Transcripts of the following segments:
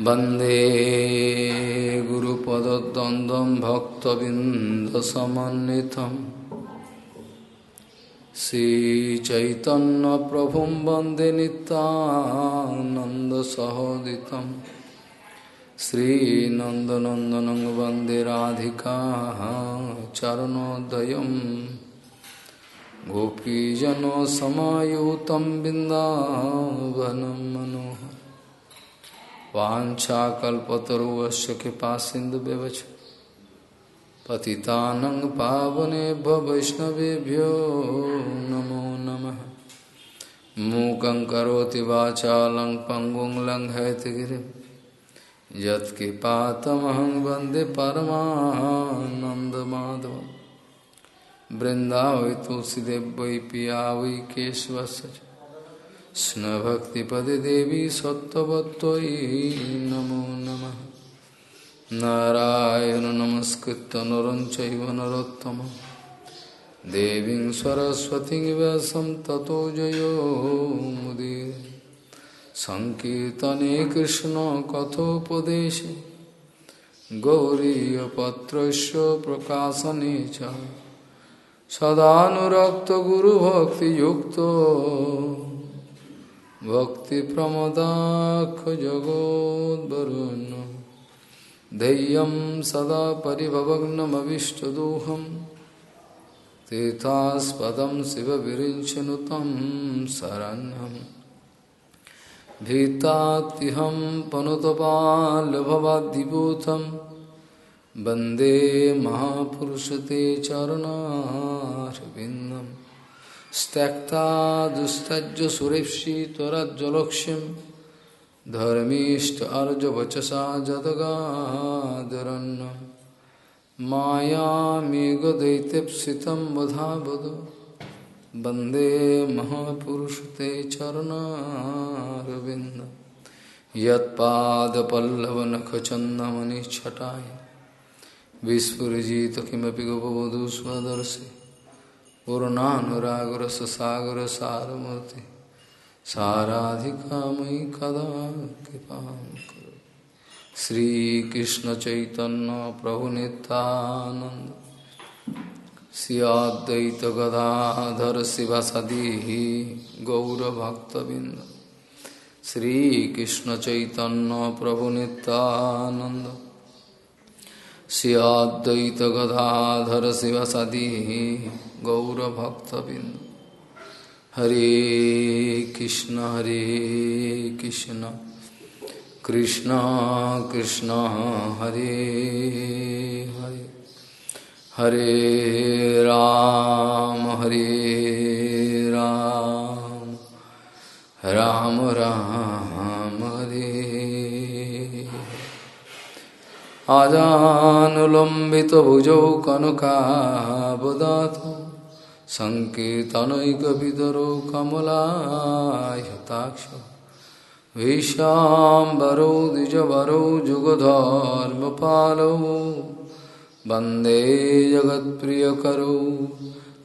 वंदे गुरुपदद्वन्द्वं भक्तबिन्दसमन्वितम् श्रीचैतन्यप्रभुं वंदे नितानन्दसहोदितं श्रीनन्दनन्दनं वंदे राधिका चरणोदयं। गोपीजनसमायुतं बिन्दावनं मनोहर वाछाकल्पतरुवश कृपा सिंधु व्यवच पतितानंग पावने वैष्णवेभ्यो नमो नमः। मूकं करोति वाचालं पंगुं लङ्घयति यत्कृपातमहं वंदे परमानन्दमाधवं वृन्दावै तुलसीदेव पिया वै कृष्णभक्तिपदे देवी सत्त्ववत्त्वयि नमो नमः नारायण नमस्कृत्य नरं चैव नरोत्तमं देवीं सरस्वतीं व्यासं ततो जयो मुदीर सङ्कीर्तने कृष्णकथोपदेशे गौरीयपत्रस्य प्रकाशने च सदानुरक्तगुरुभक्तियुक्तो भक्तिप्रमदाखजगोद्वरुन् धैर्यं सदा परिभवग्नमविष्टदोहं। तीर्थास्पदं शिवविरिञ्चनुतं शरण्यं। भीतात्यहं पनुतपाल्भवाद्दिभूतं वंदे महापुरुषते चरणारविन्दम्। त्यक्ता दुस्तज्य सुरेप्सि त्वरज्जलक्ष्यं। धर्मीष्ट अर्जवचसा जदगादरन्नं मायामेघदैत्यप्सितं वधा वद वंदे महापुरुषते चरणारविन्द। यत्पादपल्लवनखचन्दमनिच्छटाय विस्फुरजित किमपि गपवधू स्वदर्शि पूर्णानुरागर सागर सारमूर्ति साराधिका मयि कदा कृपा श्रीकृष्ण चैतन्य प्रभु नित्यानंद सियाद्वैत गदाधर शिवसदी गौरभक्तबिंद श्रीकृष्ण चैतन्य प्रभु नित्यानंद सियाद्वैत गदाधर शिवसदी गौरभक्तबिंद हरे कृष्ण हरे कृष्ण। कृष्ण कृष्ण, हरे हरे। हरे राम हरे राम। राम राम, हरे। आजानुलम्बितभुजौ कनकाबदातु। सङ्केतनैकविदरो कमलायताक्ष विशाम्बरौ द्विजवरौ, जुगधर्मपालौ। वंदे जगत्प्रियकरौ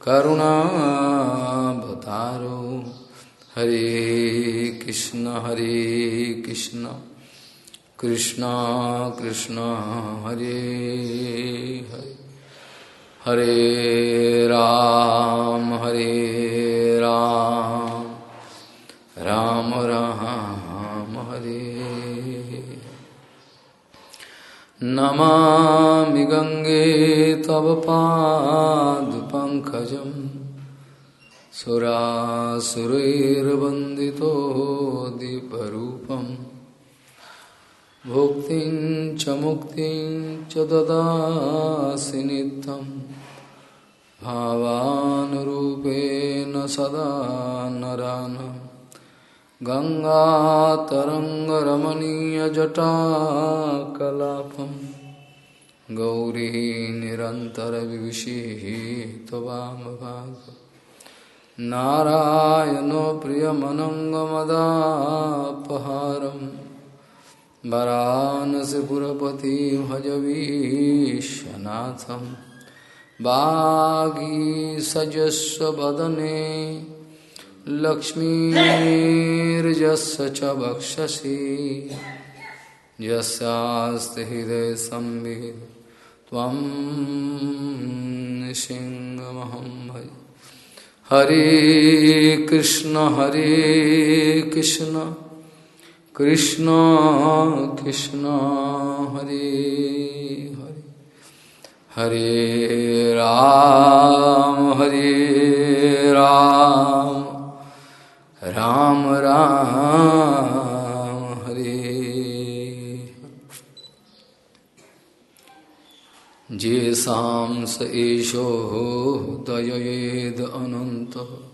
करुणाभतारौ हरे कृष्ण हरे कृष्ण। कृष्ण कृष्ण, हरे हरे। हरे राम हरे राम। राम राम हरे। नमामि गङ्गे तव पाद पादपङ्कजं सुरासुरैर्वन्दितो दीपरूपम्। भुक्तिं च मुक्तिं च ददासि नित्यं। भावानुरूपेण सदा नरानं। गङ्गातरङ्गरमणीयजटाकलापं। गौरी निरन्तरविभूषिः त्ववामभाग नारायणो प्रियमनङ्गमदापहारम्। वरानसिपुरपति भजवीशनाथं बागीसजस्व वदने लक्ष्मीर्जस्य च वक्षसि यस्यास्ति हृदय त्वं हरे कृष्ण हरे कृष्ण। कृष्ण कृष्ण, हरे हरे। हरे राम हरे राम। राम राम, हरे। जेसां स एषो दयेद अनन्तः।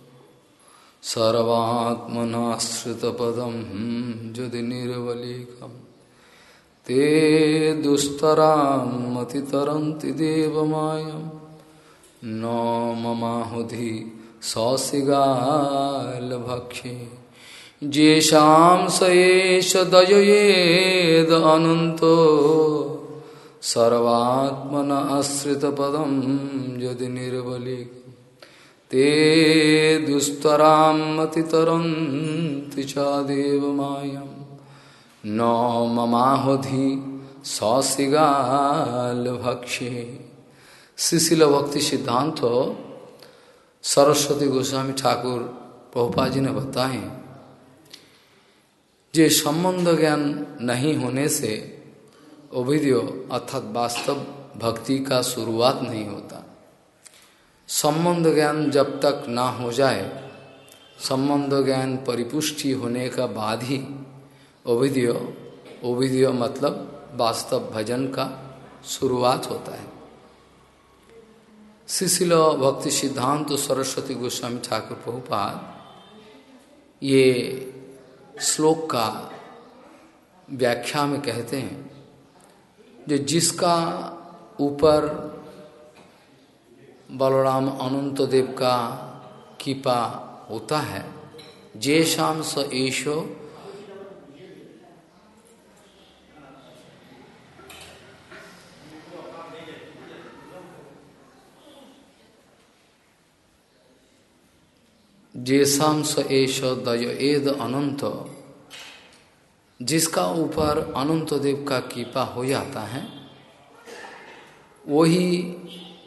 सर्वात्मनाश्रितपदं यदि निर्वलीकम् ते दुस्तरां मतितरन्ति देवमायं। न ममाहुधि सौसिगालभक्षे। जेषां स एष दययेद अनन्तो। सर्वात्मन आश्रितपदं यदि निर्बलिक ते दुस्तरां मतितरन्ति च देवमायम्। न ममाहोधि सौसिगाल भक्षे शिशिल भक्ति सिद्धांत सरस्वती गोस्वामी ठाकुर पहुपा जी ने बताए, जे संबंध ज्ञान नहीं होने से ओभिद्यो अर्थात वास्तव भक्ति का शुरुआत नहीं होता। संबंध ज्ञान जब तक ना हो जाए, संबंध ज्ञान परिपुष्टि होने का बाद ही ओविदियो ओविदियो मतलब वास्तव भजन का शुरुआत होता है। शिशिल भक्ति सिद्धांत तो सरस्वती गोस्वामी ठाकुर प्रभुपाद, ये श्लोक का व्याख्या में कहते हैं, जो जिसका ऊपर बलराम अनंत देव का कृपा होता है। जे शाम स एशो जेसाम स एश दय एद अनंत। जिसका ऊपर अनंत देव का कृपा हो जाता है, वही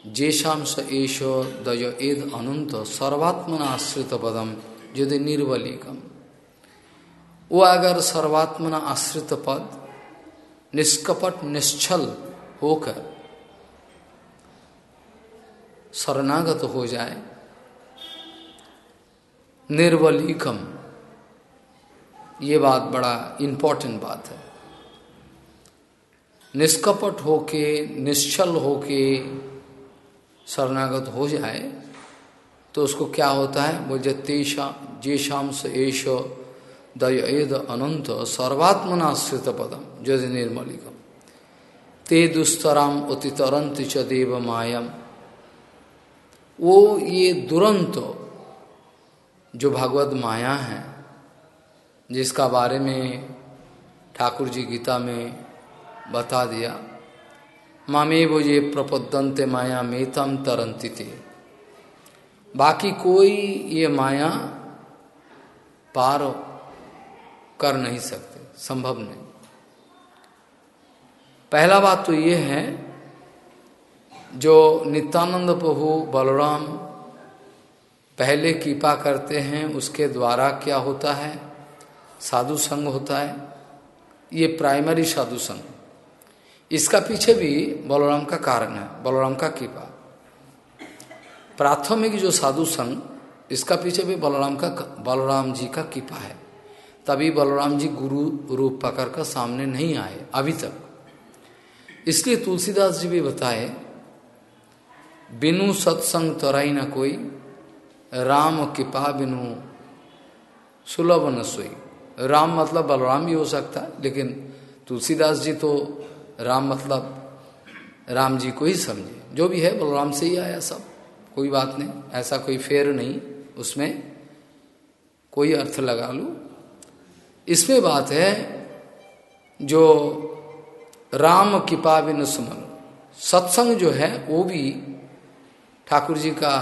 जेशाम स एश दय एद अनंत सर्वात्मना आश्रित पदम यदि निर्वलिकम। वो अगर सर्वात्मना आश्रित पद निष्कपट निश्चल होकर शरणागत हो जाए, निर्वलीकम, ये बात बड़ा इंपॉर्टेंट बात है। निष्कपट होके, निश्चल होके शरणागत हो जाए तो उसको क्या होता है? बोल तेषा जे शाम से एश दयद अनंत सर्वात्मनाश्रित पदम यदि निर्मलिकम। ते दुस्तराम अतितरंत च देव मायम वो ये दुरंत जो भगवत माया है, जिसका बारे में ठाकुर जी गीता में बता दिया मामे वो ये प्रपदंते माया मेतम तरंती बाकी कोई ये माया पार कर नहीं सकते, संभव नहीं। पहला बात तो ये है, जो नित्यानंद प्रभु बलराम पहले कृपा करते हैं, उसके द्वारा क्या होता है? साधु संग होता है। ये प्राइमरी साधु संग। इसका पीछे भी बलराम का कारण है, बलराम का कृपा। प्राथमिक जो साधु संग, इसका पीछे भी बलराम का बलराम जी का कृपा है। तभी बलराम जी गुरु रूप पकड़ कर सामने नहीं आए, अभी तक। इसलिए तुलसीदास जी भी बताए, बिनु सत्संग तराई न कोई, राम कृपा बिनु सुलभ न सोई। राम मतलब बलराम भी हो सकता, लेकिन तुलसीदास जी तो राम मतलब राम जी को ही समझे। जो भी है, बलराम से ही आया सब। कोई बात नहीं, ऐसा कोई फेर नहीं, उसमें कोई अर्थ लगा लू। इसमें बात है, जो राम कृपा बिन सुमन, सत्संग जो है, वो भी ठाकुर जी का,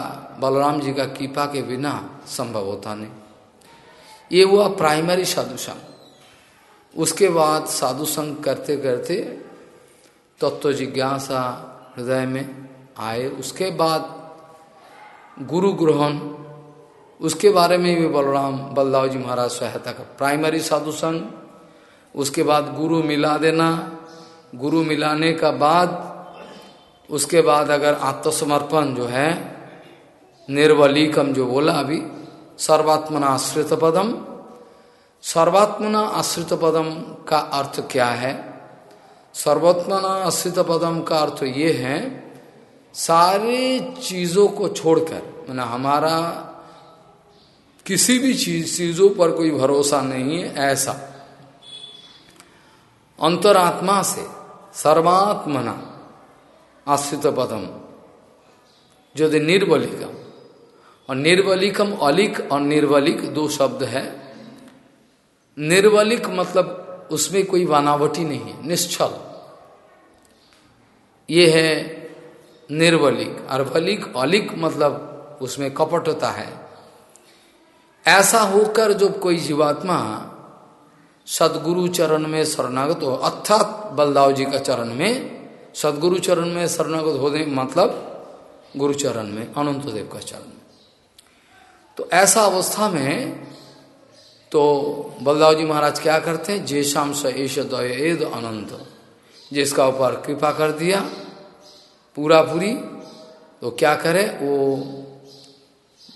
बलराम जी का कृपा के बिना संभव होता नहीं। ये हुआ प्राइमरी साधु संग उसके बाद साधु संग करते करते तत्व जिज्ञासा हृदय में आए। उसके बाद गुरु ग्रहण, उसके बारे में भी बलराम बलदाव जी महाराज सहायता का प्राइमरी साधु संघ उसके बाद गुरु मिला देना। गुरु मिलाने का बाद, उसके बाद अगर आत्मसमर्पण जो है, निर्वलीकम जो बोला अभी, सर्वात्मना आश्रित पदम। सर्वात्मना आश्रित पदम का अर्थ क्या है? सर्वात्मना आश्रित पदम का अर्थ ये है, सारे चीज़ों को छोड़कर, मैंने हमारा किसी भी चीज़, चीज़ों पर कोई भरोसा नहीं है, ऐसा। अंतरात्मा से सर्वात्मना आश्रित पदम जो निर्बलिकम, और निर्वलिकम अलिक और निर्वलिक दो शब्द है। निर्वलिक मतलब उसमें कोई बनावटी नहीं है, निश्चल। ये है निर्वलिक। और वलिक, अलिक मतलब उसमें कपटता है। ऐसा होकर जब कोई जीवात्मा सदगुरु चरण में शरणागत हो, अर्थात बलदाव जी का चरण में, सदगुरु चरण में शरणागत होने मतलब गुरु चरण में, अनंत देव का चरण में। तो ऐसा अवस्था में तो बलदाव जी महाराज क्या करते हैं? जेशाम स एश दयद अनंत। जिसका ऊपर कृपा कर दिया, पूरा पूरी तो क्या करे? वो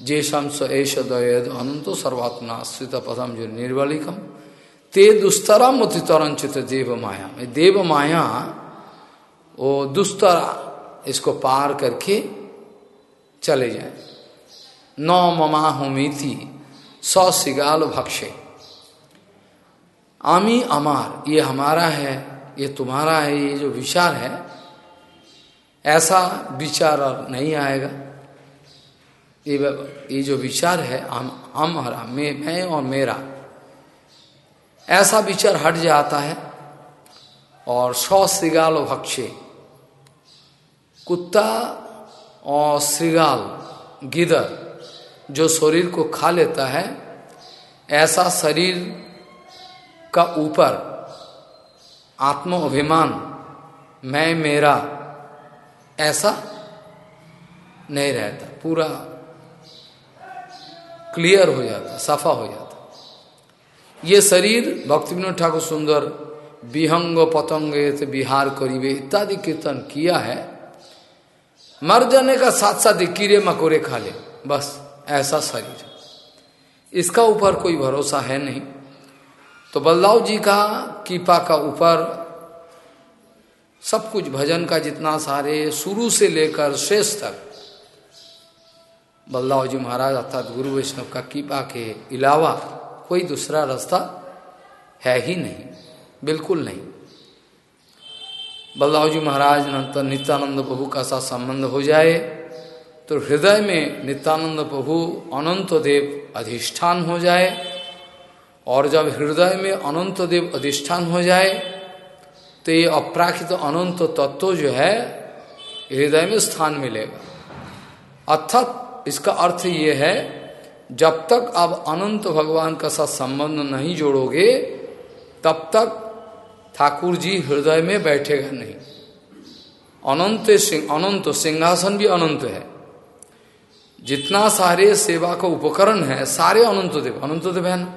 जेशम स एश दयद अनंत सर्वात्मा आश्रित पदम जो निर्वलिकम ते दुस्तरम अतितरंचित देव माया। देव माया, वो दुस्तरा, इसको पार करके चले जाए। नौ ममा होमिति सिगाल भक्षे। आमी अमार, ये हमारा है, ये तुम्हारा है, ये जो विचार है, ऐसा विचार और नहीं आएगा। ये ये जो विचार है, हम हमारा मैं मैं और मेरा, ऐसा विचार हट जाता है और सौ श्रृगाल भक्षे। कुत्ता और श्रीगाल गिदर जो शरीर को खा लेता है, ऐसा शरीर का ऊपर आत्म अभिमान मैं मेरा, ऐसा नहीं रहता। पूरा क्लियर हो जाता, सफ़ा हो जाता। ये शरीर भक्ति विनोद ठाकुर सुंदर विहंग पतंग बिहार करीबे, इत्यादि कीर्तन किया है, मर जाने का साथ साथ कीड़े मकोड़े खा ले, बस। ऐसा शरीर। इसका ऊपर कोई भरोसा है नहीं। तो बल्लाव जी का कीपा का ऊपर सब कुछ भजन का जितना सारे शुरू से लेकर शेष तक बल्लाव जी महाराज अर्थात गुरु वैष्णव का कीपा के अलावा कोई दूसरा रास्ता है ही नहीं, बिल्कुल नहीं। बल्लाव जी महाराज नित्यानंद प्रभु का साथ संबंध हो जाए। तो हृदय में नित्यानंद प्रभु अनंत देव अधिष्ठान हो जाए, और जब हृदय में अनंत देव अधिष्ठान हो जाए तो ये अपराखित तो अनंत तत्व जो है, हृदय में स्थान मिलेगा। अर्थात इसका अर्थ ये है, जब तक आप अनंत भगवान का साथ संबंध नहीं जोड़ोगे, तब तक ठाकुर जी हृदय में बैठेगा नहीं। अनंत सिंह, अनंत सिंहासन भी अनंत है। जितना सारे सेवा का उपकरण है, सारे अनंत देव अनंत देव है ना?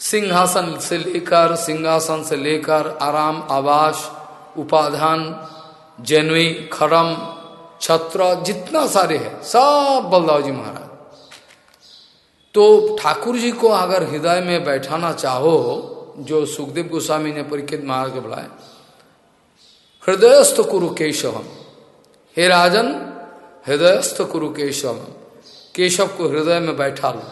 सिंहासन से लेकर, सिंहासन से लेकर, आराम, आवास, उपाधान जैनवी खरम, छत्र, जितना सारे है, सब बलदाव जी महाराज। तो ठाकुर जी को अगर हृदय में बैठाना चाहो, जो सुखदेव गोस्वामी ने परीक्षित महाराज को बुलाए, हृदयस्थ कुरु केशवम हे राजन हृदयस्थ कुरु केशव केशव को हृदय में बैठा लो।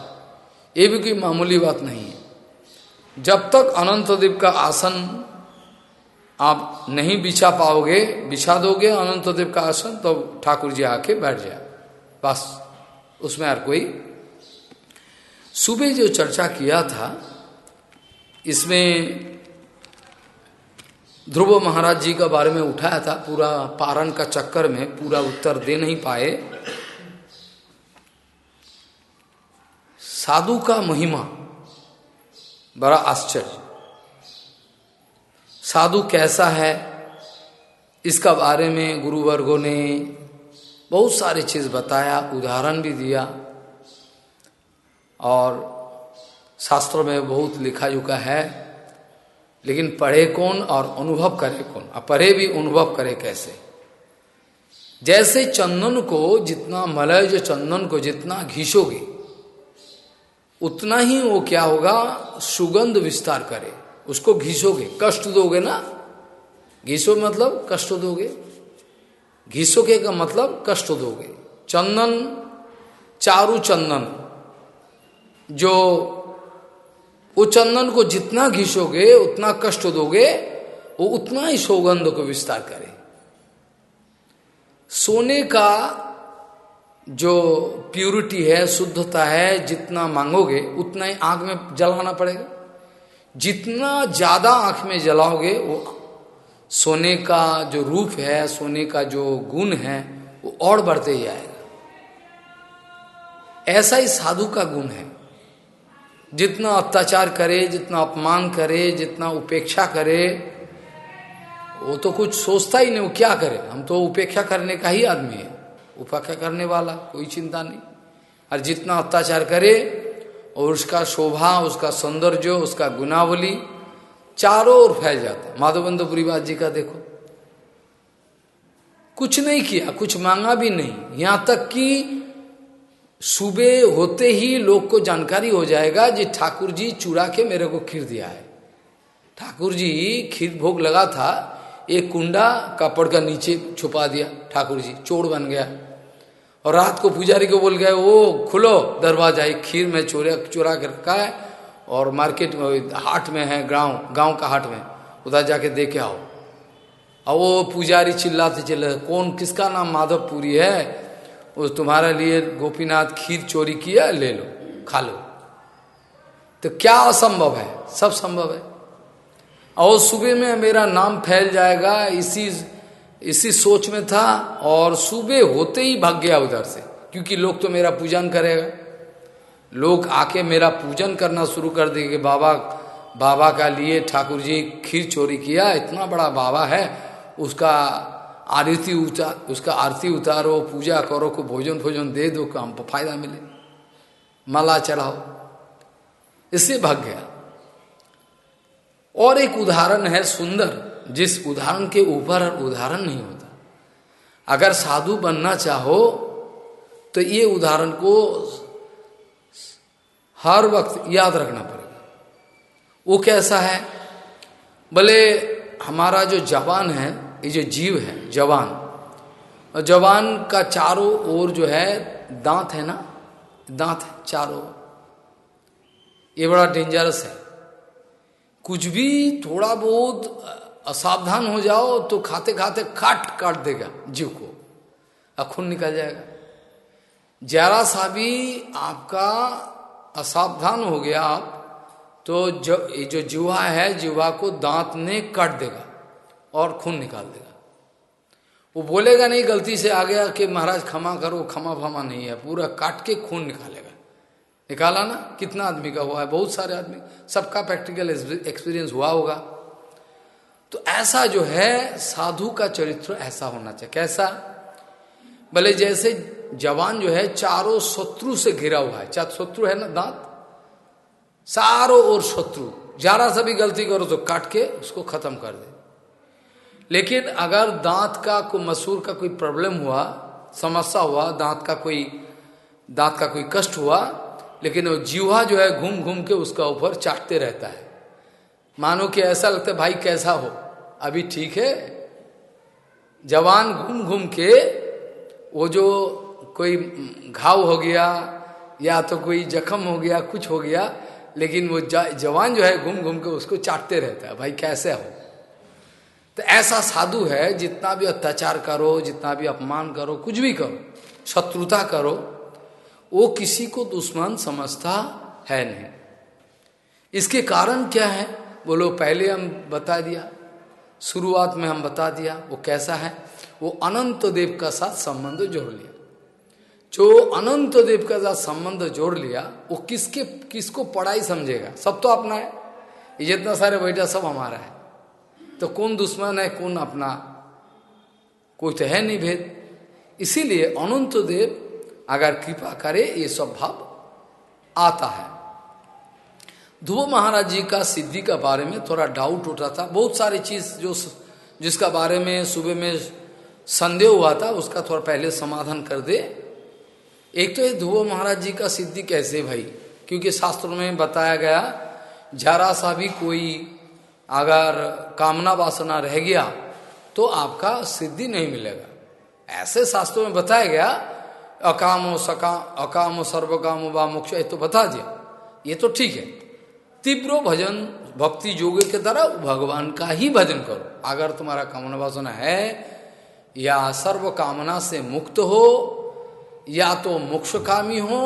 ये भी कोई मामूली बात नहीं है। जब तक अनंत देव का आसन आप नहीं बिछा पाओगे, बिछा दोगे अनंत देव का आसन तो ठाकुर जी आके बैठ जाए। बस, उसमें यार कोई। सुबह जो चर्चा किया था, इसमें ध्रुव महाराज जी का बारे में उठाया था, पूरा पारण का चक्कर में, पूरा उत्तर दे नहीं पाए। साधु का महिमा, बड़ा आश्चर्य। साधु कैसा है, इसका बारे में गुरु वर्गों ने बहुत सारी चीज़ बताया, उदाहरण भी दिया, और शास्त्रों में बहुत लिखा चुका है। लेकिन पढ़े कौन और अनुभव करे कौन? और पढ़े भी, अनुभव करे कैसे? जैसे चंदन को जितना मलय, जो चंदन को जितना घीसोगे, उतना ही वो क्या होगा? सुगंध विस्तार करे। उसको घीसोगे। कष्ट दोगे ना? घीसो मतलब कष्ट दोगे। घीसोगे का मतलब कष्ट दोगे। चंदन, चारू चंदन, जो वो चंदन को जितना घिसोगे, उतना कष्ट दोगे, वो उतना ही सौगंध को विस्तार करे। सोने का जो प्यूरिटी है, शुद्धता है, जितना मांगोगे, उतना ही आँख में जलाना पड़ेगा। जितना ज़्यादा आँख में जलाओगे, वो सोने का जो रूप है, सोने का जो गुण है, वो और बढ़ते ही आएगा। ऐसा ही साधु का गुण है। जितना अत्याचार करे, जितना अपमान करे, जितना उपेक्षा करे, वो तो कुछ सोचता ही नहीं, वो क्या करे? हम तो उपेक्षा करने का ही आदमी है। उपेक्षा करने वाला, कोई चिंता नहीं। और जितना अत्याचार करे, और उसका शोभा, उसका सौंदर्य, उसका गुनावली चारों ओर फैल जाता माधवबंधु पुरीवास जी का देखो। कुछ नहीं किया, कुछ मांगा भी नहीं। यहाँ तक कि सुबह होते ही लोग को जानकारी हो जाएगा जी ठाकुर जी चुरा के मेरे को खीर दिया है। ठाकुर जी खीर भोग लगा था, एक कुंडा कपड़ का नीचे छुपा दिया, ठाकुर जी चोर बन गया। और रात को पुजारी को बोल गए वो खुलो, दरवाज़ा, एक खीर में चोरा, चुरा के रखा है और मार्केट में हाट में है, गाँव गाँव का हाट में, उधर जाके दे के आओ। और वो पुजारी चिल्लाते चिल्लाते, कौन, किसका नाम माधवपुरी है? वो तुम्हारे लिए गोपीनाथ खीर चोरी किया ले लो, खा लो। तो क्या असंभव है? सब संभव है। और सुबह में मेरा नाम फैल जाएगा, इसी इसी सोच में था, और सुबह होते ही भाग गया उधर से, क्योंकि लोग तो मेरा पूजन करेगा। लोग आके मेरा पूजन करना शुरू कर देंगे, बाबा बाबा का लिए ठाकुर जी खीर चोरी किया, इतना बड़ा बाबा है, उसका आरती उतार उसका आरती उतारो, पूजा करो को भोजन भोजन दे दो को हमको फ़ायदा मिले। माला चढ़ाओ। इससे भाग गया और एक उदाहरण है सुंदर, जिस उदाहरण के ऊपर उदाहरण नहीं होता। अगर साधु बनना चाहो तो ये उदाहरण को हर वक्त याद रखना पड़ेगा। वो कैसा है? भले हमारा जो जवान है ये जो जीव है, जवान। और जवान का चारों ओर जो है, दांत है ना? दांत है, चारों ये बड़ा डेंजरस है। कुछ भी थोड़ा बहुत असावधान हो जाओ तो खाते खाते काट काट देगा जीव को। और खून निकल जाएगा। जरा सा भी आपका असावधान हो गया आप तो जो, ये जो जुआ है जुआ को दांत ने काट देगा। और खून निकाल देगा। वो बोलेगा, नहीं, गलती से आ गया कि महाराज क्षमा करो, क्षमा फमा नहीं है, पूरा काट के खून निकालेगा। निकाला ना, कितना आदमी का हुआ है, बहुत सारे आदमी, सबका प्रैक्टिकल एक्सपीरियंस हुआ होगा। तो ऐसा जो है, साधु का चरित्र ऐसा होना चाहिए। कैसा? भले जैसे जवान जो है, चारों शत्रु से घिरा हुआ है। चार शत्रु है ना, दांत? सारों ओर शत्रु। जरा सा भी गलती करो तो काट के उसको खत्म कर दे। लेकिन अगर दांत का कोई मसूर का कोई प्रॉब्लम हुआ, समस्या हुआ, दांत का कोई, दांत का कोई कष्ट हुआ, लेकिन वो जीवा जो है घूम घूम के उसका ऊपर चाटते रहता है। मानो कि ऐसा लगता है, भाई कैसा हो? अभी ठीक है? जवान घूम घूम के वो जो कोई घाव हो गया, या तो कोई जख्म हो गया, कुछ हो गया, लेकिन वो जवान जो है घूम घूम के उसको चाटते रहता है। भाई कैसे हो? तो ऐसा साधु है, जितना भी अत्याचार करो, जितना भी अपमान करो, कुछ भी करो, शत्रुता करो, वो किसी को दुश्मन समझता है नहीं। इसके कारण क्या है? बोलो पहले हम बता दिया, शुरुआत में हम बता दिया, वो कैसा है? वो अनंत देव का साथ संबंध जोड़ लिया। जो अनंत देव का साथ संबंध जोड़ लिया, वो किसके, किसको पढ़ाई समझेगा? सब तो अपना है। ये जितना सारे बैठा सब हमारा है। तो कौन दुश्मन है, कौन अपना, कोई तो है नहीं भेद। इसीलिए अनंत देव अगर कृपा करे, ये सब भाव आता है। ध्रुव महाराज जी का सिद्धि का बारे में थोड़ा डाउट उठा था। बहुत सारी चीज़ जो जिसका बारे में सुबह में संदेह हुआ था, उसका थोड़ा पहले समाधान कर दे। एक तो ये ध्रुव महाराज जी का सिद्धि कैसे भाई? क्योंकि शास्त्रों में बताया गया, जरा सा भी कोई अगर कामना वासना रह गया तो आपका सिद्धि नहीं मिलेगा। ऐसे शास्त्रों में बताया गया, अकामो सका, अकामो सर्वकामो व मोक्ष तो बता दिया। ये तो ठीक है। तीव्र भजन, भक्ति योग के द्वारा भगवान का ही भजन करो। अगर तुम्हारा कामना वासना है, या सर्व कामना से मुक्त हो, या तो मोक्षकामी हो,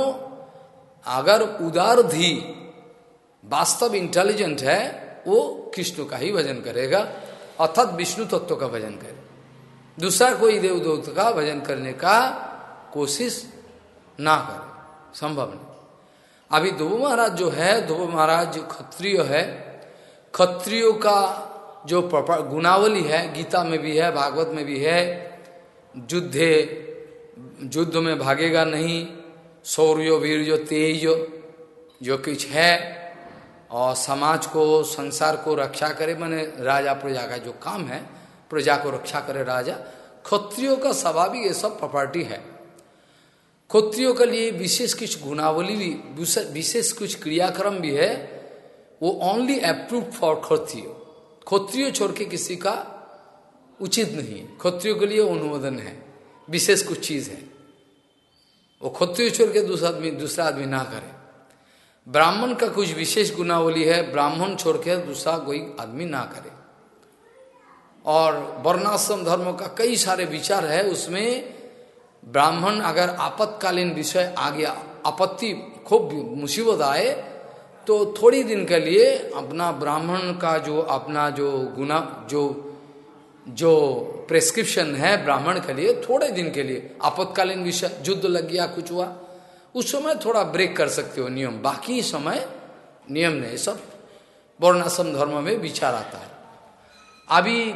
अगर उदार धी, वास्तव इंटेलिजेंट है वो कृष्ण का ही भजन करेगा, अर्थात विष्णु तत्व का भजन करे दूसरा कोई देव देवता का भजन करने का कोशिश ना करे, संभव नहीं। अभी ध्रुव महाराज जो है, ध्रुव महाराज जो क्षत्रिय है, क्षत्रियो का जो गुणावली है, गीता में भी है, भागवत में भी है, युद्धे, युद्ध में भागेगा नहीं शौर्य वीर जो तेज, जो कुछ है और समाज को, संसार को रक्षा करे, मैंने राजा प्रजा का जो काम है, प्रजा को रक्षा करे राजा, क्षत्रियो का स्वाभाविक ये सब प्रॉपर्टी है। क्षत्रियो के लिए विशेष कुछ गुणावली भी विशेष कुछ क्रियाक्रम भी है, वो ओनली अप्रूव फॉर क्षत्रियो। क्षत्रियो छोड़ के किसी का उचित नहीं है। क्षत्रियो के लिए अनुमोदन है, विशेष कुछ चीज़ है। वो क्षत्रियो छोड़ के दूसरा आदमी दूसरा आदमी ना करे। ब्राह्मण का कुछ विशेष गुनावली है, ब्राह्मण छोड़ के दूसरा कोई आदमी ना करे। और वर्णाश्रम धर्म का कई सारे विचार है, उसमें ब्राह्मण अगर आपत्कालीन विषय आ गया आपत्ति, खूब मुसीबत आए तो थोड़ी दिन के लिए अपना ब्राह्मण का जो, अपना जो गुना, जो जो प्रेस्क्रिप्शन है ब्राह्मण के लिए, थोड़े दिन के लिए, आपत्कालीन विषय, युद्ध लग गया, कुछ हुआ। उस समय थोड़ा ब्रेक कर सकते हो, नियम। बाकी समय, नियम नहीं, सब वर्णाश्रम धर्म में विचार आता है। अभी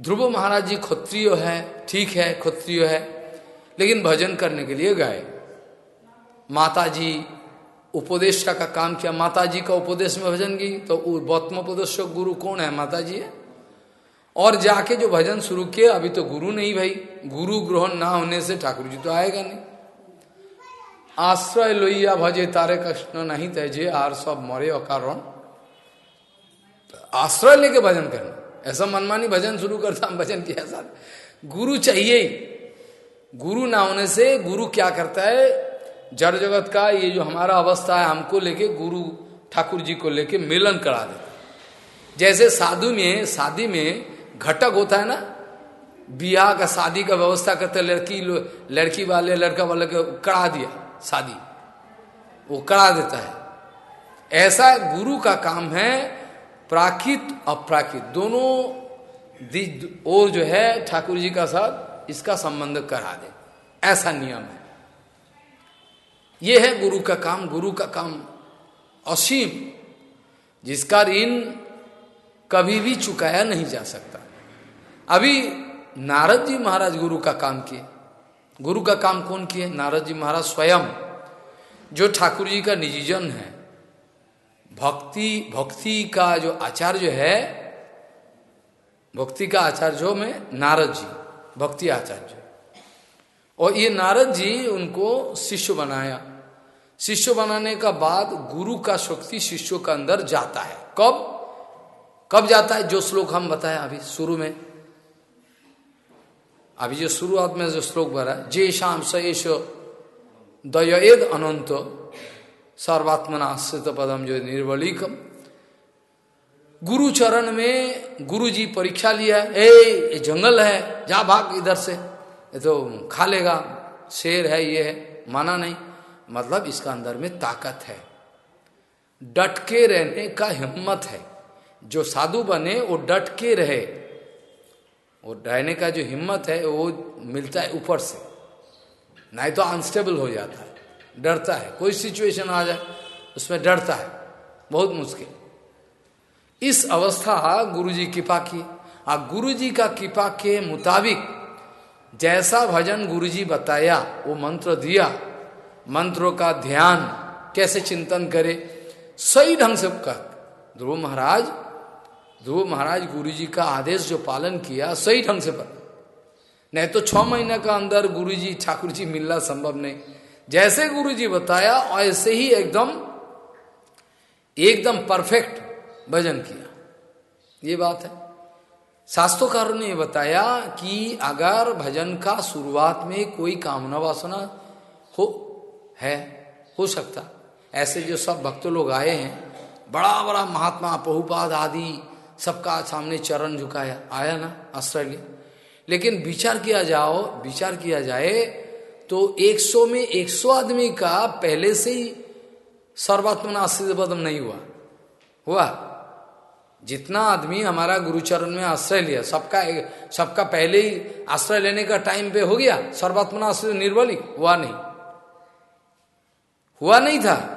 ध्रुव महाराज जी क्षत्रिय है, ठीक है, क्षत्रिय है, लेकिन भजन करने के लिए गए। माता जी उपदेश का का काम किया। माता जी का उपदेश में भजन की तो बौत्मोपदेशक गुरु कौन है? माता जी है। और जाके जो भजन शुरू किए, अभी तो गुरु नहीं भाई। गुरु ग्रहण ना होने से ठाकुर जी तो आएगा नहीं। आश्रय लोहिया भजे तारे कृष्ण नहीं तजे आर सब मरे अकारण। आश्रय लेके भजन करना। ऐसा मनमानी भजन शुरू करता हम भजन किया सर गुरु चाहिए गुरु ना होने से गुरु क्या करता है? जड़ जगत का ये जो हमारा अवस्था है, हमको लेके गुरु ठाकुर जी को लेके मिलन करा देता जैसे साधु में, शादी में घटक होता है ना, बियाह का शादी का व्यवस्था करते लड़की लड़की वाले, लड़का वाले को करा दिया। शादी। वो करा देता है। ऐसा गुरु का काम है, प्राकृत, अप्राकृत। दोनों और जो है, ठाकुर जी का साथ इसका संबंध करा दे। ऐसा नियम है। यह है गुरु का काम। गुरु का काम असीम, जिसका ऋण कभी भी चुकाया नहीं जा सकता। अभी नारद जी महाराज गुरु का काम किए। गुरु का काम कौन किए? नारद जी महाराज स्वयं, जो ठाकुर जी का निजीजन है। भक्ति भक्ति का जो आचार्य है, भक्ति का आचार्य में नारद जी, भक्ति आचार्य। और ये नारद जी उनको शिष्य बनाया। शिष्य बनाने का बाद गुरु का शक्ति शिष्यों का अंदर जाता है। कब? कब जाता है? जो श्लोक हम बताए अभी शुरू में। अभी जो शुरुआत में जो श्लोक भरा जे शाम स सएश दयेद अनंत सर्वात्मना आश्रित पदम जो निर्वलिकम। गुरु चरण में गुरु जी परीक्षा लिया ए, ये जंगल है, जा भाग इधर से। ये तो खा लेगा, शेर है, ये है, माना नहीं। मतलब इसका अंदर में ताकत है। डट के रहने का हिम्मत है। जो साधु बने, वो डट के रहे। वो रहने का जो हिम्मत है, वो मिलता है ऊपर से। नहीं तो अनस्टेबल हो जाता है, डरता है। कोई सिचुएशन आ जाए, उसमें डरता है, बहुत मुश्किल। इस अवस्था गुरु जी कृपा की और गुरु जी का कृपा के मुताबिक जैसा भजन गुरु जी बताया, वो मंत्र दिया, मंत्रों का ध्यान, कैसे चिंतन करे, सही ढंग से कर ध्रुव महाराज ध्रुव महाराज गुरु जी का आदेश जो पालन किया, सही ढंग से पर नहीं तो छह महीने का अंदर गुरु जी ठाकुर जी मिलना संभव नहीं। जैसे गुरु जी बताया, ऐसे ही एकदम एकदम परफेक्ट भजन किया। ये बात है। शास्त्रोकारों ने बताया कि अगर भजन का शुरुआत में कोई कामना वासना हो, है, हो सकता। ऐसे जो सब भक्त लोग आए हैं बड़ा बड़ा महात्मा पहुपाद आदि सबका सामने चरण झुकाया। आया ना ऑस्ट्रेलिया लेकिन विचार किया जाओ, विचार किया जाए तो 100 में 100 आदमी का पहले से ही सर्वात्मना आशीर्वादम नहीं हुआ। हुआ। जितना आदमी हमारा गुरुचरण में आश्रय लिया, सबका सबका पहले ही आश्रय लेने का टाइम पे हो गया, सर्वात्मना आश्रय निर्बली हुआ नहीं। हुआ नहीं था।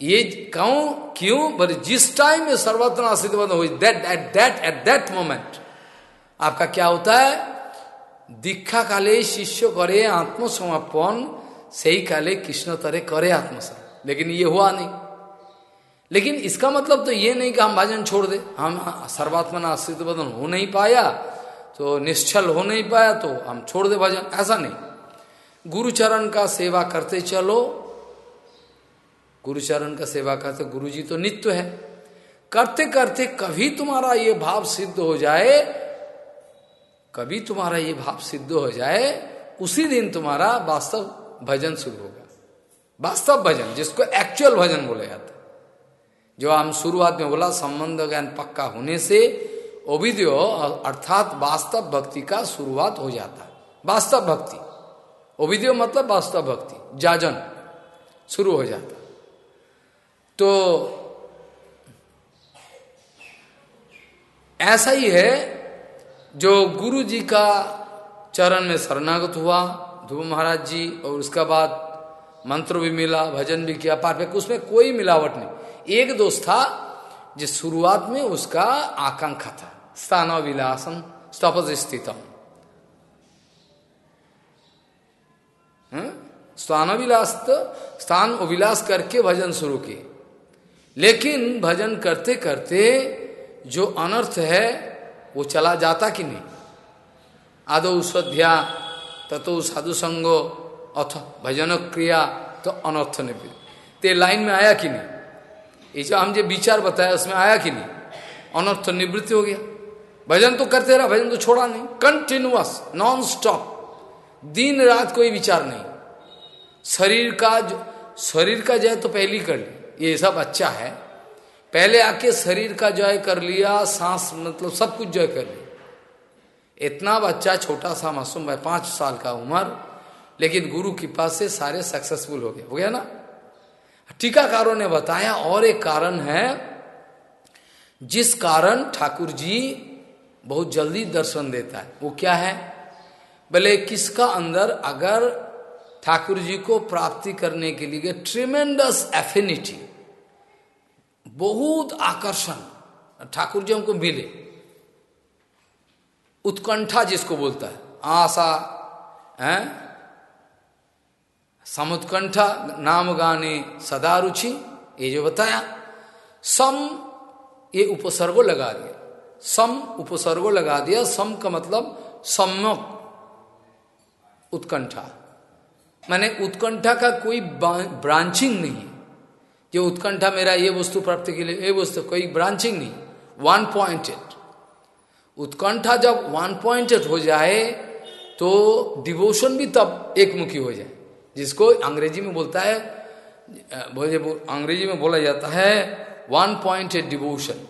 ये कहूँ क्यों? पर जिस टाइम में सर्वात्मना आशीर्वाद हुई that at that at that moment आपका क्या होता है? दीक्षा काले शिष्य करे आत्मसमर्पण सही काले कृष्ण तरे करे आत्मसमर्पण लेकिन ये हुआ नहीं। लेकिन इसका मतलब तो ये नहीं कि हम भजन छोड़ दे। हम सर्वात्मना आश्रित बदन हो नहीं पाया तो निश्चल हो नहीं पाया तो हम छोड़ दे भजन। ऐसा नहीं। गुरुचरण का सेवा करते चलो गुरुचरण का सेवा करते गुरु जी तो नित्य है। करते करते कभी तुम्हारा ये भाव सिद्ध हो जाए, कभी तुम्हारा ये भाव सिद्ध हो जाए, उसी दिन तुम्हारा वास्तव भजन शुरू होगा। वास्तव भजन, जिसको एक्चुअल भजन बोला जाता जो हम शुरुआत में बोला, संबंध ज्ञान पक्का होने से ओविद्यो अर्थात वास्तव भक्ति का शुरुआत हो जाता है। वास्तव भक्ति। ओविद्यो मतलब वास्तव भक्ति, जाजन, शुरू हो जाता तो ऐसा ही है जो गुरु जी का चरण में शरणागत हुआ, ध्रुव महाराज जी, और उसका बाद मंत्र भी मिला, भजन भी किया, पाठ उसमें कोई मिलावट नहीं। एक दोस्त था जिस शुरुआत में उसका आकांक्षा था। स्थान विलासम स्तपज स्थितम स्थान विलास स्थान अभिलास करके भजन शुरू किए। लेकिन भजन करते करते जो अनर्थ है, वो चला जाता कि नहीं? आदो श्रद्धा ततो साधु संगो, अथ भजन क्रिया तो अनर्थ ने ते लाइन में आया कि नहीं? ये जो हम जो विचार बताया, उसमें आया कि नहीं? अनर्थ निवृत्ति हो गया। भजन तो करते रहा, भजन तो छोड़ा नहीं। कंटिन्यूअस नॉन स्टॉप दिन रात कोई विचार नहीं। शरीर का जो शरीर का जय तो पहली कर ली। ये सब अच्छा है। पहले आके शरीर का जय कर लिया, सांस मतलब सब कुछ जय कर लिया। इतना बच्चा छोटा सा मासूम है, पाँच साल का उम्र, लेकिन गुरु की पास से सारे सक्सेसफुल हो गए। हो गया ना? टीकाकारों ने बताया, और एक कारण है, जिस कारण ठाकुर जी बहुत जल्दी दर्शन देता है, वो क्या है? भले किसका अंदर अगर ठाकुर जी को प्राप्ति करने के लिए ट्रिमेंडस एफिनिटी बहुत आकर्षण। ठाकुर जी हमको मिले। उत्कंठा जिसको बोलता है। आशा, है? समुत्कंठा नाम गाने सदा रुचि ये जो बताया। सम, ये उपसर्गो लगा दिया। सम, उपसर्गो लगा दिया। सम का मतलब सम्यक उत्कंठा। मैंने उत्कंठा का कोई ब्रांचिंग नहीं जो उत्कंठा मेरा ये वस्तु प्राप्ति के लिए, ये वस्तु कोई ब्रांचिंग नहीं वन पॉइंटेड उत्कंठा जब वन पॉइंटेड हो जाए तो डिवोशन भी तब एक मुखी हो जाए। जिसको अंग्रेज़ी में बोलता है अंग्रेज़ी में बोला जाता है वन पॉइंटेड डिवोशन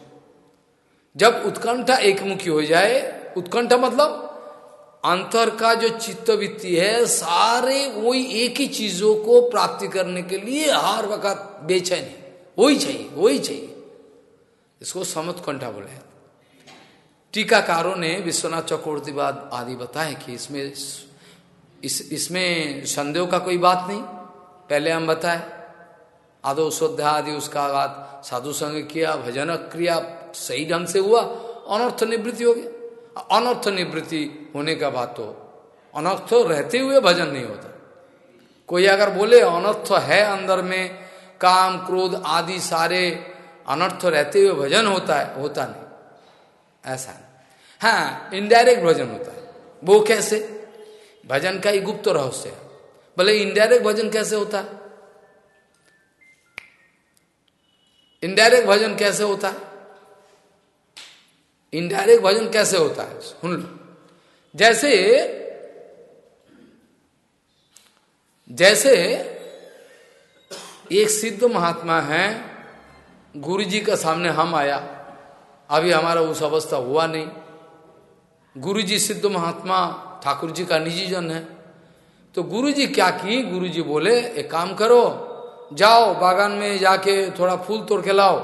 जब उत्कंठा एक मुखी हो जाए, उत्कंठा मतलब अंतर का जो चित्तवृत्ति है, सारे वही एक ही चीज़ों को प्राप्ति करने के लिए हर वक्त बेचैनी। वही चाहिए वही चाहिए। इसको समुत्कंठा बोले टीकाकारों ने विश्वनाथ चक्रवर्तीवाद आदि बताए कि इसमें इस इसमें संदेह का कोई बात नहीं। पहले हम बताए। आदो श्रद्धा आदि उसका बात साधु संग किया, भजन क्रिया सही ढंग से हुआ, अनर्थ निवृत्ति हो गया। अनर्थ निवृत्ति होने का बात तो अनर्थ रहते हुए भजन नहीं होता। कोई अगर बोले अनर्थ है अंदर में, काम, क्रोध आदि सारे अनर्थ रहते हुए भजन होता है, होता नहीं। ऐसा नहीं। हाँ इनडायरेक्ट भजन होता है। वो कैसे? भजन का ही गुप्त रहस्य है। भले इनडायरेक्ट भजन कैसे होता? है इनडायरेक्ट भजन कैसे होता? है इनडायरेक्ट भजन कैसे होता है? सुन लो। जैसे जैसे एक सिद्ध महात्मा है गुरु जी का सामने हम आया, अभी हमारा उस अवस्था हुआ नहीं। गुरु जी सिद्ध महात्मा ठाकुर जी का निजी जन है। तो गुरु जी क्या की? गुरु जी बोले, एक काम करो, जाओ बागान में जाके थोड़ा फूल तोड़ के लाओ।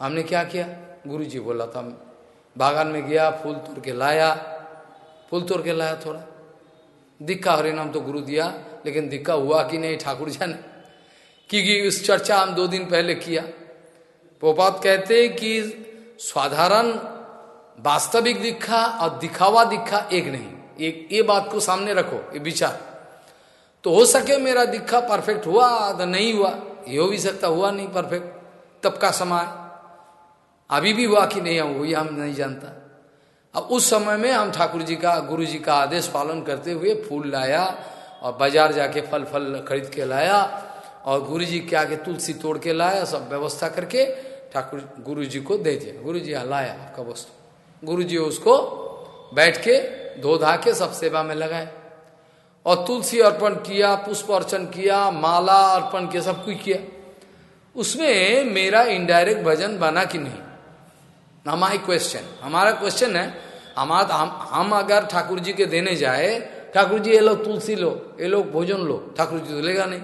हमने क्या किया? गुरु जी बोला था बागान में गया, फूल तोड़ के लाया। फूल तोड़ के लाया थोड़ा। दिक्का हरिनाम तो गुरु दिया, लेकिन दिक्का हुआ कि नहीं, ठाकुर जी ने। क्योंकि उस चर्चा हम दो दिन पहले किया। पोपात कहते कि साधारण वास्तविक दिखा और दिखावा दिखा एक नहीं। एक, ये बात को सामने रखो, ये विचार। तो हो सके मेरा दिखा परफेक्ट हुआ तो नहीं हुआ, ये हो भी सकता, हुआ नहीं परफेक्ट। तब का समय। अभी भी हुआ कि नहीं ये हम नहीं जानता। अब उस समय में हम ठाकुर जी का गुरु जी का आदेश पालन करते हुए फूल लाया और बाज़ार जाके फल फल खरीद के लाया और गुरु जी के तुलसी तोड़ के लाया, सब व्यवस्था करके ठाकुर गुरु जी को दे दिया। गुरु जी लाया आपका वस्तु। गुरु जी उसको बैठ के धो धा के सब सेवा में लगाए और तुलसी अर्पण किया, पुष्प अर्चन किया, माला अर्पण किया, सब कुछ किया। उसमें मेरा इनडायरेक्ट भजन बना कि नहीं? ना माई क्वेश्चन हमारा क्वेश्चन है, हमारा हम हम अगर ठाकुर जी के देने जाए ठाकुर जी ये लो तुलसी लो, ये लोग भोजन लो। ठाकुर जी तो लेगा नहीं।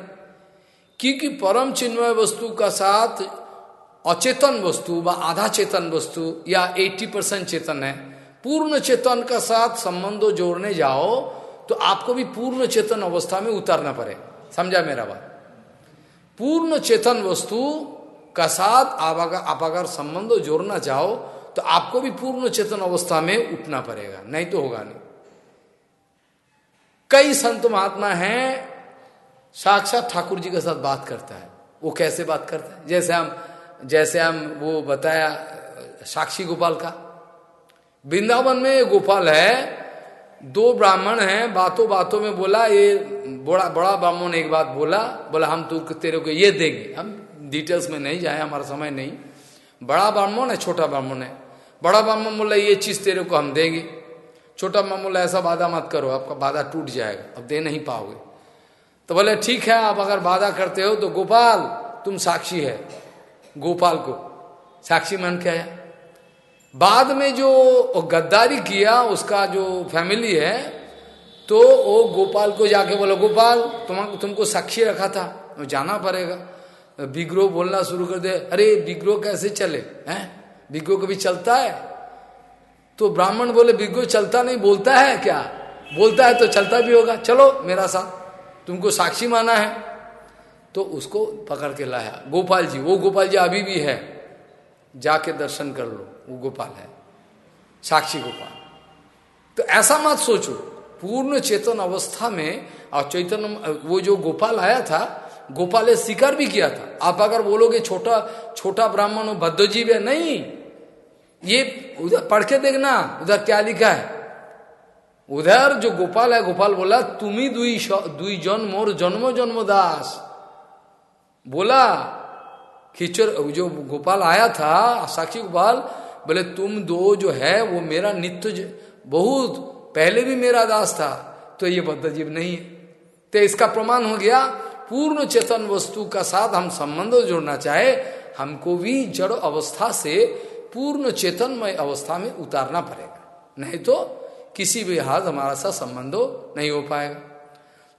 क्योंकि परम चिन्मय वस्तु का साथ अचेतन वस्तु व आधा चेतन वस्तु या 80 परसेंट चेतन है। पूर्ण चेतन का साथ संबंधो जोड़ने जाओ तो आपको भी पूर्ण चेतन अवस्था में उतरना पड़े। समझा मेरा बात? पूर्ण चेतन वस्तु का साथ आप अगर संबंध जोड़ना चाहो तो आपको भी पूर्ण चेतन अवस्था में उठना पड़ेगा, नहीं तो होगा नहीं। कई संत महात्मा हैं, साक्षात ठाकुर जी के साथ बात करता है। वो कैसे बात करता है? जैसे हम जैसे हम वो बताया, साक्षी गोपाल का। वृंदावन में गोपाल है, दो ब्राह्मण हैं, बातों बातों में बोला, ये बड़ा बड़ा ब्राह्मण एक बात बोला बोला, हम तू तेरे को ये देंगे। हम डिटेल्स में नहीं जाए, हमारा समय नहीं। बड़ा ब्राह्मण है, छोटा ब्राह्मण है। बड़ा ब्राह्मण बोला, ये चीज़ तेरे को हम देंगे। छोटा ब्राह्मण बोला, ऐसा वादा मत करो, आपका वादा टूट जाएगा, अब दे नहीं पाओगे। तो बोले, ठीक है, आप अगर वादा करते हो तो गोपाल, तुम साक्षी है, गोपाल को। साक्षी मान के आया। बाद में जो गद्दारी किया, उसका जो फैमिली है तो वो गोपाल को जाके बोलो, गोपाल, तुम, तुमको साक्षी रखा था, जाना पड़ेगा। बिग्रो बोलना शुरू कर दे, अरे, विग्रोह कैसे चले, हैं? विग्रोह कभी चलता है? तो ब्राह्मण बोले बिग्रो चलता नहीं, बोलता है क्या? बोलता है तो चलता भी होगा। चलो, मेरा साथ, तुमको साक्षी माना है। तो उसको पकड़ के लाया। गोपाल जी, वो गोपाल जी अभी भी है। जाके दर्शन कर लो, वो गोपाल है। साक्षी गोपाल। तो ऐसा मत सोचो, पूर्ण चेतन अवस्था में, और चैतन्य, वो जो गोपाल आया था गोपाल ने स्वीकार भी किया था। आप अगर बोलोगे छोटा छोटा ब्राह्मण हो बद्धजीव है, नहीं। ये उधर पढ़ के देखना, उधर क्या लिखा है? उधर जो गोपाल है, गोपाल बोला तुम्ही दुई दुई जन्म और जन्मो जन्म दास बोला, खिचर, जो गोपाल आया था, साक्षी गोपाल, बोले, तुम दो जो है, वो मेरा नित्य बहुत पहले भी मेरा दास था तो ये बद्धजीव नहीं है। तो इसका प्रमाण हो गया पूर्ण चेतन वस्तु का साथ हम संबंध जोड़ना चाहे, हमको भी जड़ अवस्था से पूर्ण चेतनमय अवस्था में उतारना पड़ेगा। नहीं तो किसी भी हाथ हमारा सा संबंधो नहीं हो पाएगा।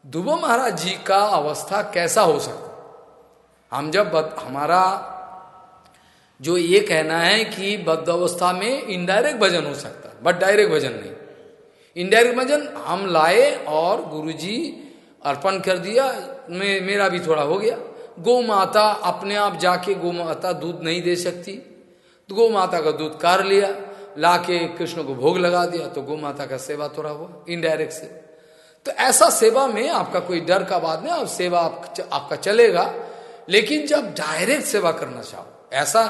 दुबो महाराज जी का अवस्था कैसा हो सकता? हम जब हमारा जो ये कहना है कि बद्ध अवस्था में इनडायरेक्ट भजन हो सकता बट डायरेक्ट भजन नहीं। इनडायरेक्ट भजन हम लाए और गुरुजी अर्पण कर दिया मे, मेरा भी थोड़ा हो गया। गौ माता अपने आप जाके गौ माता दूध नहीं दे सकती। तो गौ माता का दूध कार लिया लाके कृष्ण को भोग लगा दिया तो गौ माता का सेवा थोड़ा हुआ इनडायरेक्ट से। तो ऐसा सेवा में आपका कोई डर का बात नहीं आप सेवा आप, आपका चलेगा लेकिन जब डायरेक्ट सेवा करना चाहो ऐसा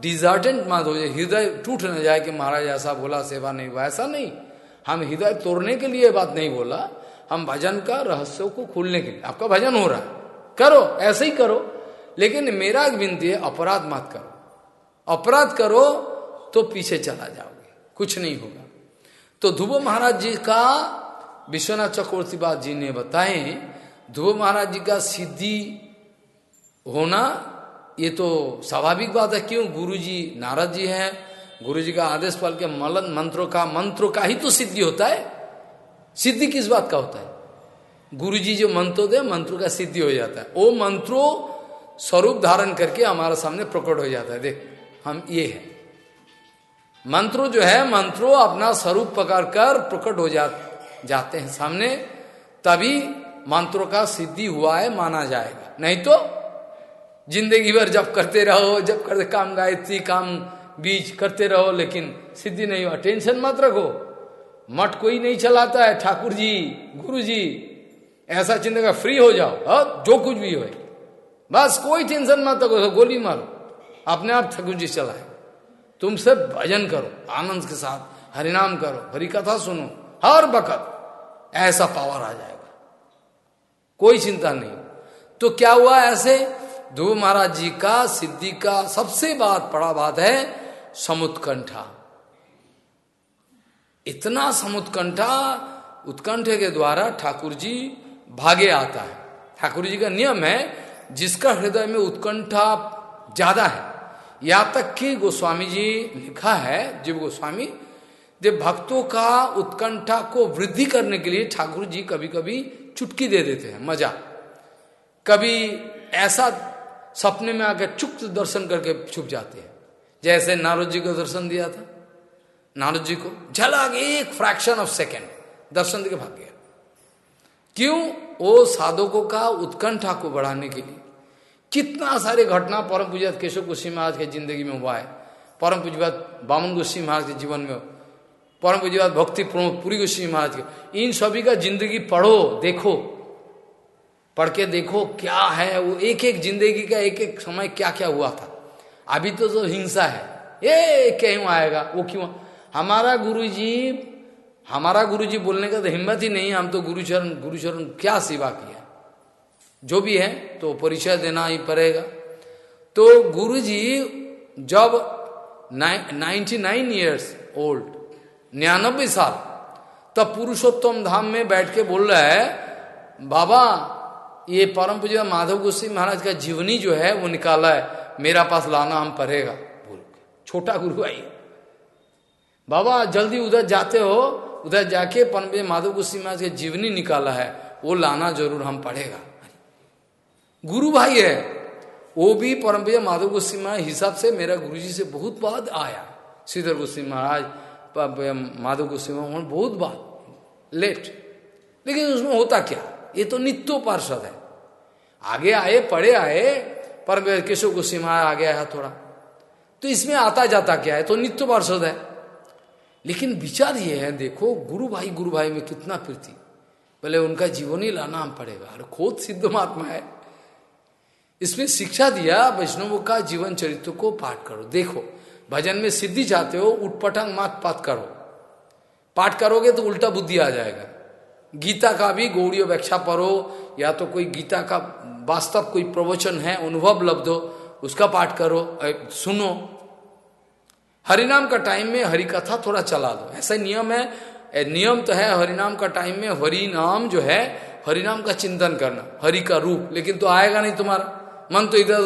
डिजर्टेंट मत हो जाए हृदय टूट न जाए कि महाराज ऐसा बोला सेवा नहीं हुआ ऐसा नहीं। हम हृदय तोड़ने के लिए बात नहीं बोला हम भजन का रहस्यों को खोलने के लिए। आपका भजन हो रहा है। करो, ऐसे ही करो। लेकिन मेरा विनती है, अपराध मत करो। अपराध करो तो पीछे चला जाओगे। कुछ नहीं होगा। तो ध्रुव महाराज जी का, विश्वनाथ चक्रवर्ती बात जी ने बताए, ध्रुव महाराज जी का सिद्धि होना, ये तो स्वाभाविक बात है। क्यों? गुरु जी नारद जी हैं। गुरु जी का आदेश पाल के मलन मंत्रों का मंत्रों का ही तो सिद्धि होता है। सिद्धि किस बात का होता है? गुरु जी जो मंत्रों दे मंत्रों का सिद्धि हो जाता है। वो मंत्रो स्वरूप धारण करके हमारे सामने प्रकट हो जाता है। देख हम ये है। मंत्रों जो है मंत्रो अपना स्वरूप पकड़ कर प्रकट हो जा, जाते हैं सामने तभी मंत्रों का सिद्धि हुआ है माना जाएगा। नहीं तो ज़िंदगी भर जब करते रहो जब करते काम गायत्री काम बीज करते रहो लेकिन सिद्धि नहीं हुआ। टेंशन मत रखो। मठ कोई नहीं चलाता है ठाकुर जी गुरु जी ऐसा चिंता का फ्री हो जाओ। हाँ जो कुछ भी हो। बस कोई टेंशन मत रखो गोली मारो। अपने आप ठाकुर जी चलाए। तुम सब भजन करो, आनंद के साथ, हरिनाम करो, हरि कथा सुनो, हर बकत ऐसा पावर आ जाएगा। कोई चिंता नहीं। तो क्या हुआ ऐसे? ध्रुव महाराज जी का, सिद्धि का सबसे बात बड़ा बात है, समुत्कंठा। इतना समुत्कंठा उत्कंठे के द्वारा ठाकुर जी भागे आता है। ठाकुर जी का नियम है, जिसका हृदय में उत्कंठा ज़्यादा है। या तक कि गोस्वामी जी लिखा है, जीव गोस्वामी जब भक्तों का उत्कंठा को वृद्धि करने के लिए ठाकुर जी कभी कभी चुटकी दे देते हैं, मज़ा। कभी ऐसा सपने में आकर चुप्त दर्शन करके छुप जाते हैं। जैसे नारद जी को दर्शन दिया था। नारद जी को झलक एक फ्रैक्शन ऑफ़ सेकेंड दर्शन देके भाग गया क्यों? वो साधकों का उत्कंठा को बढ़ाने के लिए। कितना सारे घटना परम पूजत केशव गोस्वी महाराज के ज़िंदगी में हुआ है। परम पूजत बामन गोस्वी महाराज के जीवन में, परम पूजत भक्ति प्रमुख पूरी गोस्वी महाराज के। इन सभी का ज़िंदगी पढ़ो, देखो। पढ़ के देखो क्या है वो एक एक ज़िंदगी का एक एक समय क्या क्या हुआ था। अभी तो जो हिंसा है ये क्यों आएगा, वो क्यों? हमारा गुरु जी हमारा गुरु जी बोलने का तो हिम्मत ही नहीं, हम तो गुरुचरण गुरुचरण क्या सेवा किया जो भी है तो परिचय देना ही पड़ेगा। तो गुरु जी जब नाइन्टी नाइन ईयर्स ओल्ड निन्यानबे साल, तब पुरुषोत्तम धाम में बैठ के बोल रहा है, बाबा, ये परम पूजा माधव गोस्वी महाराज का जीवनी जो है, वो निकाला है, मेरा पास लाना हम पढ़ेगा बोल छोटा गुरु आई बाबा, जल्दी उधर जाते हो। उधर जाके परम पूजा माधव गोस्वी महाराज का जीवनी निकाला है। वो लाना ज़रूर हम पढ़ेगा। गुरु भाई है। वो भी परम पूजा माधव गोस्वी महाराज हिसाब से मेरा गुरु जी से बहुत बाद आया। श्रीधर गोस्वी महाराज माधव गोस्वी महाराज बहुत बात लेट। लेकिन उसमें होता क्या? ये तो नित्यो पार्षद है। आगे आए, पढ़े आए पर केशव गोस्वी महाराज आगे आया थोड़ा। तो इसमें आता जाता क्या है? तो नित्य पार्षद है। लेकिन विचार ये है, देखो, गुरु भाई गुरु भाई में कितना प्रीति। पहले उनका जीवन ही लाना हम पड़ेगा, अरे खोद सिद्ध महात्मा है। इसमें शिक्षा दिया, वैष्णव का जीवन चरित्र को पाठ करो। देखो, भजन में सिद्धि चाहते हो, उठपटंग मात पाठ करो। पाठ करोगे तो उल्टा बुद्धि आ जाएगा। गीता का भी गौड़ी व्याख्या पढ़ो, या तो कोई गीता का वास्तव, कोई प्रवचन है, अनुभव लब्ध, उसका पाठ करो सुनो। हरिनाम का टाइम में हरि कथा थोड़ा चला दो। ऐसा नियम है नियम तो है हरिनाम का टाइम में हरि नाम जो है, हरिनाम का चिंतन करना, हरि का रूप, लेकिन तो आएगा नहीं तुम्हारा। मन तो इधर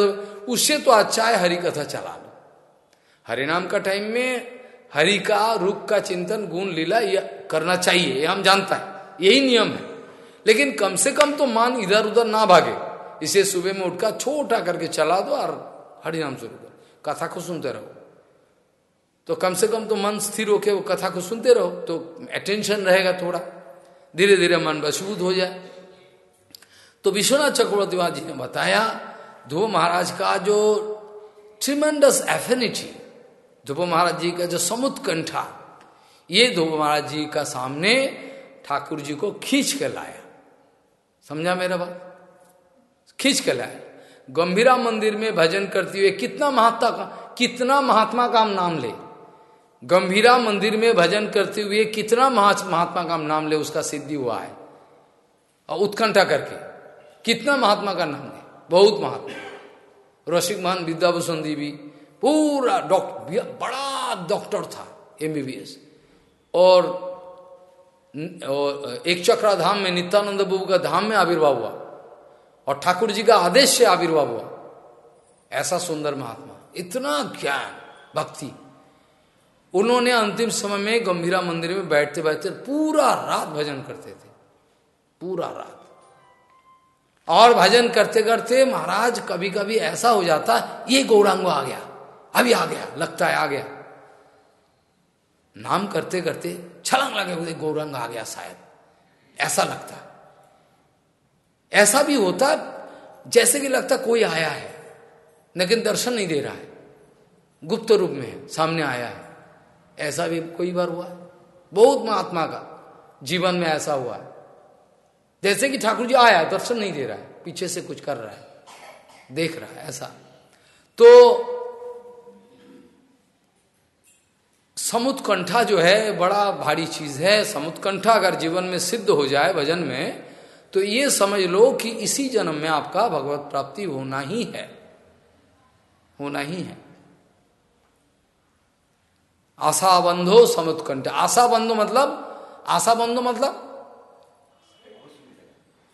उससे तो अच्छा है हरि कथा चला लो हरिनाम का टाइम में हरि का, रूप का चिंतन, गुण, लीला करना चाहिए, ये हम जानता है, यही नियम है। लेकिन कम से कम तो मान इधर उधर ना भागे, इसे सुबह में उठकर छोटा करके चला दो और हरिनाम शुरू करो। कथा को सुनते रहो। तो कम से कम तो मन स्थिर होके वो कथा को सुनते रहो तो अटेंशन रहेगा थोड़ा। धीरे धीरे मन बशबूत हो जाए। तो विश्वनाथ चक्रवर्ती जी ने बताया, ध्रुव महाराज का जो ट्रिमेंडस एफिनिटी ध्रुव महाराज जी का जो समुत्कंठा, ये ध्रुव महाराज जी का सामने ठाकुर जी को खींच के लाया। समझा मेरा बात? खींच के लाया। गंभीरा मंदिर में भजन करते हुए कितना महात्मा का, कितना महात्मा का हम नाम ले? गंभीरा मंदिर में भजन करते हुए कितना महात्मा का नाम ले उसका सिद्धि हुआ है? और उत्कंठा करके। कितना महात्मा का नाम ले? बहुत महात्मा। रसिक महान विद्याभूषण देवी। पूरा डॉक्टर बड़ा डॉक्टर था एमबीबीएस और, और एक चक्रा धाम में नित्यानंद बाबू का धाम में आविर्भाव हुआ। और ठाकुर जी का आदेश से आविर्भाव हुआ। ऐसा सुंदर महात्मा। इतना ज्ञान भक्ति। उन्होंने अंतिम समय में गंभीरा मंदिर में बैठते बैठते पूरा रात भजन करते थे। पूरा रात। और भजन करते करते महाराज कभी कभी ऐसा हो जाता, ये गौरांग आ गया, अभी आ गया, लगता है आ गया। नाम करते करते छलंग लगे हुए, गौरंग आ गया शायद। ऐसा लगता। ऐसा भी होता, जैसे कि लगता कोई आया है, लेकिन दर्शन नहीं दे रहा है। गुप्त रूप में सामने आया है। ऐसा भी कोई बार हुआ? है बहुत महात्मा का जीवन में ऐसा हुआ है। जैसे कि ठाकुर जी आया, दर्शन नहीं दे रहा है, पीछे से कुछ कर रहा है, देख रहा है ऐसा। तो समुत्कंठा जो है, बड़ा भारी चीज़ है। समुत्कंठा अगर जीवन में सिद्ध हो जाए भजन में तो ये समझ लो कि इसी जन्म में आपका भगवत प्राप्ति होना ही है। होना ही है। आशा बंधो समुत्कंठ। आशा बंधो मतलब? आशा बंधो मतलब?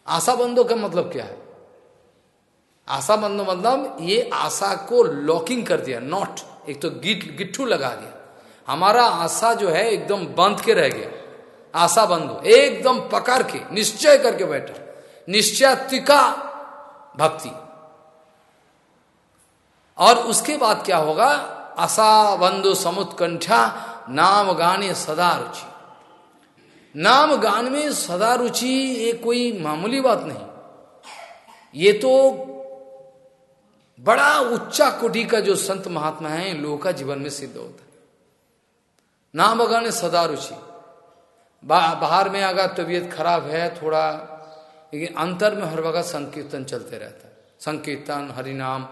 आशा बंधो का मतलब क्या है? आशा बंधो मतलब ये आशा को लॉकिंग कर दिया नॉट एक तो गिट, गिट्ठू लगा दिया। हमारा आशा जो है एकदम बंद के रह गया। आशा हो एकदम पकड़ के, निश्चय करके बैठा। निश्चयतिका भक्ति। और उसके बाद क्या होगा? आशा बंधु समुत्कंठा नाम गाने सदा रुचि। नाम गान में सदा रुचि ये कोई मामूली बात नहीं। ये तो बड़ा उच्चा कोटि का जो संत महात्मा है, लोगों का जीवन में सिद्ध होता है। नाम गाने सदा रुचि। बाहर में अगर तबीयत खराब है, थोड़ा, लेकिन अंतर में हर वक्त संकीर्तन चलते रहता है। संकीर्तन, हरिनाम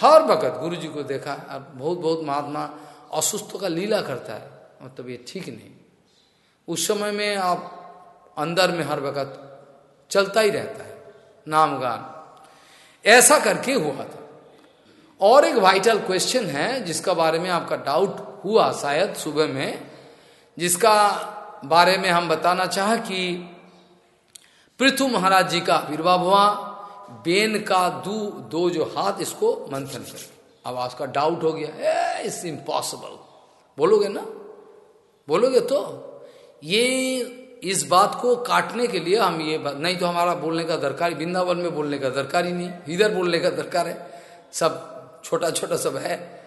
हर वक्त गुरु जी को देखा बहुत बहुत महात्मा असुस्थों का लीला करता है। और तबीयत ठीक नहीं। उस समय में आप अंदर में हर वक्त चलता ही रहता है, नाम गान। ऐसा करके हुआ था। और एक वाइटल क्वेश्चन है, जिसका बारे में आपका डाउट हुआ शायद सुबह में, जिसका बारे में हम बताना चाह कि पृथु महाराज जी का आविर्भाव हुआ बेन का दू, दो जो हाथ, इसको मंथन कर। अब आपका डाउट हो गया। इट्स इम्पॉसिबल बोलोगे ना? बोलोगे तो? ये, इस बात को काटने के लिए हम ये बात, नहीं तो हमारा बोलने का दरकार वृंदावन में बोलने का दरकार ही नहीं। इधर बोलने का दरकार है। सब छोटा छोटा सब है।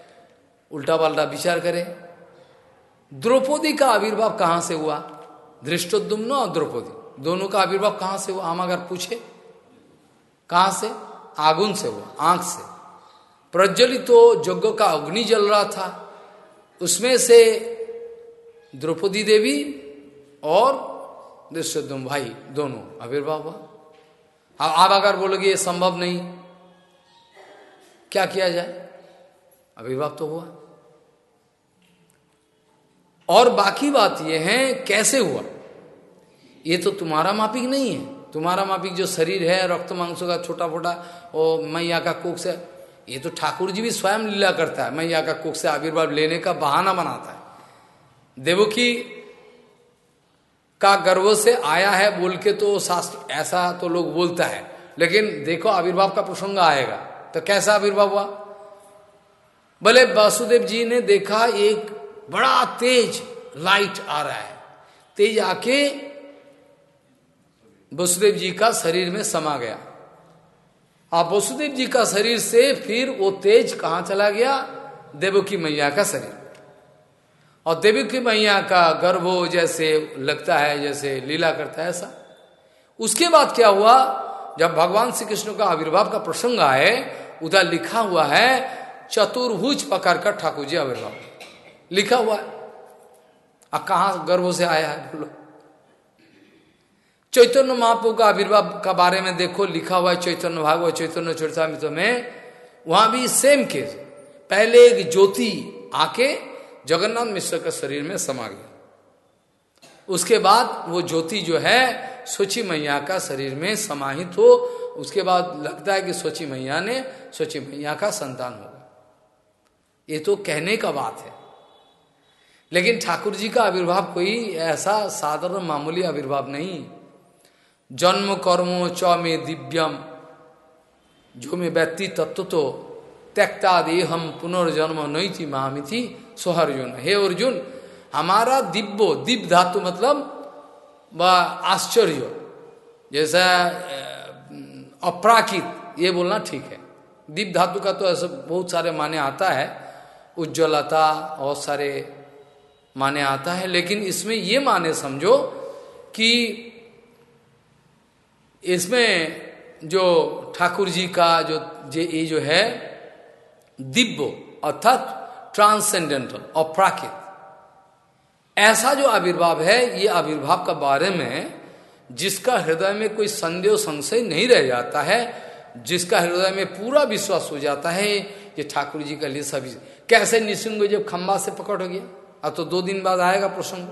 उल्टा पाल्टा विचार करें। द्रौपदी का आविर्भाव कहाँ से हुआ? धृष्टोद्युम्न और द्रौपदी। दोनों का आविर्भाव कहाँ से हुआ? हम अगर पूछे। कहाँ से? आगुन से हुआ आँख से। प्रज्वलित तो यज्ञ का अग्नि जल रहा था। उसमें से द्रौपदी देवी और दृश्योद्यम भाई दोनों आविर्भाव हुआ। अब आप अगर बोलोगे ये संभव नहीं, क्या किया जाए? आविर्भाव तो हुआ। और बाकी बात यह है, कैसे हुआ? ये तो तुम्हारा मापिक नहीं है। तुम्हारा मापिक जो शरीर है, रक्त मांसों का छोटा फोटा वो मैया का कोख से, ये तो ठाकुर जी भी स्वयं लीला करता है। मैया का कोख से आविर्भाव लेने का बहाना बनाता है। देवकी का गर्व से आया है बोल के तो शास्त्र, ऐसा तो लोग बोलता है। लेकिन देखो आविर्भाव का प्रसंग आएगा। तो कैसा आविर्भाव हुआ? भले वासुदेव जी ने देखा एक बड़ा तेज लाइट आ रहा है। तेज आके वसुदेव जी का शरीर में समा गया। आप वसुदेव जी का शरीर से फिर वो तेज कहाँ चला गया? देवकी मैया का शरीर। और देवकी मैया का गर्भ जैसे लगता है, जैसे लीला करता है ऐसा। उसके बाद क्या हुआ? जब भगवान श्री कृष्ण का आविर्भाव का प्रसंग आए, उधर लिखा हुआ है, चतुर्भुज पकड़ कर ठाकुर जी आविर्भाव। लिखा हुआ है। अब कहा गर्भ से आया है बोलो? चैतन्य महाप्रभु का आविर्भाव का बारे में देखो, लिखा हुआ है चैतन्य भागवत, चैतन्य चरितमित में वहाँ भी सेम केस पहले एक ज्योति आके जगन्नाथ मिश्र का शरीर में समा गया उसके बाद वो ज्योति जो है, सोची मैया का शरीर में समाहित हो। उसके बाद लगता है कि सोची मैया ने, सोची मैया का संतान होगा ये तो कहने का बात है। लेकिन ठाकुर जी का आविर्भाव कोई ऐसा साधारण मामूली आविर्भाव नहीं। जन्म कर्मो च में दिव्यम। जो में व्यक्ति तत्व तो त्यक्ता दे हम पुनर्जन्म नहीं थी महामिथि सोहर्जुन। हे अर्जुन, हमारा दिव्यो, दिव्य धातु मतलब व आश्चर्य। जैसा अपराकित, ये बोलना ठीक है। दीप धातु का तो ऐसा बहुत सारे माने आता है। उज्ज्वलता, बहुत सारे माने आता है। लेकिन इसमें ये माने समझो कि इसमें जो ठाकुर जी का जो ये जो है, दिव्य, अर्थात ट्रांसेंडेंटल अपराकित। ऐसा जो आविर्भाव है, ये आविर्भाव का बारे में जिसका हृदय में कोई संदेह संशय नहीं रह जाता है, जिसका हृदय में पूरा विश्वास हो जाता है, ये ठाकुर जी का लिए सभी। कैसे निशिंग जब खंबा से प्रकट हो गया? अब तो दो दिन बाद आएगा प्रसंग।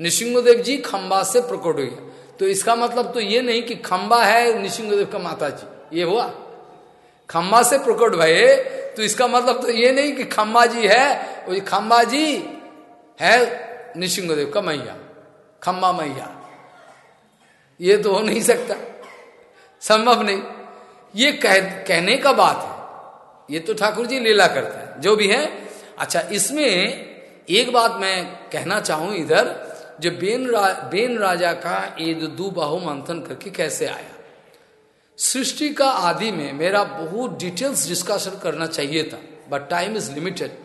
निशिंगदेव जी खंबा से प्रकट हो गया। तो इसका मतलब तो ये नहीं कि खंबा है निशिंगदेव का माता जी ये हुआ। खंबा से प्रकट भये तो इसका मतलब तो ये नहीं कि खंबा जी है वो खंबा जी है निशिंगदेव का मैया खम्मा मैया। ये तो हो नहीं सकता। संभव नहीं। ये कह, कहने का बात है। ये तो ठाकुर जी लीला करते हैं जो भी है। अच्छा इसमें एक बात मैं कहना चाहूँ इधर जो बेन रा, बेन राजा का एक दो बाहु मंथन करके कैसे आया? सृष्टि का आदि में मेरा बहुत डिटेल्स डिस्कशन करना चाहिए था बट टाइम इज़ लिमिटेड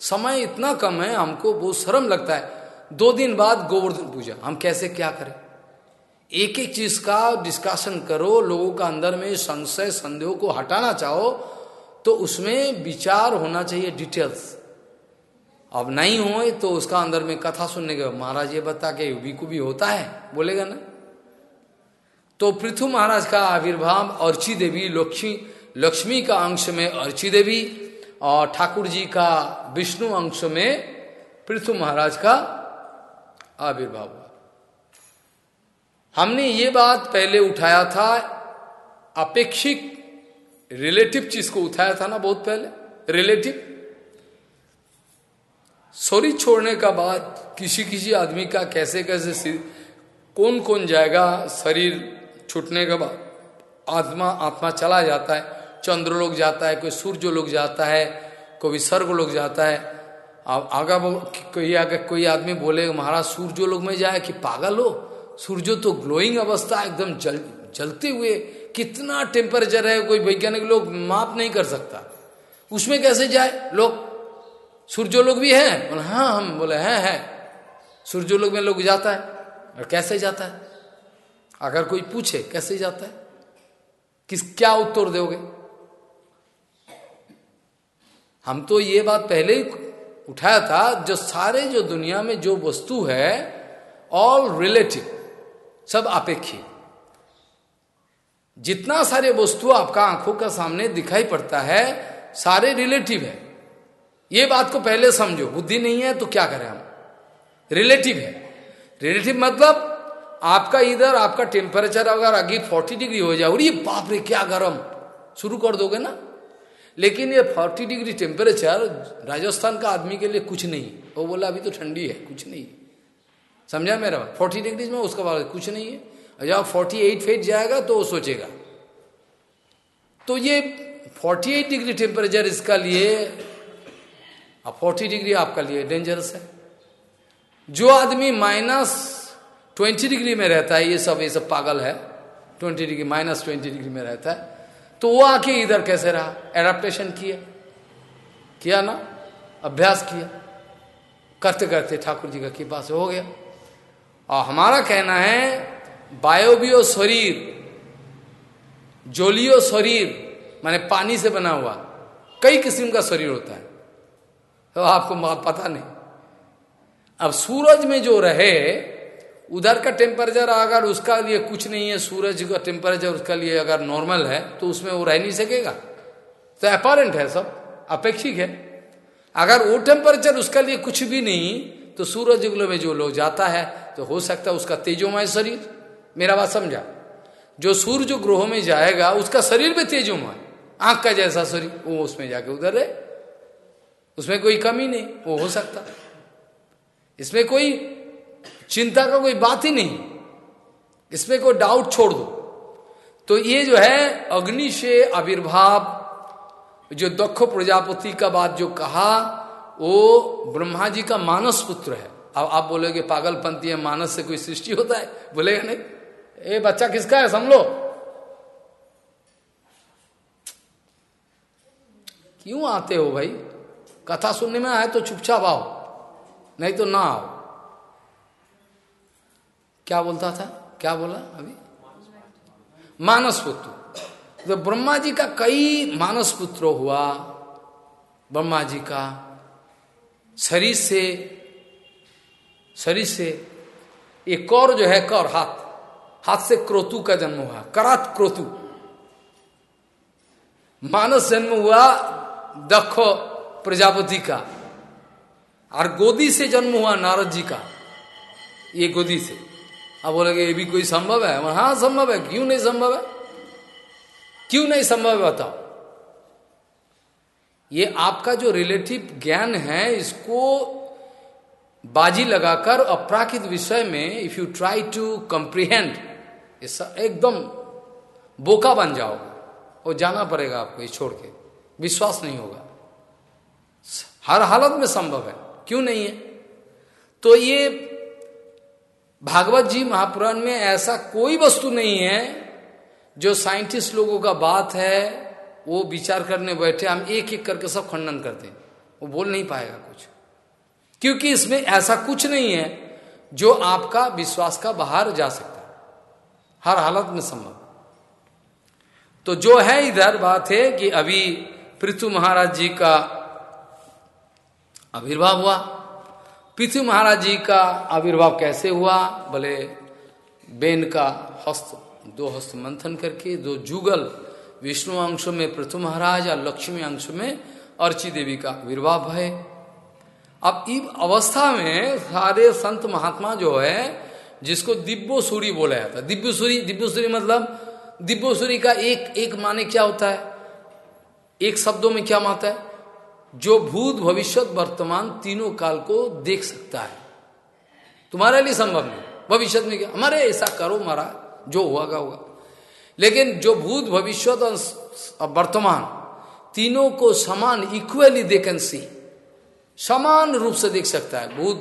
समय इतना कम है हमको बहुत शर्म लगता है। दो दिन बाद गोवर्धन पूजा हम कैसे क्या करें? एक एक चीज़ का डिस्कशन करो लोगों का अंदर में संशय संदेह को हटाना चाहो तो उसमें विचार होना चाहिए डिटेल्स अब नहीं हो तो उसका अंदर में कथा सुनने के महाराज ये बता के भी को भी होता है? बोलेगा ना? तो पृथु महाराज का आविर्भाव अर्ची देवी, लक्ष्मी लक्ष्मी का अंश में अर्ची देवी और ठाकुर जी का विष्णु अंश में पृथु महाराज का आविर्भाव हुआ। हमने ये बात पहले उठाया था, अपेक्षिक रिलेटिव चीज़ को उठाया था ना बहुत पहले? रिलेटिव सॉरी छोड़ने का बाद किसी किसी आदमी का कैसे कैसे कौन कौन जाएगा शरीर छूटने के बाद आत्मा आत्मा चला जाता है, चंद्र लोग जाता है, कोई सूर्य लोग जाता है, कोई सर्ग लोग जाता है। अब आगा कोई अगर कोई आदमी बोले, महाराज, सूर्य लोग में जाए कि पागल हो? सूर्य तो ग्लोइंग अवस्था एकदम जल जलते हुए कितना टेम्परेचर है, कोई वैज्ञानिक लोग माप नहीं कर सकता। उसमें कैसे जाए? लोग सूर्य लोग भी है, बोले हाँ हम बोले, हैं, है। सूर्य लोग में लोग जाता है, और कैसे जाता है? अगर कोई पूछे, कैसे जाता है? किस, क्या उत्तर दोगे? हम तो ये बात पहले ही उठाया था, जो सारे जो दुनिया में जो वस्तु है ऑल रिलेटिव सब अपेक्षित। जितना सारे वस्तु आपका आँखों का सामने दिखाई पड़ता है, सारे रिलेटिव है। ये बात को पहले समझो, बुद्धि नहीं है तो क्या करें हम? रिलेटिव है। रिलेटिव मतलब आपका इधर, आपका टेम्परेचर अगर अगी फोर्टी डिग्री हो जाए ये बाप रे, क्या गर्म? शुरू कर दोगे ना? लेकिन ये फोर्टी डिग्री टेम्परेचर राजस्थान का आदमी के लिए कुछ नहीं। वो बोला, अभी तो ठंडी है, कुछ नहीं। समझा मेरा फोर्टी डिग्री में उसका बाद कुछ नहीं है। जब फोर्टी एट फेट जाएगा तो वो सोचेगा। तो ये फोर्टी एट डिग्री टेम्परेचर इसका लिए अब फोर्टी डिग्री आपका लिए डेंजरस है। जो आदमी माइनस ट्वेंटी डिग्री में रहता है, ये सब ये सब पागल है। Twenty degree minus twenty degree में रहता है। तो वो आके इधर कैसे रहा? एडाप्टेशन किया। किया ना? अभ्यास किया। करते करते ठाकुर जी का कृपा से हो गया। और हमारा कहना है, बायोबियो शरीर, जोलियो शरीर, माने पानी से बना हुआ, कई किस्म का शरीर होता है। तो आपको पता नहीं। अब सूरज में जो रहे, उधर का टेम्परेचर अगर उसका लिए कुछ नहीं है, सूरज का टेम्परेचर उसका लिए अगर नॉर्मल है तो उसमें वो रह नहीं सकेगा। तो अपारेंट है सब, अपेक्षिक है। अगर वो टेम्परेचर उसका लिए कुछ भी नहीं तो सूरज युगल में जो लोग जाता है तो हो सकता है उसका तेजोमय शरीर। मेरा बात समझा? जो सूर्य ग्रहों में जाएगा, उसका शरीर भी तेजोमय आँख का जैसा शरीर, वो उसमें जाके उधर रहे। उसमें कोई कमी नहीं, वो हो सकता। इसमें कोई चिंता का कोई बात ही नहीं। इसमें कोई डाउट छोड़ दो। तो ये जो है, अग्नि से आविर्भाव, जो दक्ष प्रजापति का बात जो कहा, वो ब्रह्मा जी का मानस पुत्र है। अब आप बोलोगे, पागलपंथी है, मानस से कोई सृष्टि होता है? बोलेगा नहीं। ये बच्चा किसका है? समझो। क्यों आते हो भाई? कथा सुनने में आए तो चुपचाप आओ, नहीं तो ना आओ। क्या बोलता था? क्या बोला अभी? मानस पुत्र तो ब्रह्मा जी का कई मानस पुत्र हुआ। ब्रह्मा जी का शरीर से शरीर से एक कौर जो है, कौर हाथ हाथ से क्रोतु का जन्म हुआ, करात क्रोतु। मानस जन्म हुआ, दखो प्रजापति का और गोदी से जन्म हुआ नारद जी का। ये गोदी से। अब बोलेगे ये भी कोई संभव है? हाँ संभव है। क्यों नहीं संभव है? क्यों नहीं संभव है, बताओ। ये आपका जो रिलेटिव ज्ञान है, इसको बाजी लगाकर अपराकित विषय में if you try to comprehend एकदम बोका बन जाओगे। और जाना पड़ेगा आपको, ये छोड़ के। विश्वास नहीं होगा। हर हालत में संभव है। क्यों नहीं है? तो ये भागवत जी महापुराण में ऐसा कोई वस्तु नहीं है जो साइंटिस्ट लोगों का बात है, वो विचार करने बैठे, हम एक एक करके सब खंडन करते हैं। वो बोल नहीं पाएगा कुछ। क्योंकि इसमें ऐसा कुछ नहीं है जो आपका विश्वास का बाहर जा सकता है। हर हालत में संभव। तो जो है इधर बात है कि अभी पृथु महाराज जी का आविर्भाव हुआ। पृथ्वी महाराज जी का आविर्भाव कैसे हुआ? बोले, बेन का हस्त, दो हस्त मंथन करके, दो जुगल विष्णु अंश में पृथु महाराज और लक्ष्मी अंश में अर्ची देवी का आविर्भाव है। अब इस अवस्था में सारे संत महात्मा जो है, जिसको दिव्यो सूरी बोला जाता है। दिव्य सूरी दिव्य सूरी मतलब दिव्यो सूरी का एक एक माने क्या होता है? एक शब्दों में क्या माता है? जो भूत भविष्य वर्तमान तीनों काल को देख सकता है। तुम्हारे लिए संभव नहीं। भविष्य में क्या? हमारे ऐसा करो मारा, जो हुआ का होगा लेकिन जो भूत भविष्य और वर्तमान तीनों को समान इक्वली दे कैन सी समान रूप से देख सकता है। भूत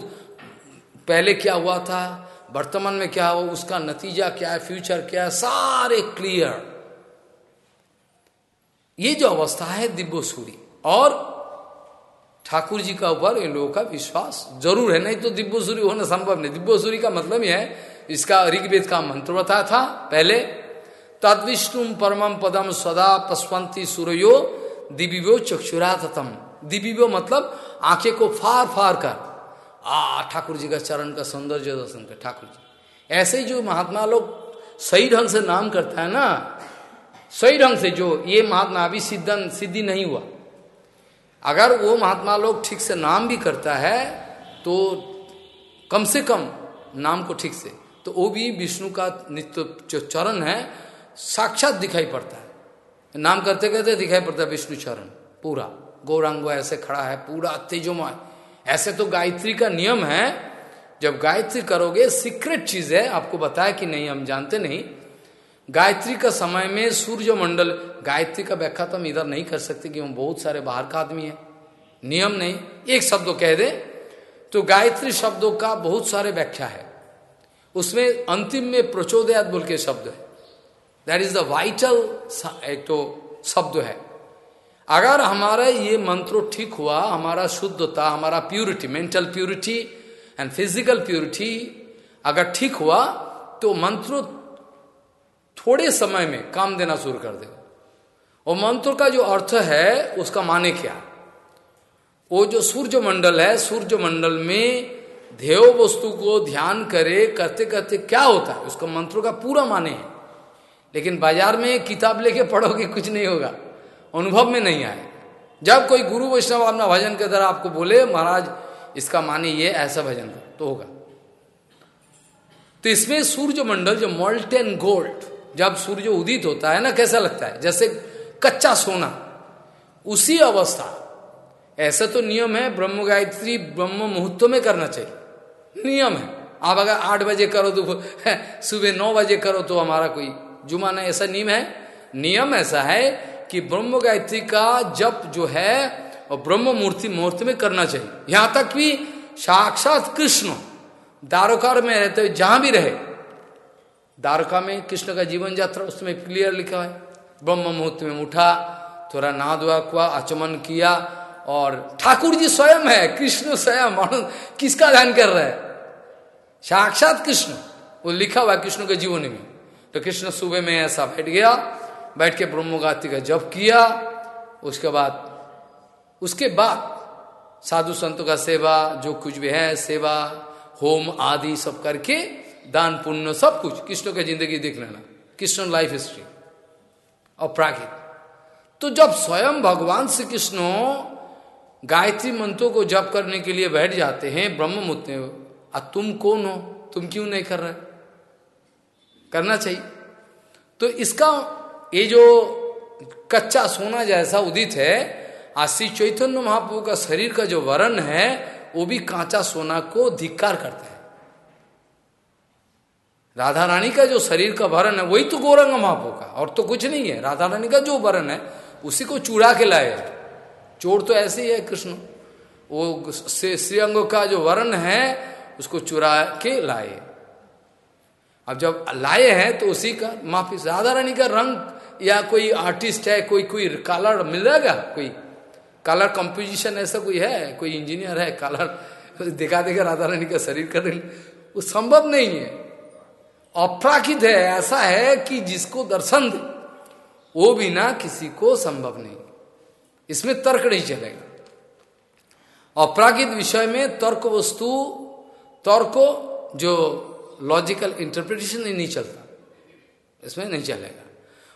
पहले क्या हुआ था? वर्तमान में क्या हुआ? उसका नतीजा क्या है? फ्यूचर क्या है? सारे क्लियर ये जो अवस्था है दिव्य सूरी और ठाकुर जी का ऊपर इन लोगों का विश्वास ज़रूर है। नहीं तो दिव्यसूरी होना संभव नहीं। दिव्यसूरी का मतलब यह है, इसका ऋग्वेद का मंत्र बताया था पहले तद विष्णु परमम पदम सदा पशवंती सूर्यो दिव्यो चक्षुरातम दिव्यो मतलब आँखें को फार फार कर। आ, ठाकुर जी का चरण का सौंदर्य दर्शन कर, ठाकुर जी। ऐसे जो महात्मा लोग सही ढंग से नाम करता है ना, सही ढंग से जो ये महात्मा अभी सिद्धन सिद्धि नहीं हुआ। अगर वो महात्मा लोग ठीक से नाम भी करता है तो कम से कम नाम को ठीक से। तो वो भी विष्णु का नित्य जो चरण है, साक्षात दिखाई पड़ता है। नाम करते करते दिखाई पड़ता है विष्णु चरण, पूरा। गौरांगो ऐसे खड़ा है, पूरा तेजोमय। ऐसे तो गायत्री का नियम है, जब गायत्री करोगे सीक्रेट चीज़ है, आपको बताया कि नहीं, हम जानते नहीं। गायत्री का समय में सूर्य मंडल गायत्री का व्याख्या तो हम इधर नहीं कर सकते क्यों बहुत सारे बाहर का आदमी है। नियम नहीं। एक शब्द कह दे तो गायत्री शब्दों का बहुत सारे व्याख्या है। उसमें अंतिम में प्रचोदयात बोल के शब्द है। दैट इज़ द वाइटल एक तो शब्द है। अगर हमारा ये मंत्रो ठीक हुआ, हमारा शुद्धता, हमारा purity mental purity and physical purity अगर ठीक हुआ तो मंत्रो थोड़े समय में काम देना शुरू कर देगा और मंत्र का जो अर्थ है, उसका माने क्या? वो जो सूर्य मंडल है सूर्य मंडल में ध्येय वस्तु को ध्यान करे, करते करते क्या होता है? उसका मंत्रों का पूरा माने है। लेकिन बाज़ार में किताब लेके पढ़ोगे कुछ नहीं होगा। अनुभव में नहीं आए। जब कोई गुरु वैष्णव अपना भजन के द्वारा आपको बोले, महाराज, इसका माने ये, ऐसा भजन तो होगा। तो इसमें सूर्य मंडल जो मोल्टेन गोल्ड जब सूर्य उदित होता है ना, कैसा लगता है? जैसे कच्चा सोना। उसी अवस्था। ऐसा तो नियम है, ब्रह्म गायत्री ब्रह्म मुहूर्त में करना चाहिए। नियम है। आप अगर आठ बजे करो तो सुबह नौ बजे करो तो हमारा कोई जुमा नहीं, ऐसा नियम है? नियम ऐसा है कि ब्रह्म गायत्री का जप जो है और ब्रह्म मूर्ति मुहूर्त में करना चाहिए। यहाँ तक भी साक्षात कृष्ण दारोकार में रहते हुए जहाँ भी रहे द्वारका में कृष्ण का जीवन यात्रा, उसमें क्लियर लिखा है। ब्रह्म मुहूर्त में उठा, थोड़ा नहा धोआ कुआ आचमन किया, और ठाकुर जी स्वयं है, कृष्ण स्वयं किसका ध्यान कर रहा है? साक्षात कृष्ण। वो लिखा हुआ कृष्ण के जीवन में। तो कृष्ण सुबह में ऐसा बैठ गया, बैठ के ब्रह्मगाती का जप किया, उसके बाद उसके बाद साधु संतों का सेवा, जो कुछ भी है, सेवा, होम आदि सब करके दान, पुण्य, सब कुछ, कृष्ण का ज़िंदगी देख लेना। कृष्ण लाइफ हिस्ट्री और प्राकृत तो जब स्वयं भगवान श्री कृष्ण गायत्री मंत्रों को जप करने के लिए बैठ जाते हैं ब्रह्म मुद्दे और तुम कौन हो? तुम क्यों नहीं कर रहे? करना चाहिए। तो इसका, ये जो कच्चा सोना जैसा उदित है आज श्री चैतन्य महाप्रभु का शरीर का जो वर्ण है, वो भी कांचा सोना को धिक्कार करते है। राधा रानी का जो शरीर का वर्ण है, वही तो गौरंग महापो का और तो कुछ नहीं है। राधा रानी का जो वर्ण है, उसी को चूड़ा के लाए चोर तो ऐसे ही है कृष्ण। वो श्रीअंग का जो वर्ण है, उसको चुरा के लाए अब जब लाए हैं तो उसी का माफ़ी। राधा रानी का रंग या कोई आर्टिस्ट है, कोई कोई कलर मिल जाएगा? कोई कलर कंपोजिशन ऐसा कोई है? कोई इंजीनियर है कलर दिखा देगा राधा रानी का शरीर कर वो संभव नहीं है। अप्राकृत है, ऐसा है कि जिसको दर्शन दे, वो बिना किसी को संभव नहीं। इसमें तर्क नहीं चलेगा। अपराकित विषय में तर्क वस्तु, तर्क जो लॉजिकल इंटरप्रिटेशन नहीं चलता, इसमें नहीं चलेगा।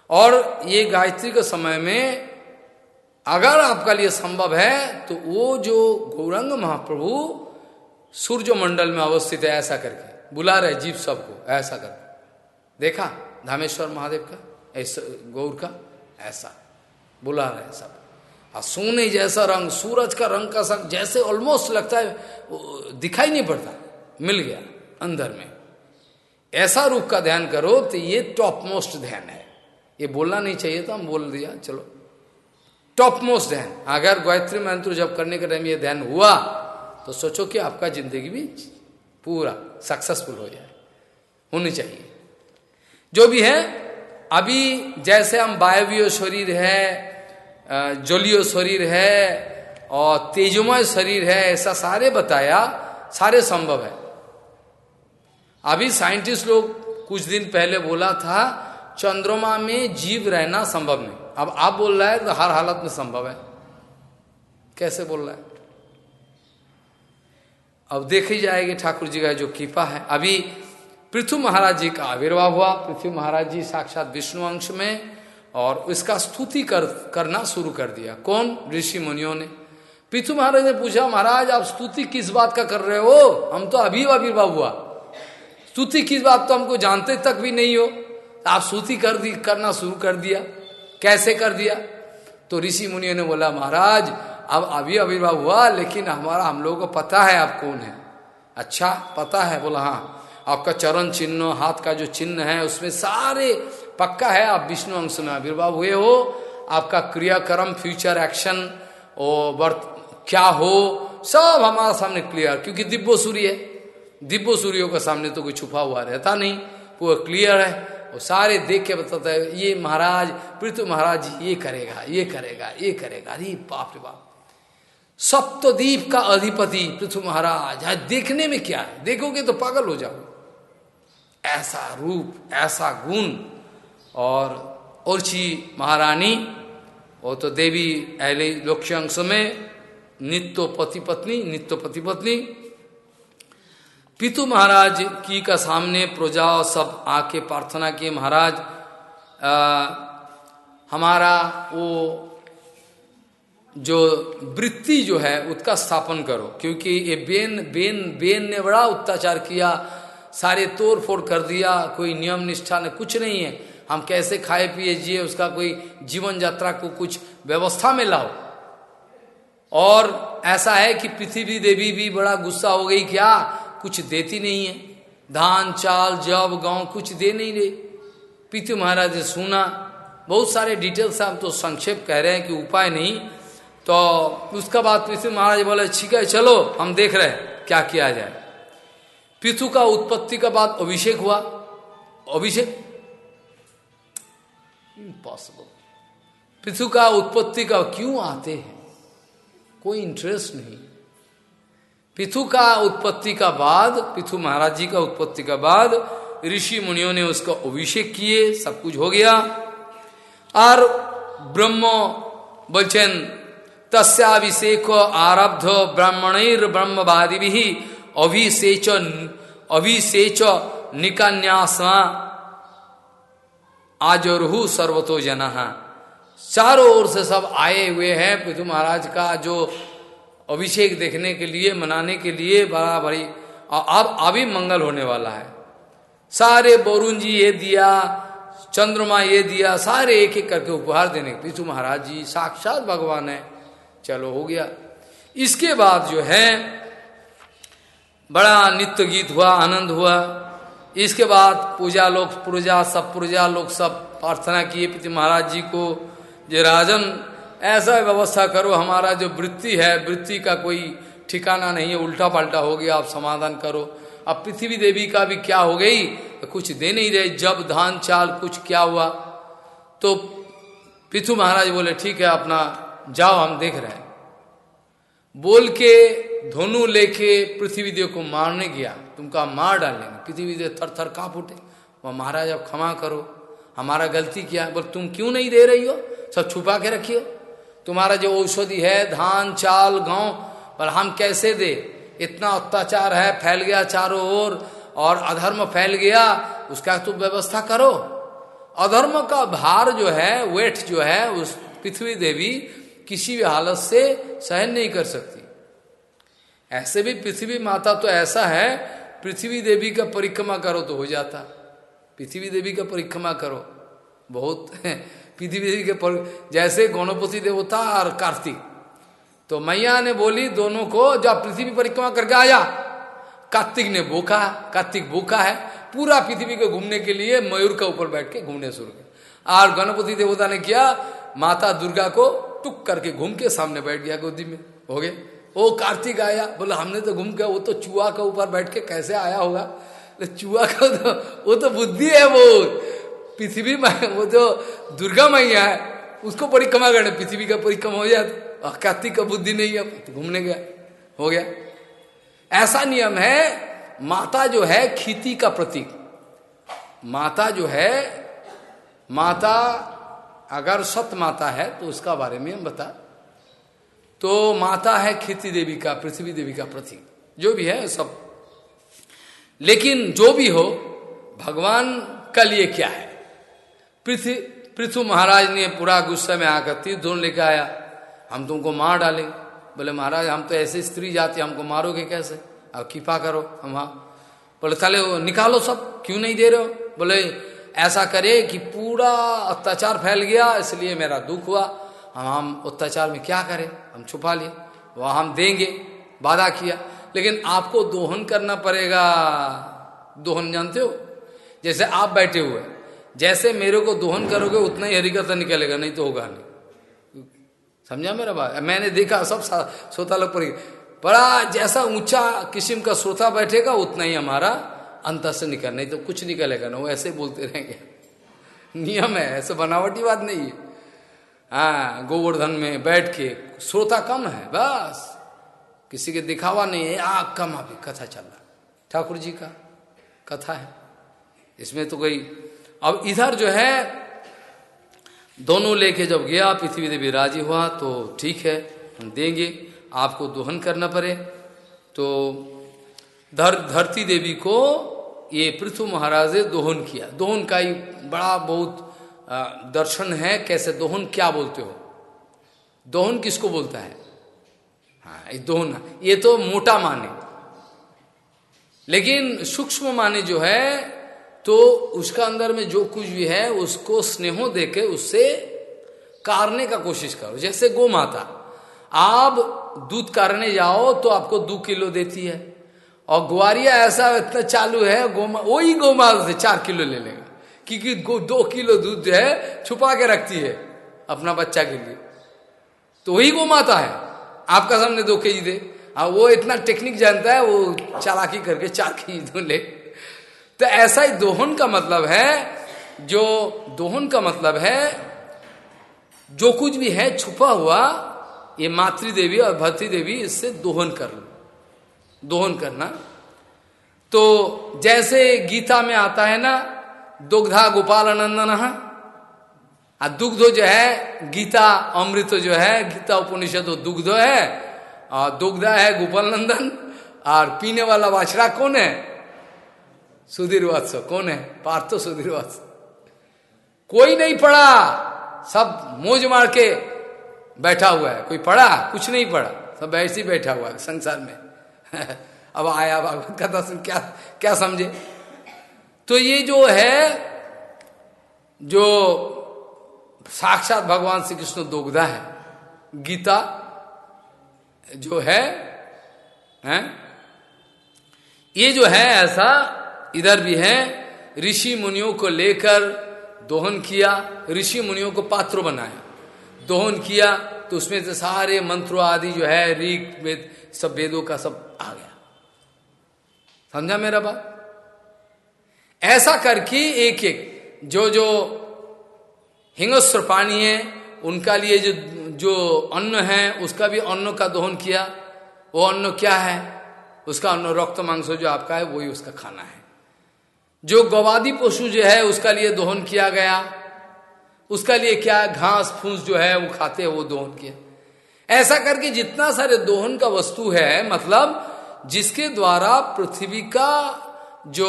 और ये गायत्री के समय में अगर आपका लिए संभव है तो वो जो गौरंग महाप्रभु सूर्य मंडल में अवस्थित है, ऐसा करके। बुला रहे जीव सबको, ऐसा करके देखा? धामेश्वर महादेव का? ऐसा, गौर का? ऐसा। बुला रहे सब। और सोने जैसा रंग, सूरज का रंग का संग जैसे ऑलमोस्ट लगता है दिखाई नहीं पड़ता। मिल गया अंदर में। ऐसा रूप का ध्यान करो तो ये टॉप मोस्ट ध्यान है। ये बोलना नहीं चाहिए था हम बोल दिया, चलो। टॉप मोस्ट ध्यान। अगर गायत्री मंत्र जब करने के टाइम ये ध्यान हुआ तो सोचो कि आपका ज़िंदगी भी पूरा सक्सेसफुल हो जाए। होनी चाहिए। जो भी है, अभी जैसे हम वायवीय शरीर है जलीय शरीर है और तेजमय शरीर है, ऐसा सारे बताया, सारे संभव है। अभी साइंटिस्ट लोग कुछ दिन पहले बोला था, चंद्रमा में जीव रहना संभव नहीं। अब आप बोल रहा है तो हर हालत में संभव है। कैसे बोल रहा है? अब देखी जाएगी ठाकुर जी का जो कृपा है। अभी पृथ्वी महाराज जी का आविर्भाव हुआ। पृथ्वी महाराज जी साक्षात विष्णु अंश में और इसका स्तुति कर, करना शुरू कर दिया। कौन? ऋषि मुनियों ने। पृथ्वी महाराज ने पूछा, महाराज, आप स्तुति किस बात का कर रहे हो? हम तो अभी आविर्भाव हुआ। स्तुति किस बात तो हमको जानते तक भी नहीं हो। आप स्तुति कर दी, करना शुरू कर दिया। कैसे कर दिया? तो ऋषि मुनियों ने बोला, महाराज अब अभी आविर्भाव हुआ, लेकिन हमारा, हम लोगों को पता है आप कौन है। अच्छा पता है, बोला हाँ। आपका चरण चिन्ह, हाथ का जो चिन्ह है, उसमें सारे पक्का है, आप विष्णु अंश में आविर्भाव हुए हो। आपका क्रियाक्रम फ्यूचर एक्शन और वर्त, क्या हो, सब हमारा सामने क्लियर क्योंकि दिव्य सूर्य है। दिव्य सूर्यों के सामने तो कोई छुपा हुआ रहता नहीं, पूरा क्लियर है। वो सारे देख के बताता है, ये महाराज, पृथ्वी महाराज, ये करेगा ये करेगा ये करेगा। अरे बाप रे बाप। सप्तदीप का अधिपति पृथ्वी महाराज है देखने में क्या है? देखोगे तो पागल हो जाओ ऐसा रूप ऐसा गुण और ओरछी महारानी वो तो देवी अहले लोक्ष अंश में नित्य पति पत्नी नित्य पति पत्नी पितु महाराज की का सामने प्रजा सब आके प्रार्थना किए महाराज आ, हमारा वो जो वृत्ति जो है, उसका स्थापन करो। क्योंकि ये बेन बेन बेन ने बड़ा अत्याचार किया, सारे तोड़ फोड़ कर दिया, कोई नियम निष्ठा ने कुछ नहीं है। हम कैसे खाए पिए जिए, उसका कोई जीवन यात्रा को कुछ व्यवस्था में लाओ। और ऐसा है कि पृथ्वी देवी भी बड़ा गुस्सा हो गई, क्या? कुछ देती नहीं है। धान, चाल जब गाँव कुछ दे नहीं रहे। पृथ्वी महाराज ने सुना। बहुत सारे डिटेल्स हम तो संक्षेप कह रहे हैं कि उपाय नहीं। तो उसका बाद पृथ्वी महाराज बोले, ठीक है, चलो, हम देख रहे क्या किया जाए. पृथु का उत्पत्ति का बाद अभिषेक हुआ। अभिषेक? इम्पॉसिबल पृथु का उत्पत्ति का क्यों आते हैं? कोई इंटरेस्ट नहीं। पिथु का उत्पत्ति का बाद पिथु महाराज जी का उत्पत्ति का बाद, ऋषि मुनियों ने उसका अभिषेक किए, सब कुछ हो गया। और ब्रह्म बोलचन तस्याभिषेक आरब्ध ब्राह्मण ब्रह्मवादि भी अभिषेच अभिषेच निकान्यासमा। आजोरहु सर्वतो जन। चारों ओर से सब आए हुए हैं पृथु महाराज का, जो अभिषेक देखने के लिए, मनाने के लिए बड़ा बड़ी अब अभी मंगल होने वाला है। सारे बोरुण जी ये दिया, चंद्रमा ये दिया, सारे एक एक करके उपहार देने। पृथु महाराज जी, साक्षात भगवान है। चलो, हो गया। इसके बाद जो है, बड़ा नित्य गीत हुआ, आनंद हुआ। इसके बाद पूजा लोग, पूजा, सब पूजा लोग, सब प्रार्थना किए पृथ्वी महाराज जी को जो राजन, ऐसा व्यवस्था करो, हमारा जो वृत्ति है, वृत्ति का कोई ठिकाना नहीं है उल्टा पल्टा हो गया, आप समाधान करो। अब पृथ्वी देवी का भी क्या हो गई? कुछ दे नहीं रहे, जब धान, चाल कुछ क्या हुआ? तो पृथु महाराज बोले, ठीक है, अपना जाओ, हम देख रहे हैं। बोल के धोनू लेके पृथ्वी देव को मारने गया, तुमका मार डालेंगे। पृथ्वी देव थर थर काँप उठे। वह महाराज, अब क्षमा करो। हमारा गलती किया। बोल, तुम क्यों नहीं दे रही हो? सब छुपा के रखियो तुम्हारा जो औषधि है, धान चाल गाँव पर हम कैसे दे? इतना अत्याचार है, फैल गया चारों ओर, और अधर्म फैल गया, उसका तो व्यवस्था करो। अधर्म का भार जो है वेट जो है, उस पृथ्वी देवी किसी भी हालत से सहन नहीं कर सकती। ऐसे भी पृथ्वी माता तो ऐसा है, पृथ्वी देवी का परिक्रमा करो तो हो जाता। पृथ्वी देवी का परिक्रमा करो। बहुत पृथ्वी देवी के पर जैसे गणपति देवता और कार्तिक। तो मैया ने बोली दोनों को जब पृथ्वी परिक्रमा करके आया कार्तिक ने भूखा। कार्तिक भूखा है। पूरा पृथ्वी को घूमने के लिए मयूर का ऊपर बैठ के घूमने शुरू किया। और गणपति देवता ने किया, माता दुर्गा को टुक करके घूम के सामने बैठ गया गोदी में। हो गए? वो कार्तिक आया। बोला, हमने तो घूम के, वो तो चुहा के ऊपर बैठ के कैसे आया होगा? चुहा का तो वो तो बुद्धि है वो। पृथ्वी वो जो दुर्गा मैया है। उसको परिक्रमा करने पृथ्वी का परिक्रमा हो जाता। कार्तिक का बुद्धि नहीं है तो घूमने गया। हो गया। ऐसा नियम है, माता जो है, खेती का प्रतीक। माता जो है, माता अगर सत माता है तो उसका बारे में हम बता। तो माता है खेती देवी का, पृथ्वी देवी का प्रतीक। जो भी है, सब। लेकिन जो भी हो, भगवान का लिए क्या है? पृथ्वी पृथु महाराज ने पूरा गुस्से में आकर तीर दोनों लेकर आया। हम तुमको मार डालेंगे बोले, महाराज, हम तो ऐसे स्त्री जाते, हमको मारोगे कैसे? अब कृपा करो, हम हाँ बोले चले निकालो सब, क्यों नहीं दे रहे हो? बोले ऐसा करे कि पूरा अत्याचार फैल गया, इसलिए मेरा दुख हुआ। हम हम अत्याचार में क्या करें? हम छुपा लिए, वह हम देंगे, वादा किया। लेकिन आपको दोहन करना पड़ेगा। दोहन जानते हो? जैसे आप बैठे हुए जैसे मेरे को दोहन करोगे, उतना ही हरिकथा निकलेगा, नहीं तो होगा नहीं। समझा मेरा बात? मैंने देखा, सब श्रोता लोग पर बड़ा जैसा ऊँचा किस्म का श्रोता बैठेगा, उतना ही हमारा अंतर से निकल, नहीं तो कुछ निकलेगा ना, वो ऐसे बोलते रहेंगे। नियम है, ऐसे बनावटी बात नहीं है। हाँ गोवर्धन में बैठ के श्रोता कम है, बस। किसी के दिखावा नहीं है, आग कम अभी कथा चल रहा। ठाकुर जी का कथा है। इसमें तो कोई अब इधर जो है, दोनों लेके जब गया, पृथ्वी देवी राज़ी हुआ तो ठीक है, हम देंगे, आपको दोहन करना पड़े। तो धर, धरती देवी को ये पृथ्वी महाराज ने दोहन किया। दोहन का ही बड़ा बहुत दर्शन है, कैसे दोहन क्या बोलते हो? दोहन किसको बोलता है? हाँ ये दोहन, ये तो मोटा माने। लेकिन सूक्ष्म माने जो है तो उसका अंदर में जो कुछ भी है, उसको स्नेहो देके उससे कारने का कोशिश करो। जैसे गो माता आप दूध कारने जाओ तो आपको दो किलो देती है। और ग्वारिया ऐसा इतना चालू है, गोमा, वही गोमा से चार किलो ले लेगा। क्योंकि दो किलो दूध जो है, छुपा के रखती है अपना बच्चा के लिए। तो वही गो माता है। आपका सामने दो के जी दे। और वो इतना टेक्निक जानता है, वो चालाकी करके चार के जी दो ले। तो ऐसा ही दोहन का मतलब है, जो दोहन का मतलब है, जो कुछ भी है, छुपा हुआ, ये मातृ देवी और भरती देवी इससे दोहन कर लो। दोहन करना। तो जैसे गीता में आता है ना, दुग्धा गोपाल नंदन और दुग्ध जो है, गीता अमृत जो है, गीता उपनिषद दुग्ध है और दुग्धा है गोपाल नंदन, और पीने वाला बाछड़ा कौन है? सुधीर वत्स कौन है? पार्थ सुधीर वत्स कोई नहीं पढ़ा, सब मोज मार के बैठा हुआ है। कोई पढ़ा? कुछ नहीं पढ़ा। सब ऐसे ही बैठा हुआ है संसार में। अब आया भगवत का दर्शन, क्या क्या समझे? तो ये जो है, जो साक्षात भगवान श्री कृष्ण दोगधा है, गीता जो है, हैं? ये जो है ऐसा, इधर भी है, ऋषि मुनियों को लेकर दोहन किया, ऋषि मुनियों को पात्र बनाया, दोहन किया तो उसमें से सारे मंत्रों आदि जो है, ऋग, वेद, सब वेदों का सब आ गया। समझा मेरा बात? ऐसा करके एक एक जो जो हिंगस्व पानी है, उनका लिए जो जो अन्न है, उसका भी अन्न का दोहन किया। वो अन्न क्या है? उसका अन्न रक्त मांस जो आपका है, वही उसका खाना है। जो गवादी पशु जो है, उसका लिए दोहन किया गया। उसका लिए क्या घास फूस जो है वो खाते हैं वो दोहन किया ऐसा करके जितना सारे दोहन का वस्तु है मतलब जिसके द्वारा पृथ्वी का जो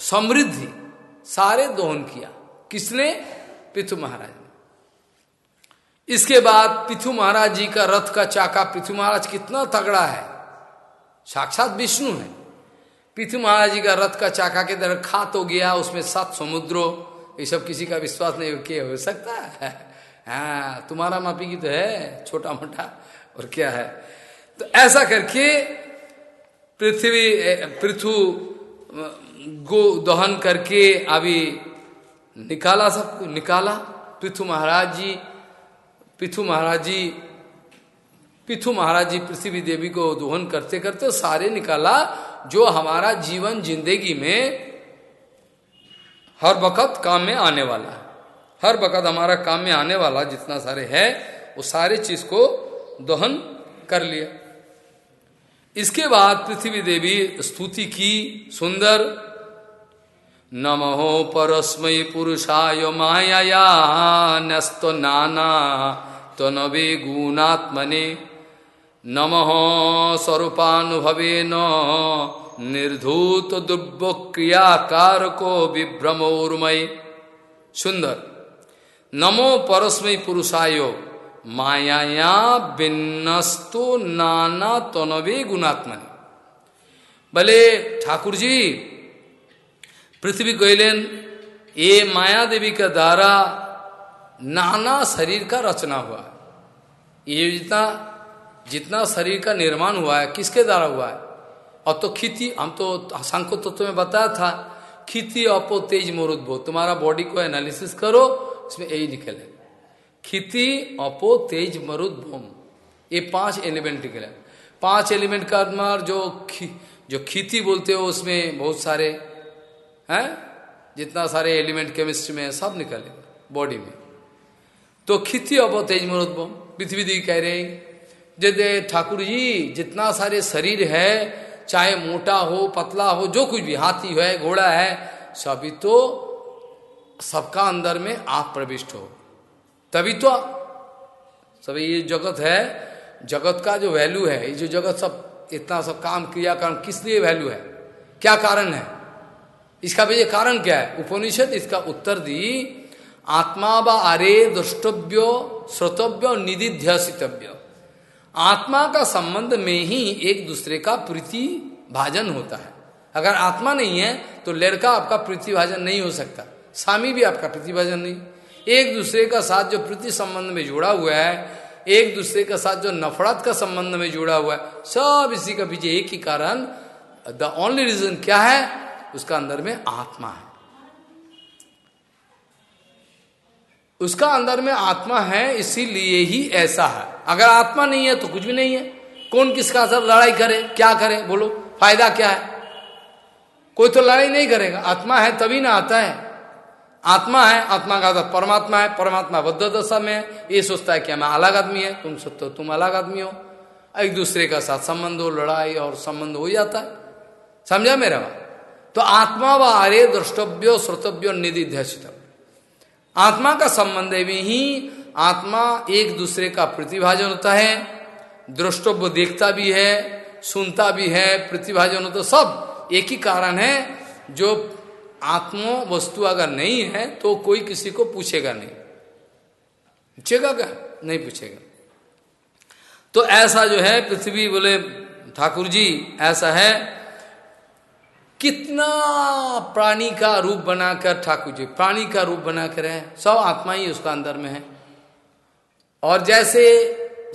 समृद्धि, सारे दोहन किया। किसने? पृथु महाराज ने। इसके बाद पृथु महाराज जी का रथ का चाका पृथु महाराज कितना तगड़ा है। साक्षात विष्णु है। पृथ्वी महाराज जी का रथ का चाका के तरह खात हो गया, उसमें सात समुद्रों ये सब किसी का विश्वास नहीं के हो सकता है। हाँ तुम्हारा मापी की तो है, छोटा मोटा, और क्या है? तो ऐसा करके पृथ्वी पृथु, गो, दहन करके अभी निकाला सब निकाला। पृथु महाराज जी, पृथु महाराज जी, पृथु महाराज जी पृथ्वी देवी को दोहन करते करते सारे निकाला, जो हमारा जीवन ज़िंदगी में हर वक्त काम में आने वाला हर वक्त हमारा काम में आने वाला जितना सारे है, वो सारे चीज़ को दोहन कर लिया इसके बाद पृथ्वी देवी स्तुति की, सुंदर। नमो परस्मय पुरुषाय माया नस्तो नाना तो तनवे गुणात्मने। नम स्वरूपानुभवे न निर्धूत क्रियाकार को विभ्रमोर्मय। सुंदर। नमो परस्मय पुरुषायो माया बिन्नस्तु नाना तनवे गुणात्मनि। भले ठाकुर जी पृथ्वी कहलेन ये माया देवी का द्वारा नाना शरीर का रचना हुआ ये जितना जितना शरीर का निर्माण हुआ है, किसके द्वारा हुआ है? और तो खिति हम तो सांख्य तत्व में बताया था खिति अपो तेज मोरुद्भो तुम्हारा बॉडी को एनालिसिस करो इसमें यही निकले। खिति अपो तेज मरुद्भोम ये पाँच एलिमेंट निकले। पाँच एलिमेंट का मार जो खि, जो खिति बोलते हो उसमें बहुत सारे हैं? जितना सारे एलिमेंट केमिस्ट्री में सब निकले बॉडी में। तो खिति अपो तेज मरुद्भोम पृथ्वी दी कह रहे जैसे ठाकुर जी जितना सारे शरीर है चाहे मोटा हो, पतला हो, जो कुछ भी, हाथी है, घोड़ा है, सभी तो सबका अंदर में आप प्रविष्ट हो। तभी तो सब ये जगत है, जगत का जो वैल्यू है, ये जो जगत सब, इतना सब काम क्रिया कर्म किस लिए वैल्यू है? क्या कारण है? इसका भी कारण क्या है? उपनिषद इसका उत्तर दी, आत्मा व अरे द्रष्टव्यो, श्रोतव्य निधिध्यासितव्य आत्मा का संबंध में ही एक दूसरे का प्रीति भाजन होता है। अगर आत्मा नहीं है तो लड़का आपका प्रीति भाजन नहीं हो सकता। स्वामी भी आपका प्रीति भाजन नहीं। एक दूसरे का साथ जो प्रीति संबंध में जुड़ा हुआ है, एक दूसरे के साथ जो नफरत का संबंध में जुड़ा हुआ है, सब इसी का पीछे एक ही कारण। द ओनली रीजन क्या है? उसका अंदर में आत्मा है। उसका अंदर में आत्मा है, इसीलिए ही ऐसा है। अगर आत्मा नहीं है तो कुछ भी नहीं है। कौन किसका सर लड़ाई करे, क्या करे, बोलो, फ़ायदा क्या है? कोई तो लड़ाई नहीं करेगा। आत्मा है, तभी ना आता है। आत्मा है, आत्मा का तो परमात्मा है, परमात्मा बद्ध दशा में ये सोचता है कि मैं अलग आदमी है, तुम सोचते हो तुम अलग आदमी हो। एक दूसरे का साथ संबंध हो, लड़ाई और संबंध हो जाता है। समझा मेरा तो आत्मा व आर्य द्रष्टव्यो, श्रोतव्यो निधि आत्मा का संबंध में ही आत्मा एक दूसरे का प्रतिभाजन होता है। द्रष्टव्य देखता भी है, सुनता भी है, प्रतिभाजन होता सब एक ही कारण है। जो आत्मो वस्तु अगर नहीं है तो कोई किसी को पूछेगा नहीं। पूछेगा क्या? नहीं पूछेगा। तो ऐसा जो है, पृथ्वी बोले ठाकुर जी, ऐसा है। कितना प्राणी का रूप बनाकर, ठाकुर जी, प्राणी का रूप बनाकर है। सब आत्मा ही उसका अंदर में है। और जैसे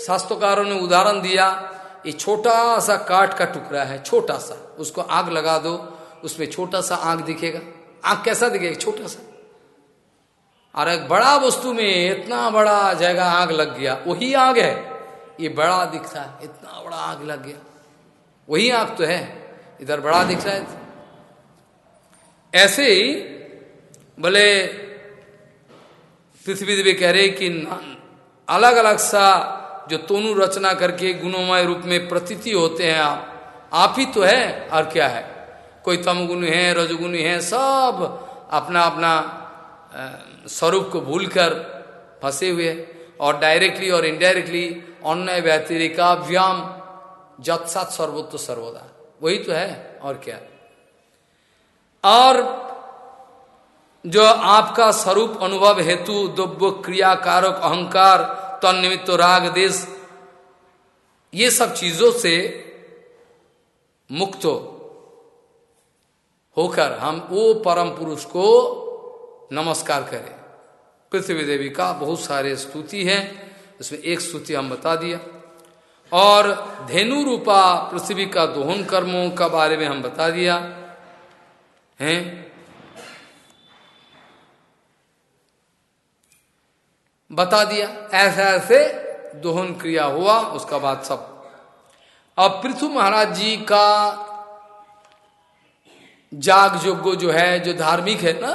शास्त्रकारों ने उदाहरण दिया, ये छोटा सा काट का टुकड़ा है छोटा सा उसको आग लगा दो, उसमें छोटा सा आग दिखेगा। आग कैसा दिखेगा? छोटा सा और एक बड़ा वस्तु में इतना बड़ा जगह आग लग गया, वही आग है। ये बड़ा दिखता है, इतना बड़ा आग लग गया। वही आग तो है, इधर बड़ा दिख रहा है। ऐसे ही बोले पृथ्वी देवी कह रहे कि अलग अलग सा जो तोनु रचना करके गुणोमय रूप में प्रतीति होते हैं, आप आप ही तो है, और क्या है? कोई तमगुण है, रजगुण है, सब अपना अपना स्वरूप को भूलकर फंसे हुए और डायरेक्टली और इनडायरेक्टली अन्य व्यतिरिका व्याम जत्सात सर्वोत्त सर्वोदा। वही तो है, और क्या? और जो आपका स्वरूप अनुभव हेतु दुब्य क्रिया कारक अहंकार तनिमित्त राग, देश, ये सब चीज़ों से मुक्त होकर हम वो परम पुरुष को नमस्कार करें। पृथ्वी देवी का बहुत सारे स्तुति है उसमें एक स्तुति हम बता दिया। और धेनु रूपा पृथ्वी का दोहन कर्मों का बारे में हम बता दिया। हैं? बता दिया, ऐसे ऐसे दोहन क्रिया हुआ, उसका बाद सब। अब पृथु महाराज जी का जाग जोगो जो है, जो धार्मिक है ना,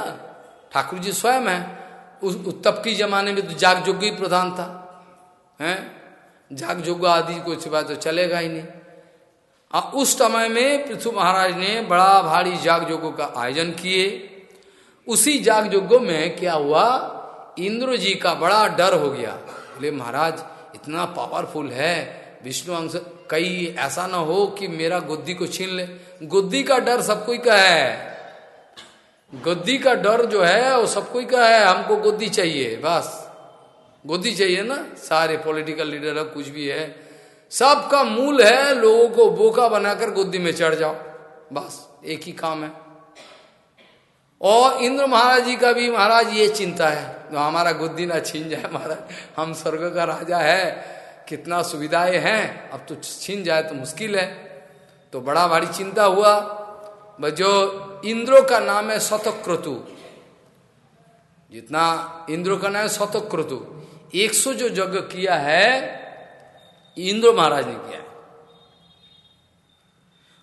ठाकुर जी स्वयं है, उस तब के जमाने में तो जाग जोग्य ही प्रधान था, हैं? जाग जोग आदि को सिवा तो चलेगा ही नहीं। आ, उस समय में पृथु महाराज ने बड़ा भारी जाग जोगों का आयोजन किए। उसी जाग जोगों में क्या हुआ? इंद्र जी का बड़ा डर हो गया। बोले, महाराज, इतना पावरफुल है। विष्णु अंश, कई ऐसा ना हो कि मेरा गुद्दी को छीन ले। गुद्दी का डर सबको का है? गुद्दी का डर जो है, वो सबको का है। हमको गुद्दी चाहिए, बस। गुद्दी चाहिए ना? सारे पॉलिटिकल लीडर कुछ भी है। सबका मूल है लोगों को बोका बनाकर गुद्दी में चढ़ जाओ। बस, एक ही काम है। और इंद्र महाराज जी का भी महाराज ये चिंता है तो हमारा गुद्दी ना छीन जाए महाराज, हम स्वर्ग का राजा है, कितना सुविधाएँ हैं, अब तो छीन जाए तो मुश्किल है। तो बड़ा भारी चिंता हुआ। जो इंद्रो का नाम है शतक्रतु। जितना इंद्रो का नाम है शतक्रतु। एक सौ जो यज्ञ किया है इंद्र महाराज ने किया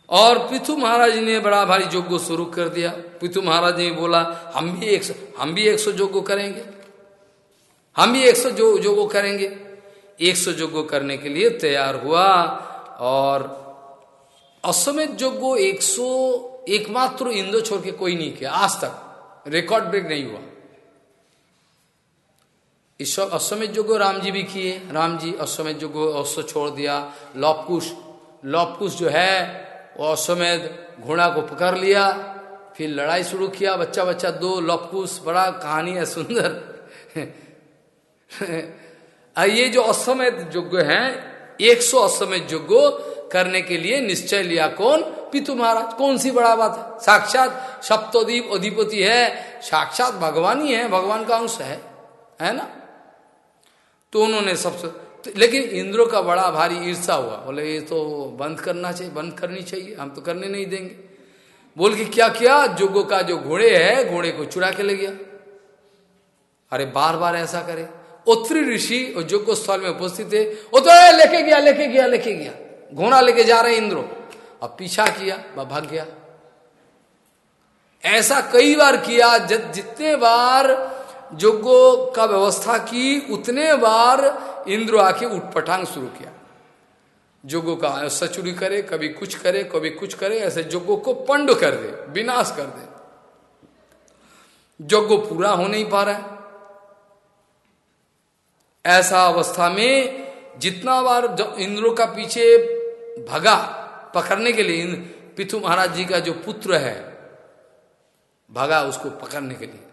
और पृथु महाराज ने बड़ा भारी यज्ञ शुरू कर दिया। पृथु महाराज ने बोला, हम भी एक सौ हम भी एक सौ यज्ञ करेंगे। हम भी एक सौ जो योगो करेंगे। एक सौ योगो करने के लिए तैयार हुआ और अश्वमेध योगो एक सौ एकमात्र इंद्र छोड़ के कोई नहीं किया। आज तक रिकॉर्ड ब्रेक नहीं हुआ। ईश्वर अश्वमेध योग्य राम जी भी किए। राम जी अश्वमेध योग्य अश्व छोड़ दिया। लौपकुश लौपकुश जो है, वो अश्वमेध घोड़ा को पकड़ लिया। फिर लड़ाई शुरू किया। बच्चा बच्चा दो लौपकुश बड़ा कहानी है, सुंदर। ये जो अश्वमेध योग्य है, एक सौ अश्वमेध योग्य करने के लिए निश्चय लिया कौन? पितु महाराज। कौन सी बड़ा बात है? साक्षात सप्तोदीप अधिपति है। साक्षात भगवान ही है। भगवान का अंश है। है ना? तो उन्होंने सबसे तो, लेकिन इंद्रो का बड़ा भारी ईर्षा हुआ। बोले ये तो बंद करना चाहिए बंद करनी चाहिए हम तो करने नहीं देंगे। बोल के क्या किया? जोगो का जो घोड़े है घोड़े को चुरा के ले गया। अरे बार बार ऐसा करे। उत्तरी ऋषि और जोगो स्थल में उपस्थित थे। वो तो लेके गया लेके गया लेके गया। घोड़ा लेके जा रहे इंद्रो। अब पीछा किया वह भाग गया। ऐसा कई बार किया जब जितने बार जोगो का व्यवस्था की उतने बार इंद्र आके उठपटांग शुरू किया। जोगो का सचुरी करे, कभी कुछ करे, कभी कुछ करे, ऐसे जोगो को पंड कर दे, विनाश कर दे। जोगो पूरा हो नहीं पा रहा है। ऐसा अवस्था में जितना बार इंद्रो का पीछे भगा पकड़ने के लिए पिथु महाराज जी का जो पुत्र है, भगा उसको पकड़ने के लिए।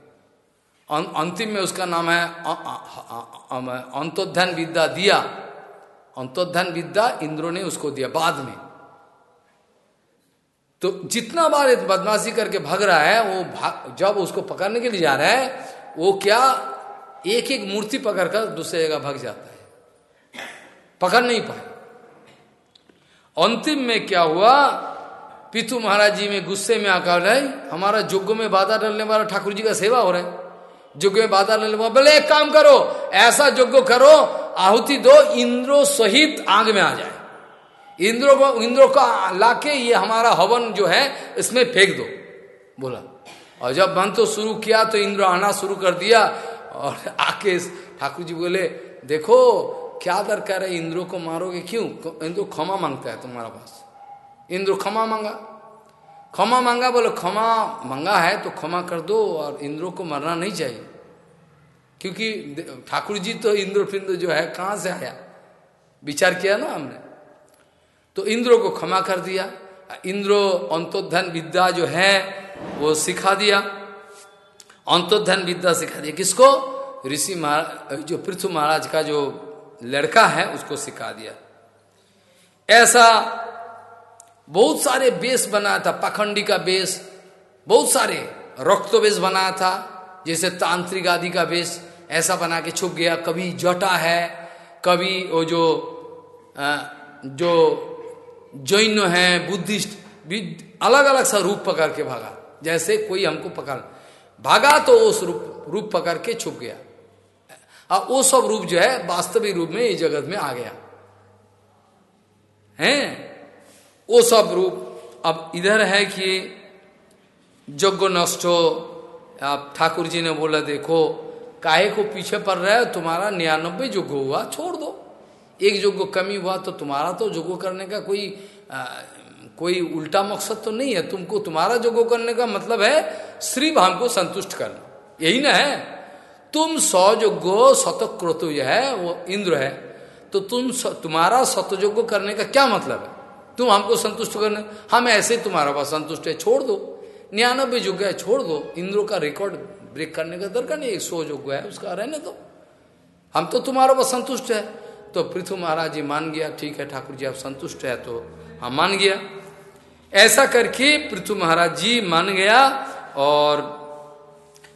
अंतिम में उसका नाम है अंतोध्यान विद्या दिया। अंतोध्यान विद्या इंद्रो ने उसको दिया बाद में। तो जितना बार बदमाशी करके भाग रहा है, वो जब उसको पकड़ने के लिए जा रहा है, वो क्या एक एक मूर्ति पकड़कर दूसरे जगह भाग जाता है। पकड़ नहीं पाए। अंतिम में क्या हुआ, पितु महाराज जी में गुस्से में आकर रहे, हमारा जुग्ग में बाधा डालने वाला ठाकुर जी का सेवा हो रहा है। यज्ञ में बाधा ले बोले, एक काम करो, ऐसा यज्ञ करो, आहुति दो, इंद्रो सहित आग में आ जाए। इंद्रो को, इंद्रो का लाके ये हमारा हवन जो है, इसमें फेंक दो। बोला। और जब मन तो शुरू किया तो इंद्र आना शुरू कर दिया, और आके ठाकुर जी बोले, देखो, क्या दरकार है, इंद्रो को मारोगे क्यों? इंद्र क्षमा माँगता है तुम्हारा पास। इंद्र क्षमा मांगा। क्षमा मांगा, बोलो, क्षमा मांगा है तो क्षमा कर दो और इंद्रों को मरना नहीं चाहिए। क्योंकि ठाकुर जी तो इंद्र फिंद्र जो है, कहाँ से आया? विचार किया ना हमने। तो इंद्रो को क्षमा कर दिया। इंद्रो अंतोधन विद्या जो है, वो सिखा दिया। अंतोधन विद्या सिखा दिया। किसको? ऋषि महाराज जो पृथ्वी महाराज का जो लड़का है, उसको सिखा दिया। ऐसा बहुत सारे बेस बनाया था, पखंडी का बेस, बहुत सारे रक्त बेस बनाया था, जैसे तांत्रिक आदि का बेस, ऐसा बना के छुप गया। कभी जटा है, कभी वो जो जो जैन है, बुद्धिस्ट अलग अलग सा रूप पकड़ के भागा। जैसे कोई हमको पकड़, भागा तो उस रूप रूप पकड़ के छुप गया। और वो सब रूप जो है, वास्तविक रूप में इस जगत में आ गया। हैं? वो सब रूप। अब इधर है कि यज्ञ नष्ट हो आप ठाकुर जी ने बोला देखो काहे को पीछे पड़ रहा है? तुम्हारा निन्यानबे युग हुआ छोड़ दो। एक युग कमी हुआ तो तुम्हारा तो युग करने का कोई आ, कोई उल्टा मकसद तो नहीं है। तुमको तुम्हारा युग करने का मतलब है श्री भाव को संतुष्ट करना। यही ना है? तुम सौ योग्य शतक्रोतु है वो इंद्र है। तो तुम तुम्हारा सतयोग्य करने का क्या मतलब है? तुम हमको संतुष्ट करने। हम ऐसे तुम्हारा पास संतुष्ट है, छोड़ दो। निन्यानबे युग है, छोड़ दो। इंद्रों का रिकॉर्ड ब्रेक करने का दरकार नहीं एक सौ युग है, उसका रहने दो। हम तो तुम्हारा पास संतुष्ट है। तो पृथु महाराज जी मान गया, ठीक है, ठाकुर जी, आप संतुष्ट है तो हम मान गया। ऐसा करके पृथु महाराज जी मान गया और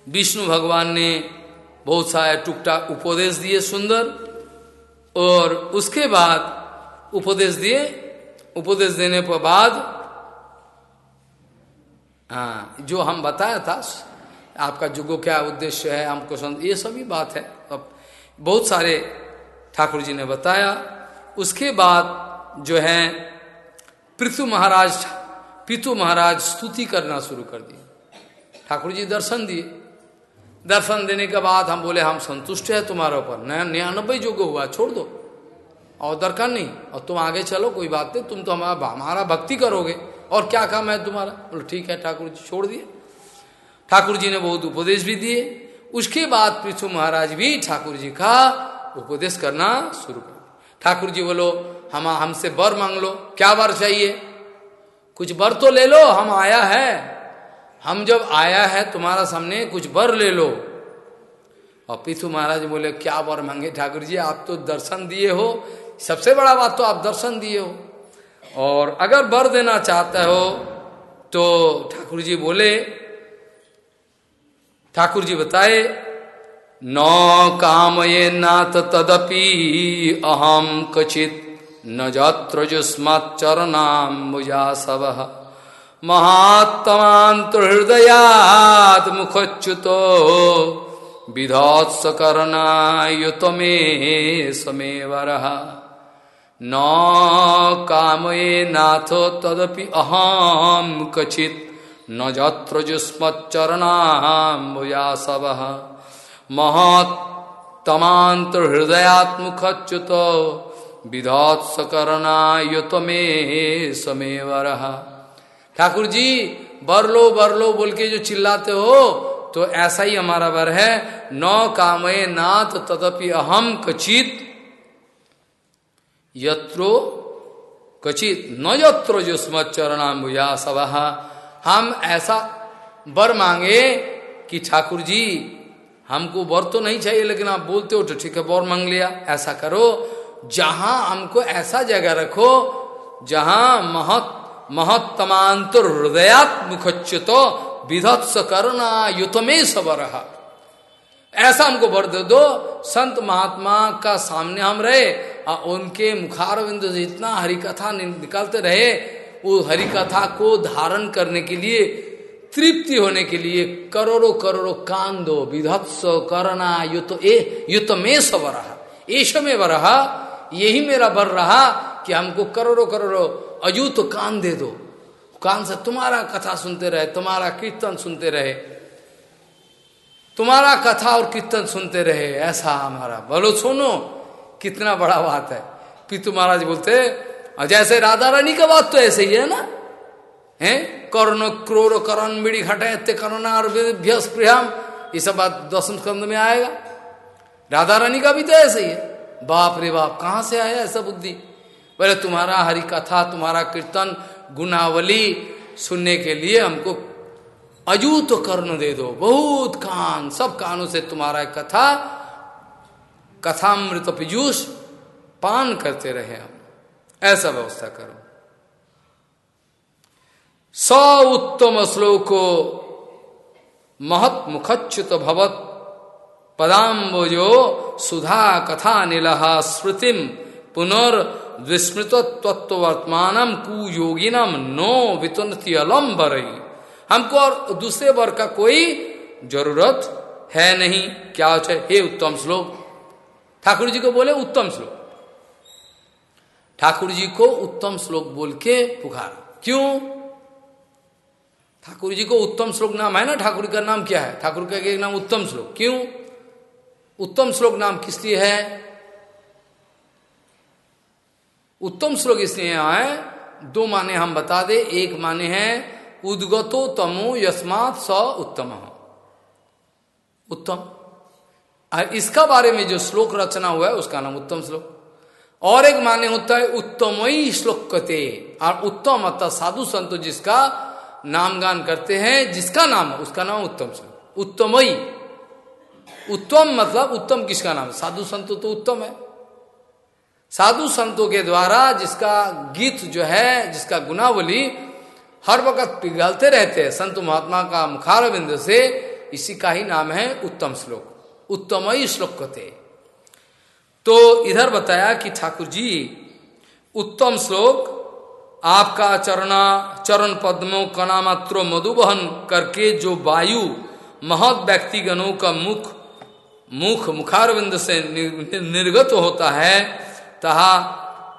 विष्णु भगवान ने बहुत सारे टुकटा उपदेश दिए सुंदर और उसके बाद उपदेश दिए उपदेश देने के बाद हाँ जो हम बताया था, आपका जुगो क्या उद्देश्य है, हमको संत ये सभी बात है। अब बहुत सारे ठाकुर जी ने बताया। उसके बाद जो है, पृथु महाराज पितु महाराज स्तुति करना शुरू कर दिए। ठाकुर जी दर्शन दिए। दर्शन देने के बाद हम बोले, हम संतुष्ट है, तुम्हारे ऊपर। नया निन्यानबे जुग हुआ, छोड़ दो। और दरकार नहीं। और तुम आगे चलो, कोई बात नहीं, तुम तो हमारा हमारा भक्ति करोगे। और क्या काम है तुम्हारा? बोलो, ठीक है ठाकुर जी छोड़ दिए। ठाकुर जी ने बहुत उपदेश भी दिए। उसके बाद पृथु महाराज भी ठाकुर जी का उपदेश करना शुरू कर ठाकुर जी बोलो, हम, हमसे बर मांग लो, क्या बर चाहिए? कुछ बर तो ले लो, हम आया है। हम जब आया है, तुम्हारा सामने कुछ बर ले लो। और पिथु महाराज बोले, क्या वर मांगे ठाकुर जी आप तो दर्शन दिए हो सबसे बड़ा बात तो आप दर्शन दिए हो। और अगर वर देना चाहते हो तो ठाकुर जी बोले ठाकुर जी बताए, न काम ये नाथ तदपि अहम कचित न जत्र जुस्मच्चरणाम मुजा सब मुखच्युतो विधत्स करनायुत मे समेवर न कामये नाथ तदपि अहम कचित न जत्र जुस्मच्चरणाम्बुया सब महत्तमांत हृदयात्मुखच्युत विधत्स करनायुत मे समेवर। ठाकुर जी बरलो बरलो बोल के जो चिल्लाते हो तो ऐसा ही हमारा वर है, नौ कामये नाथ तदपि अहम कचित यत्रो कचित न यत्रो जो स्मचरणाम्बुया सभा हम ऐसा वर मांगे कि ठाकुर जी हमको वर तो नहीं चाहिए, लेकिन आप बोलते हो तो ठीक है, वर मांग लिया, ऐसा करो। जहाँ हमको ऐसा जगह रखो, जहाँ महत महत्तमांतर हृदयात्मुखच्युत विधत्स करना युतमे सब रहा ऐसा हमको वर दे दो, संत महात्मा का सामने हम रहे और उनके मुखार बिंदु से इतना हरि कथा निकालते रहे, वो हरिकथा को धारण करने के लिए, तृप्ति होने के लिए करोड़ों करोड़ों कान दो विधत्स करना, युत ए युत में सब रहा ऐश में रहा यही मेरा बर रहा कि हमको करोड़ों करोड़ों अजूत कान दे दो। कान से तुम्हारा कथा सुनते रहे, तुम्हारा कीर्तन सुनते रहे। तुम्हारा कथा और कीर्तन सुनते रहे, ऐसा हमारा। बोलो, सुनो, कितना बड़ा बात है। पितु महाराज बोलते, और जैसे राधा रानी का बात तो ऐसे ही है ना? है? कर्ण क्रोर करण बिड़ी घटे करुणा और प्रियम, ये सब बात दसम स्कंद में आएगा। राधा रानी का भी तो ऐसे ही है। बाप रे बाप, कहाँ से आया ऐसा बुद्धि? बोले, तुम्हारा हरि कथा, तुम्हारा कीर्तन गुनावली सुनने के लिए हमको अजूत कर्ण दे दो। बहुत कान, सब कानों से तुम्हारा कथा, कथामृत पीयूष पान करते रहे हम। ऐसा व्यवस्था करो। स उत्तम श्लोको महत मुखच्युत भवत पदाम्बोजो सुधा कथा निलहा स्मृतिम पुनर्विस्मृत तत्वर्तमान कुयोगिनम नो वितुनति अलम हमको और दूसरे वर्ग का कोई ज़रूरत है नहीं। क्या हे? उत्तम श्लोक। ठाकुर जी को बोले, उत्तम श्लोक। ठाकुर जी को उत्तम श्लोक बोल के पुकार। क्यों? ठाकुर जी को उत्तम श्लोक नाम है ना? ठाकुर का नाम क्या है? ठाकुर का एक नाम उत्तम श्लोक। क्यों? उत्तम श्लोक नाम किस लिए है? उत्तम श्लोक इसलिए है दो माने हम बता दे, एक माने हैं उद्गतो तमो यस्मात स उत्तम। उत्तम। और इसका बारे में जो श्लोक रचना हुआ है, उसका नाम उत्तम श्लोक। और एक माने होता है उत्तमयी श्लोक कते और उत्तम अर्थात साधु संत जिसका नाम गान करते हैं, जिसका नाम है, उसका नाम उत्तम श्लोक। उत्तमयी उत्तम मतलब उत्तम किसका नाम साधु संतो तो उत्तम है। साधु संतों के द्वारा जिसका गीत जो है, जिसका गुनावली हर वक्त पिघलते रहते हैं। संत महात्मा का मुखार से इसी का ही नाम है उत्तम श्लोक। उत्तमयी श्लोक कते तो इधर बताया कि ठाकुर जी, उत्तम श्लोक, आपका चरणा, चरण पद्मों कणामात्रो मधुबहन करके जो वायु महत व्यक्तिगणों का मुख मुख मुखारविंद से निर्गत होता है, तहा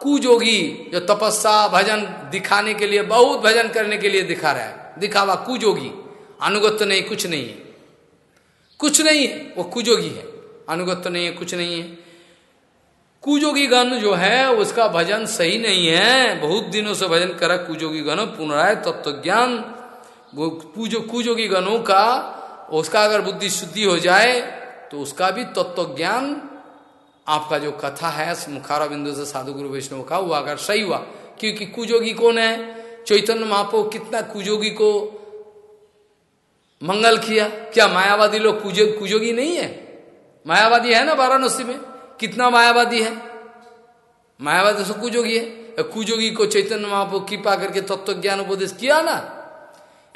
कुजोगी जो तपस्या, भजन दिखाने के लिए, बहुत भजन करने के लिए दिखा रहा है। दिखावा कुजोगी अनुगत्य नहीं, कुछ नहीं है। कुछ नहीं है, वो कुजोगी है। अनुगत्य नहीं है, कुछ नहीं है। कुजोगी गण जो है, उसका भजन सही नहीं है। बहुत दिनों से भजन करा कुजोगी गण, पुनराय तत्व ज्ञान कुजोगी गणों का, उसका अगर बुद्धि शुद्धि हो जाए तो उसका भी तत्व ज्ञान आपका जो कथा है मुखारा बिंदु से साधु गुरु वैष्णव का, वो अगर सही हुआ। क्योंकि कुजोगी कौन है? चैतन्य महापो कितना कुजोगी को मंगल किया। क्या मायावादी लोग कुजो, कुजोगी नहीं है? मायावादी है ना वाराणसी में? कितना मायावादी है? मायावादी से कुजोगी है। कुजोगी को चैतन्य महापो कृपा करके तत्व ज्ञान उपदेश किया ना।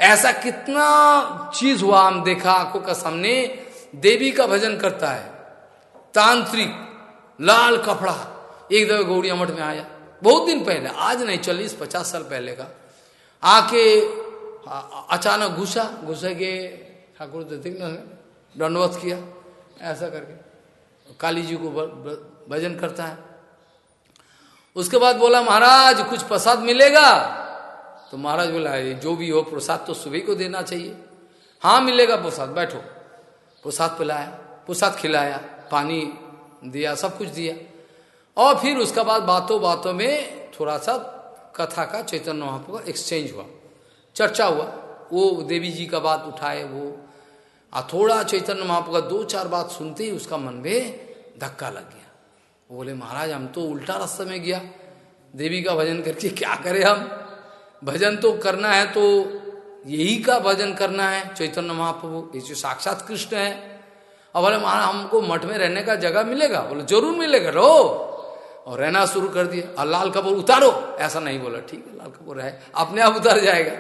ऐसा कितना चीज़ हुआ, हम देखा, आँखों का सामने। देवी का भजन करता है। तांत्रिक लाल कपड़ा। एक दफे गौड़िया मठ में आया। बहुत दिन पहले, आज नहीं चालीस पचास साल पहले का। आके अचानक घुसा। घुसे के ठाकुर दंडवत किया। ऐसा करके। काली जी को भजन करता है। उसके बाद बोला, महाराज, कुछ प्रसाद मिलेगा? तो महाराज बोला जो भी हो, प्रसाद तो सुबह को देना चाहिए। हाँ मिलेगा प्रसाद। बैठो। प्रसाद पिलाया। प्रसाद खिलाया। पानी दिया, सब कुछ दिया। और फिर उसके बाद बातों बातों में थोड़ा सा कथा का चैतन्य महाप्रभु का एक्सचेंज हुआ। चर्चा हुआ। वो देवी जी का बात उठाए, वो आ थोड़ा चैतन्य महाप्रभु का दो चार बात सुनते ही उसका मन में धक्का लग गया। बोले, महाराज, हम तो उल्टा रास्ते में गया। देवी का भजन करके क्या करें हम? भजन तो करना है तो यही का भजन करना है। चैतन्य महाप्रभु, ये जो साक्षात कृष्ण है अब बोले महाराज, हमको मठ में रहने का जगह मिलेगा? बोले, ज़रूर मिलेगा, रो। और रहना शुरू कर दिया। और लाल कपूर, उतारो। ऐसा नहीं बोला, ठीक है, लाल कपूर है। अपने आप उतर जाएगा।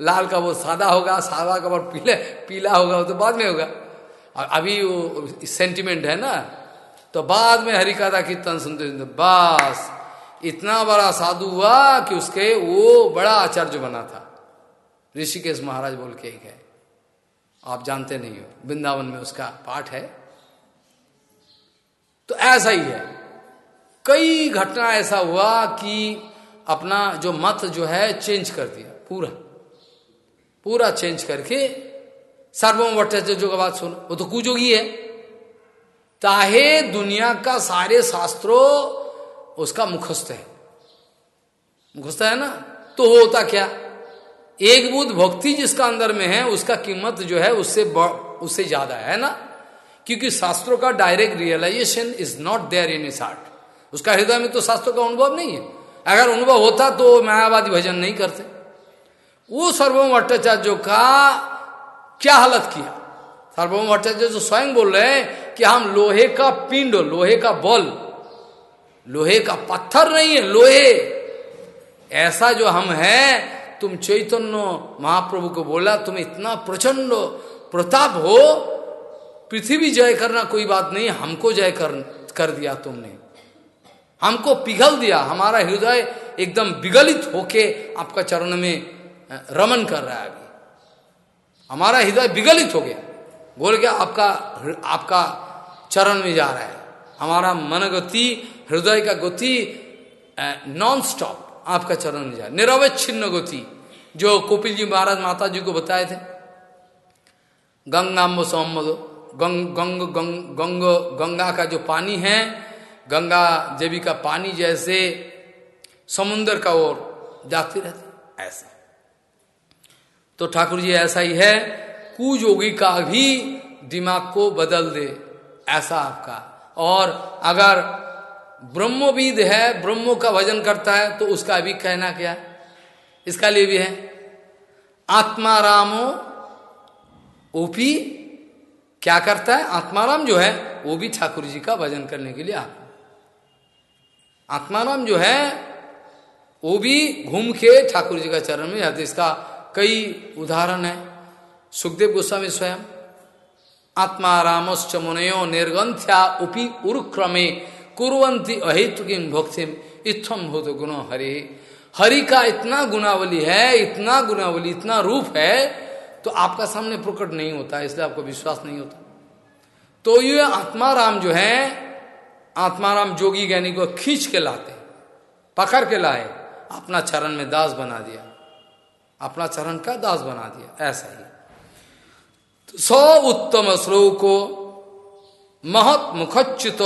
लाल कपूर सादा होगा, सादा कपूर पीले, पीला होगा, वो तो बाद में होगा। और अभी वो सेंटिमेंट है ना? तो बाद में हरिकादा कीर्तन सुनते सुनते, बस, इतना बड़ा साधु हुआ कि उसके वो बड़ा आचार्य बना था। ऋषिकेश महाराज बोल के एक है। आप जानते नहीं हो, वृंदावन में उसका पाठ है। तो ऐसा ही है। कई घटना ऐसा हुआ कि अपना जो मत जो है चेंज कर दिया, पूरा। पूरा चेंज करके सर्वम भट्टाचार्य का बात सुनो, वो तो कुजोगी है। ताहे दुनिया का सारे शास्त्रों उसका मुखस्त है। मुखस्त है ना? तो होता क्या? एक बुद्ध भक्ति जिसका अंदर में है, उसका कीमत जो है, उससे उससे ज़्यादा है ना? क्योंकि शास्त्रों का direct realisation is not there in इस हार्ट उसका हृदय में तो शास्त्रों का अनुभव नहीं है। अगर अनुभव होता तो मायावादी भजन नहीं करते। वो सर्वम भट्टाचार्य का क्या हालत किया? सर्वम भट्टाचार्य जो स्वयं बोल रहे हैं कि हम लोहे का पिंड, लोहे का बल, लोहे का पत्थर नहीं है, लोहे। ऐसा जो हम हैं तुम चैतन्य महाप्रभु को बोला तुम इतना प्रचंड प्रताप हो पृथ्वी जय करना कोई बात नहीं हमको जय कर, कर दिया तुमने। हमको पिघल दिया हमारा हृदय एकदम विगलित होके आपका चरण में रमन कर रहा है अभी। हमारा हृदय विगलित हो गया। बोल गया आपका आपका चरण में जा रहा है। हमारा मन गति हृदय का गति नॉन स्टॉप आपका चरण जाए। निरवच्छिन्न गति, जो कपिल जी महाराज माता जी को बताए थे। गंगाम्ब सोमदो गंग गंग गंग गंग, गंगा का जो पानी है, गंगा देवी का पानी जैसे समुन्द्र का ओर जाती रहती ऐसे। तो ठाकुर जी, ऐसा ही है कुयोगी का भी दिमाग को बदल दे, ऐसा आपका। और अगर ब्रह्मविद है, ब्रह्मो का भजन करता है तो उसका भी कहना क्या? इसका लिए भी है। आत्मारामो ओपी क्या करता है? आत्माराम जो है, वो भी ठाकुर जी का भजन करने के लिए आता आत्माराम जो है, वो भी घूम के ठाकुर जी का चरण में जाते इसका कई उदाहरण है। सुखदेव गोस्वामी स्वयं। आत्मारामश्च मुनयो निर्गंथ्या उपी उरुक्रमे। कुरंती अहित किम भक्ति। इतम भूत गुण हरि। हरि का इतना गुणावली है, इतना गुणावली, इतना रूप है तो आपका सामने प्रकट नहीं होता, इसलिए आपको विश्वास नहीं होता। तो ये आत्माराम जो है, आत्माराम जोगी ज्ञानी को खींच के लाते, पकड़ के लाए, अपना चरण में दास बना दिया। अपना चरण का दास बना दिया, ऐसा ही। तो सौ उत्तम श्लोको, महत मुखच्युत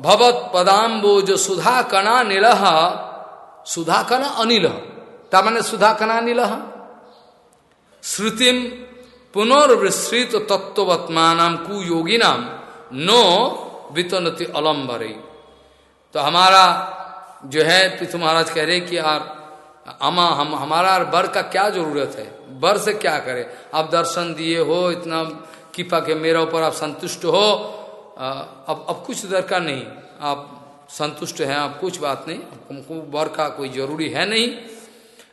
भवत पदाम्बोज सुधा कणा निलह सुधा कणा अनिल। तमने सुधा कणा निलह श्रुतिम पुनर्विस्तृत तत्वत्मान कुयोगी नाम नो वितनति अलम्बर। तो हमारा जो है पृथु महाराज कह रहे कि यार अमा हम, हमारा बर का क्या ज़रूरत है? बर से क्या करे? आप दर्शन दिए हो, इतना कृपा के मेरे ऊपर आप संतुष्ट हो अब अब कुछ दरकार नहीं। आप संतुष्ट हैं, आप कुछ बात नहीं। बर का कोई ज़रूरी है नहीं।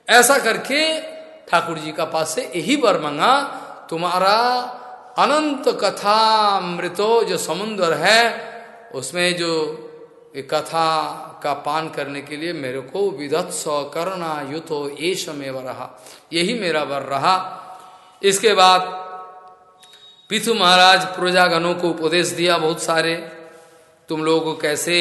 ऐसा करके ठाकुर जी का पास से यही वर मंगा, तुम्हारा अनंत कथा मृतो जो समुद्र है, उसमें जो कथा का पान करने के लिए मेरे को विधत्स करना युतो ये में रहा। यही मेरा वर रहा। इसके बाद पिथु महाराज प्रजागणों को उपदेश दिया बहुत सारे। तुम लोगों को कैसे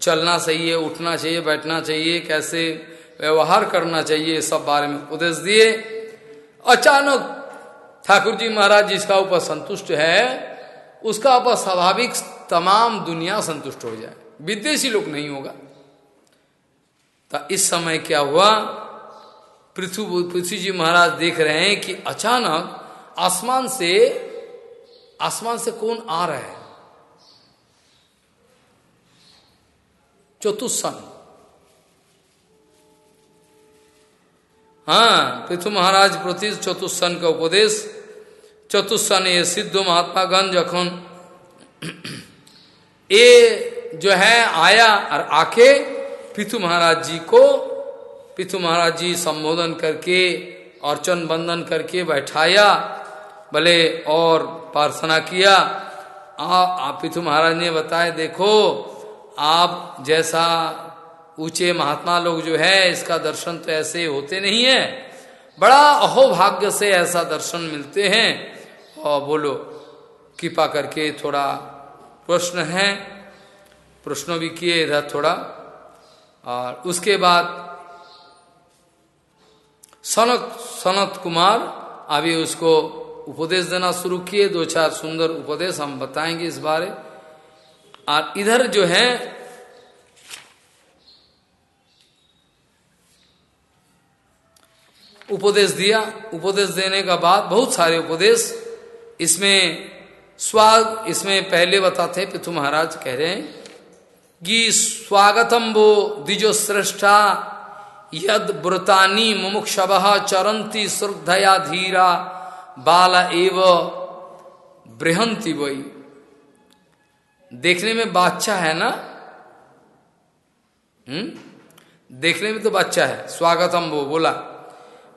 चलना चाहिए, उठना चाहिए, बैठना चाहिए, कैसे व्यवहार करना चाहिए सब बारे में उपदेश दिए। अचानक ठाकुर जी महाराज जिसका ऊपर संतुष्ट है, उसका ऊपर स्वाभाविक तमाम दुनिया संतुष्ट हो जाए। विदेशी लोग नहीं होगा। तो इस समय क्या हुआ? पृथ्वी पृथ्वी जी महाराज देख रहे हैं कि अचानक आसमान से आसमान से कौन आ रहा है? चतुस्सन हाँ पृथु महाराज प्रति चतुस्सन का उपदेश। चतुस्सन ये सिद्ध महात्मा गण जखन ये जो है आया और आके पृथु महाराज जी को, पृथु महाराज जी संबोधन करके, अर्चन बंदन करके बैठाया। भले और प्रार्थना किया। पिथु महाराज ने बताया, देखो, आप जैसा ऊँचे महात्मा लोग जो है, इसका दर्शन तो ऐसे होते नहीं है। बड़ा अहोभाग्य से ऐसा दर्शन मिलते हैं। और बोलो, कृपा करके थोड़ा प्रश्न है। प्रश्न भी किए इधर थोड़ा। और उसके बाद सनक सनत कुमार, अभी उसको उपदेश देना शुरू किए, दो चार सुंदर उपदेश हम बताएँगे इस बारे। और इधर जो है, उपदेश दिया। उपदेश देने का बाद बहुत सारे उपदेश इसमें स्वाग, इसमें पहले बताते हैं पिथु महाराज कह रहे हैं कि स्वागतम वो द्विजो श्रेष्ठा, यद व्रतानी मुमुक्षव चरंती श्रद्धया धीरा। बाल एव बृहंती वही। देखने में बादशाह है ना? हम्म? देखने में तो बच्चा है। स्वागतम वो, बोला।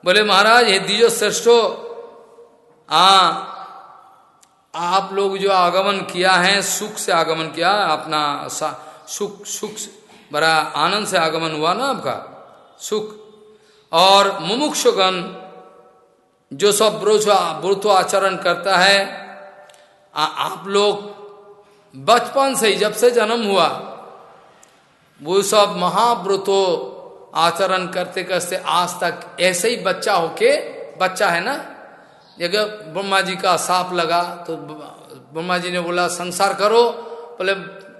बोले, महाराज, हे दीजो श्रेष्ठो, आ, आप लोग जो आगमन किया है, सुख से आगमन किया, अपना सुख सुख बड़ा आनंद से आगमन हुआ ना आपका? सुख। और मुमुक्षगण जो सब ब्रोथो आचरण करता है आ, आप लोग बचपन से ही जब से जन्म हुआ वो सब महाव्रतो आचरण करते करते आज तक ऐसे ही बच्चा होके बच्चा है ना? जगह ब्रह्मा जी का साप लगा तो ब्रह्मा जी ने बोला संसार करो। बोले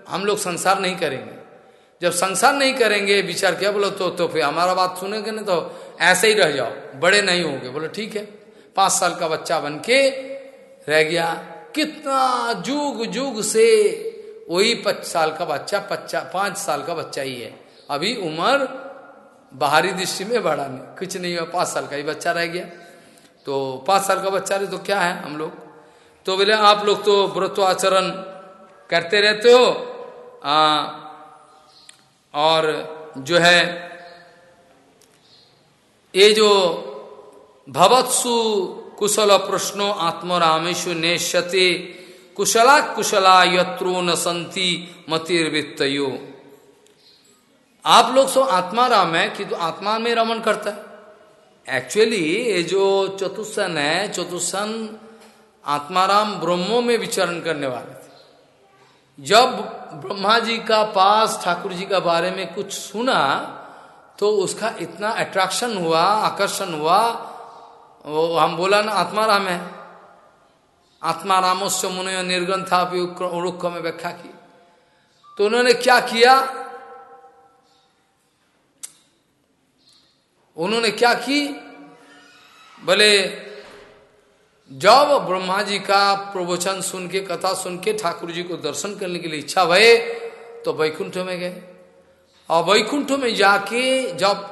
हम लोग संसार नहीं करेंगे। जब संसार नहीं करेंगे विचार किया बोलो तो तो फिर हमारा बात सुनेंगे ना तो ऐसे ही रह जाओ। बड़े नहीं होंगे। बोले ठीक है। पाँच साल का बच्चा बन के रह गया। कितना जुग जुग से वही पच साल का बच्चा पच्चा पाँच साल का बच्चा ही है। अभी उम्र बाहरी दृष्टि में बढ़ा नहीं कुछ नहीं हुआ पाँच साल का ही बच्चा रह गया। तो पाँच साल का बच्चा रहे तो क्या है हम लोग? तो बोले आप लोग तो व्रत आचरण करते रहते हो। आ, और जो है, ये जो भवत्सु कुशल प्रश्नो आत्मरामेशु नेश्यते कुशला कुशला यत्रो न संति मतिर्वित्तो आप लोग सो आत्मा राम है कि तो आत्मा में रमन करता है। एक्चुअली ये जो चतुसन है चतुसन आत्माराम ब्रह्मों में विचरण करने वाले जब ब्रह्मा जी का पास ठाकुर जी का बारे में कुछ सुना तो उसका इतना अट्रैक्शन हुआ, आकर्षण हुआ, वो हम बोला ना आत्माराम है। आत्मारामोस्य मुनय निर्गन था उड़ुख में व्याख्या की। तो उन्होंने क्या किया? उन्होंने क्या की? बोले जब ब्रह्मा जी का प्रवचन सुन के, कथा सुन के ठाकुर जी को दर्शन करने के लिए इच्छा भय तो वैकुंठ में गए। और वैकुंठ में जाके जब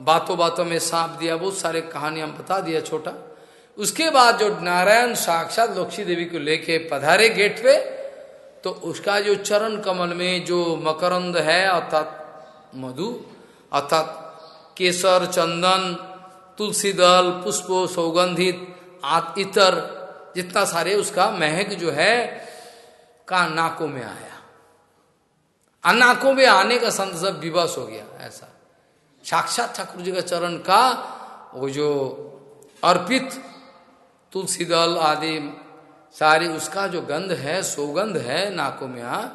बातों बातों में सांप दिया, बहुत सारे कहानी हम बता दिया छोटा। उसके बाद जो नारायण साक्षात लक्ष्मी देवी को लेके पधारे गेट पे तो उसका जो चरण कमल में जो मकरंद है, अर्थात मधु, अर्थात केसर, चंदन तुलसी दल पुष्प, सौगंधित इतर, जितना सारे उसका महक जो है, का नाकों में आया। अनाकों में आने का संत सब विवश हो गया, ऐसा। साक्षात ठाकुर जी का चरण का वो जो अर्पित, तुलसी दल आदि, सारी उसका जो गंध है, सौगंध है नाकों में आ,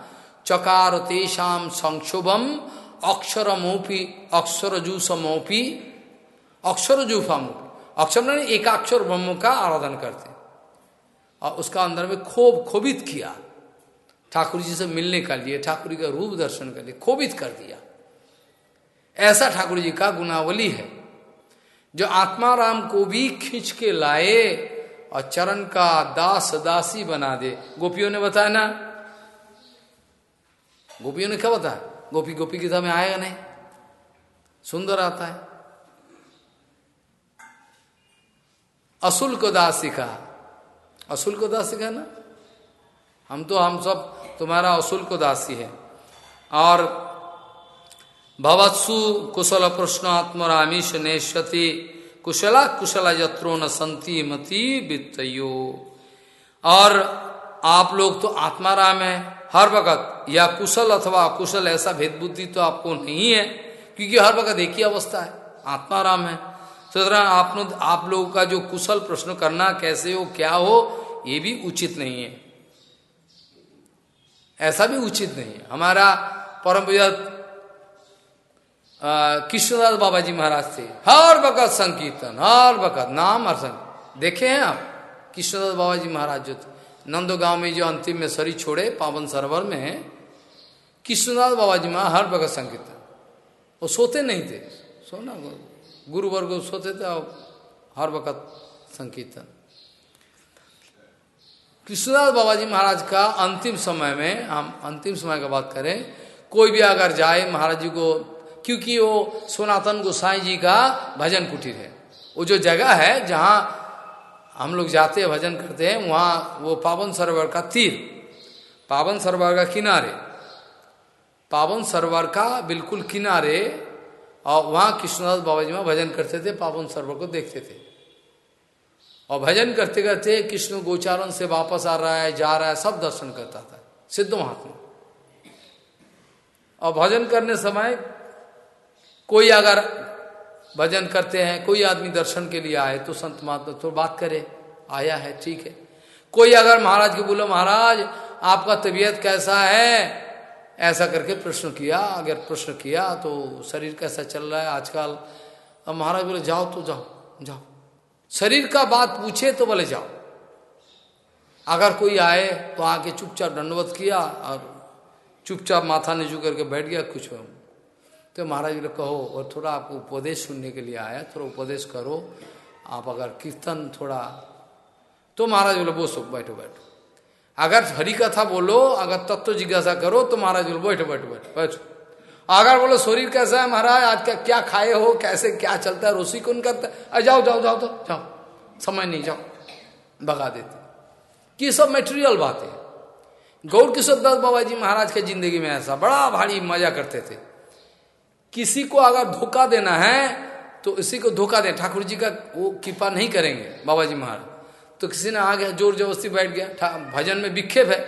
चकार तेषाम संक्षोभम अक्षर मोपी अक्षर जूसमोपी अक्षर ने एकाक्षर ब्रह्म का आराधन करते और उसका अंदर में खोब, खोबित किया। ठाकुर जी से मिलने का लिए ठाकुर जी का रूप दर्शन कर लिए खोबित कर दिया। ऐसा ठाकुर जी का गुनावली है, जो आत्मा राम को भी खींच के लाए और चरण का दास दासी बना दे। गोपियों ने बताया ना? गोपियों ने क्या बताया? गोपी गोपी गीता में आएगा नहीं? सुंदर आता है। असुल को दास सिखा। असुल को दास सिखा ना? हम तो हम सब, तुम्हारा असुल को दासी है। और भवत्सु कुशल प्रश्न आत्मरामीश नेशति कुशला कुशला यत्रो न संति मति वित्तो और आप लोग तो आत्माराम है। हर वक्त, या कुशल अथवा अकुशल ऐसा भेद बुद्धि तो आपको नहीं है, क्योंकि हर वक्त एक ही अवस्था है। आत्माराम है। सुतरां आप आप लोगों का जो कुशल प्रश्न करना, कैसे हो, क्या हो, ये भी उचित नहीं है। ऐसा भी उचित नहीं है। हमारा परम कृष्णदास बाबा जी महाराज थे। हर वक्त संकीर्तन, हर वक्त नाम और संग। देखे हैं आप? कृष्णदास बाबा जी महाराज जो थे। नंदो गाँव में जो अंतिम में सरी छोड़े, पावन सरोवर में कृष्णदास बाबा जी महाराज हर वक्त संकीर्तन। वो सोते नहीं थे। सोना गुरुवर को सोते थे और हर वक्त संकीर्तन कृष्णदास बाबा जी महाराज का अंतिम समय में, हम अंतिम समय का बात करें, कोई भी अगर जाए, महाराज जी को, क्योंकि वो सनातन गोसाई जी का भजन कुटीर है। वो जो जगह है जहाँ हम लोग जाते हैं भजन करते हैं, वहाँ वो पावन सरोवर का तीर, पावन सरोवर का किनारे, पावन सरोवर का बिल्कुल किनारे और वहाँ कृष्णदास बाबा जी भजन करते थे पावन सरोवर को देखते थे। और भजन करते करते कृष्ण गोचारण से वापस आ रहा है, जा रहा है, सब दर्शन करता था, सिद्ध महात्मा। और भजन करने समय कोई अगर भजन करते हैं, कोई आदमी दर्शन के लिए आए तो संत महात्मा तो बात करे, आया है, ठीक है। कोई अगर महाराज को बोलो, महाराज, आपका तबीयत कैसा है? ऐसा करके प्रश्न किया, अगर प्रश्न किया तो शरीर कैसा चल रहा है आजकल? अब महाराज बोले, जाओ तो जाओ जाओ। शरीर का बात पूछे तो बोले, जाओ। अगर कोई आए तो आके चुपचाप दंडवत किया और चुपचाप माथा नीचू करके बैठ गया कुछ तो महाराज बोले, कहो और थोड़ा आपको उपदेश सुनने के लिए आया, थोड़ा उपदेश करो। आप अगर कीर्तन थोड़ा तो महाराज बोले बोसो बैठो बैठो। अगर हरी कथा बोलो, अगर तत्व जिज्ञासा करो तो महाराज बोलो, बैठो बैठो बैठो बैठो। अगर बोलो, शरीर कैसा है महाराज? आज का क्या खाए हो? कैसे, क्या चलता है? रोसी कौन करता है? जाओ जाओ जाओ तो जाओ। समय नहीं, जाओ। भगा देते ये सब मेटेरियल बात गौर किशोर दास बाबा जी महाराज के ज़िंदगी में ऐसा बड़ा भारी मज़ा करते थे। किसी को अगर धोखा देना है तो इसी को धोखा दे। ठाकुर जी का वो कृपा नहीं करेंगे, बाबा जी महाराज। तो किसी ने आ गया ज़ोर जबरस्ती बैठ गया भजन में विक्षेप है।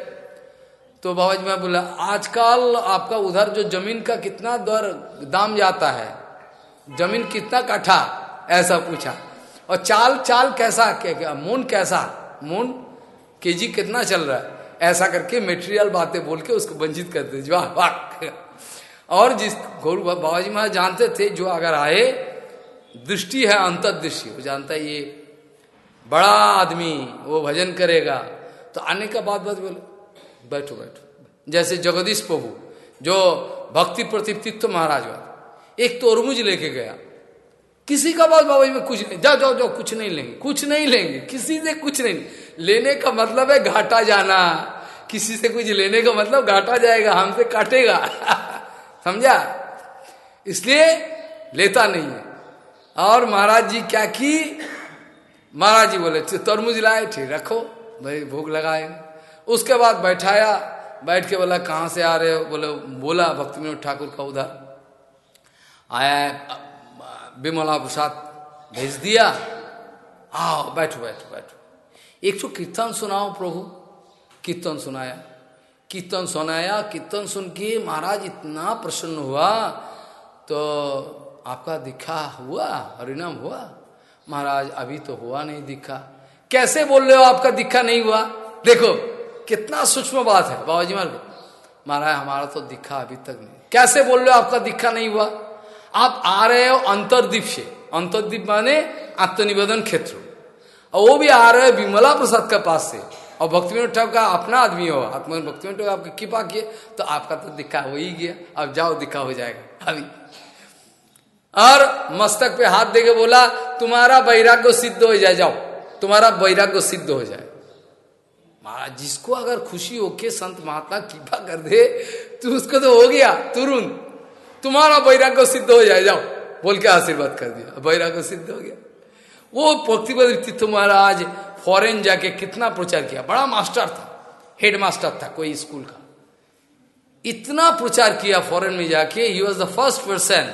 तो बाबा जी मैं बोला, आजकल आपका उधर जो ज़मीन का कितना दर, दाम जाता है, ज़मीन कितना काठा? ऐसा पूछा। और चाल चाल कैसा, क्या क्या, मून कैसा? मून, केजी कितना चल रहा है? ऐसा करके मेटेरियल बातें बोल के उसको वंचित करते वाह वाह। और जिस गौरू बाबा जी महाराज जानते थे, जो अगर आए, दृष्टि है, अंतर्दृष्टि। वो जानता है ये बड़ा आदमी, वो भजन करेगा। तो आने का बाद बात बोले, बैठो बैठो। जैसे जगदीश प्रभु, जो भक्ति प्रतिप्तित्व महाराज एक तो अरमुज लेके गया। किसी का बात बाबा में कुछ नहीं। जाओ जाओ जाओ, कुछ नहीं लेंगे, कुछ नहीं लेंगे, किसी से कुछ नहीं। लेने का मतलब है घाटा जाना। किसी से कुछ लेने का मतलब घाटा जाएगा, हमसे काटेगा। समझा? इसलिए लेता नहीं है। और महाराज जी क्या की? महाराज जी बोले तरमुज लाए, ठीक, रखो, भाई भोग लगाए। उसके बाद बैठाया, बैठ के बोला, कहाँ से आ रहे हो? बोले, बोला, भक्ति विनोद ठाकुर का उधर। आया, विमला प्रसाद भेज दिया। आओ, बैठो बैठो बैठो। एक तो कीर्तन सुनाओ, प्रभु। कीर्तन सुनाया। कीर्तन सुनाया, कीर्तन सुन के महाराज इतना प्रसन्न हुआ तो आपका दिखा हुआ, हरिनाम हुआ। महाराज, अभी तो हुआ नहीं दिखा। कैसे बोल रहे हो आपका दिखा नहीं हुआ? देखो, कितना सूक्ष्म बात है बाबा जी महाराज, हमारा तो दिखा अभी तक नहीं। कैसे बोल रहे हो आपका दिखा नहीं हुआ? आप आ रहे हो अंतरदीप से। अंतरदीप माने आत्मनिवेदन क्षेत्र। और वो भी आ रहे हो विमला प्रसाद के पास से। और भक्ति ठाकुर का अपना आदमी हो। आत्मा भक्ति विनोद ठाकुर आपकी कृपा किए तो आपका तो दिखा हो ही गया। अब जाओ, दिखा हो जाएगा। अभी और मस्तक पे हाथ देके बोला, तुम्हारा वैराग्य सिद्ध हो जाए, जाओ। तुम्हारा वैराग्य सिद्ध हो जाए। महाराज, जिसको अगर खुशी होके संत महात्मा कृपा कर दे तो उसको तो हो गया तुरंत तुम्हारा वैराग्य सिद्ध हो जाए, जाओ। बोल के आशीर्वाद कर दिया। वैराग्य सिद्ध हो गया। वो भक्तिपद तीर्थ महाराज फॉरेन जाके कितना प्रचार किया। बड़ा मास्टर था हेड मास्टर था कोई स्कूल का। इतना प्रचार किया फॉरेन में जाके। He was the first person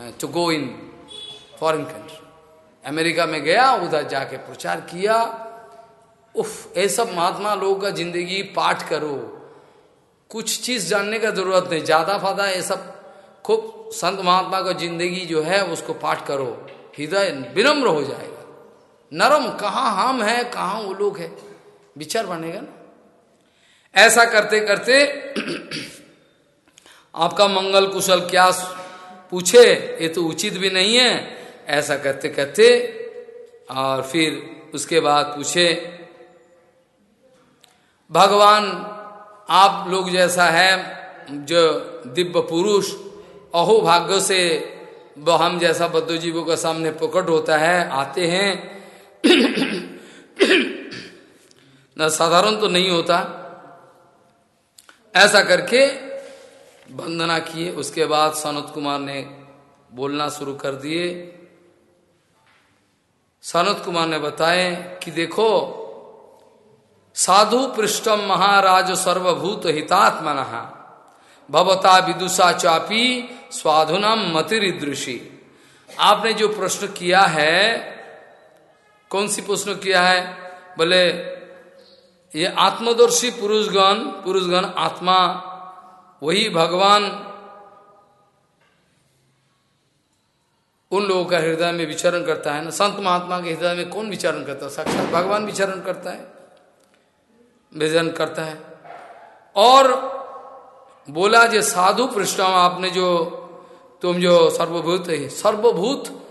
to go in foreign country America में गया, उधर जाके प्रचार किया। उफ, ये सब महात्मा लोगों का ज़िंदगी पाठ करो। कुछ चीज़ जानने का ज़रूरत नहीं, ज़्यादा फ़ायदा ये सब खूब संत महात्मा का ज़िंदगी जो है, उसको पाठ करो। हृदय विनम्र हो जाएगा। नरम, कहाँ हम है, कहाँ वो लोग है? विचार बनेगा ना। ऐसा करते करते आपका मंगल कुशल, क्या पूछे, ये तो उचित भी नहीं है। ऐसा करते करते और फिर उसके बाद पूछे, भगवान, आप लोग जैसा है, जो दिव्य पुरुष, अहो भाग्य से हम जैसा बद्धजीवों के सामने प्रकट होता है, आते हैं। न साधारण तो नहीं होता। ऐसा करके वंदना किए, उसके बाद सनत कुमार ने बोलना शुरू कर दिए। सनत कुमार ने बताए कि देखो, साधु पृष्ठम महाराज सर्वभूत हितात्मन, भवता विदुषा चापी स्वाधुनाम मतिरिदृषि आपने जो प्रश्न किया है, कौन सी प्रश्न किया है? बोले, ये आत्मदर्शी पुरुषगण पुरुषगण आत्मा वही भगवान उन लोगों का हृदय में विचरण करता है ना? संत महात्मा के हृदय में कौन विचरण करता है? साक्षात भगवान विचरण करता है विचरण करता है। और बोला जे, साधु पृष्ठम, आपने जो, तुम जो सर्वभूत है, सर्वभूत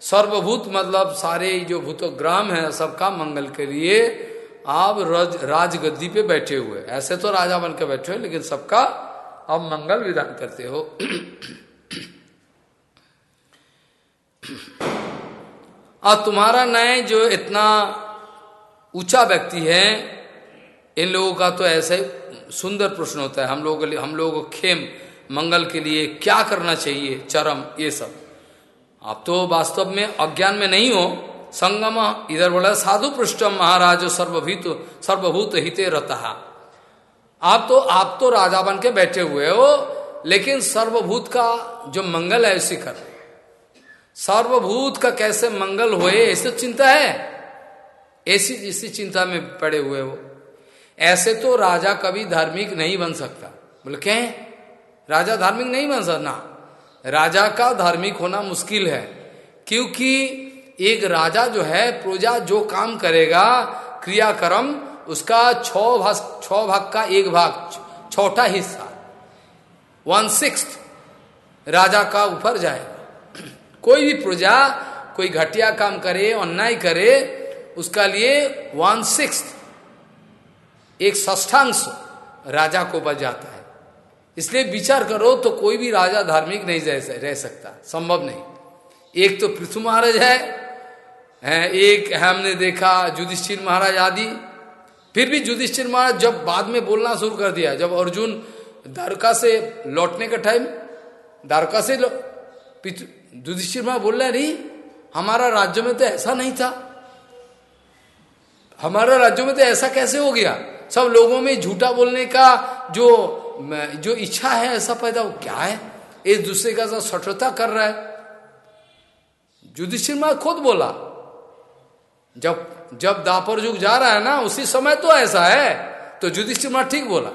सर्वभूत मतलब सारे जो भूतोग्राम है, सबका मंगल के लिए आप राज, राजगद्दी पे बैठे हुए ऐसे तो राजा बन के बैठे हुए लेकिन सबका आप मंगल विधान करते हो। और तुम्हारा न्याय जो इतना ऊँचा व्यक्ति है, इन लोगों का तो ऐसे सुंदर प्रश्न होता है, हम लोगों के लिए, हम लोगों को खेम, मंगल के लिए क्या करना चाहिए, चरम, ये सब। आप तो वास्तव में अज्ञान में नहीं हो, संगम इधर बोला, साधु पृष्ठम महाराज सर्वभूत सर्वभूत हिते रहता आप तो आप तो राजा बन के बैठे हुए हो, लेकिन सर्वभूत का जो मंगल है उसी कर सर्वभूत का कैसे मंगल होए, ऐसी चिंता है। ऐसी, इसी चिंता में पड़े हुए हो। ऐसे तो राजा कभी धार्मिक नहीं बन सकता। बोले, क्या? राजा धार्मिक नहीं बन सकता? ना। राजा का धार्मिक होना मुश्किल है, क्योंकि एक राजा जो है, प्रजा जो काम करेगा, क्रियाक्रम उसका छ भाग छ भाग का एक भाग छोटा हिस्सा। वन सिक्स राजा का ऊपर जाएगा। कोई भी प्रजा कोई घटिया काम करे अन्याय करे उसका लिए वन सिक्स एक ष्ठांश राजा को बच जाता है। इसलिए विचार करो तो कोई भी राजा धार्मिक नहीं रह सकता संभव नहीं। एक तो पृथ्वी महाराज है, है एक हमने देखा युधिष्ठिर महाराज आदि। फिर भी युधिष्ठिर महाराज जब बाद में बोलना शुरू कर दिया, जब अर्जुन द्वारका से लौटने का टाइम द्वारका से युधिष्ठिर महाराज बोल रहे, नहीं, हमारा राज्य में तो ऐसा नहीं था। हमारा राज्यों में तो ऐसा कैसे हो गया? सब लोगों में झूठा बोलने का जो जो इच्छा है, ऐसा पैदा हो, क्या है? एक दूसरे का साथ सठता कर रहा है। युधिष्ठिर महाराज खुद बोला, जब जब दापर युग जा रहा है ना, उसी समय तो ऐसा है। तो युधिष्ठिर महाराज ठीक बोला।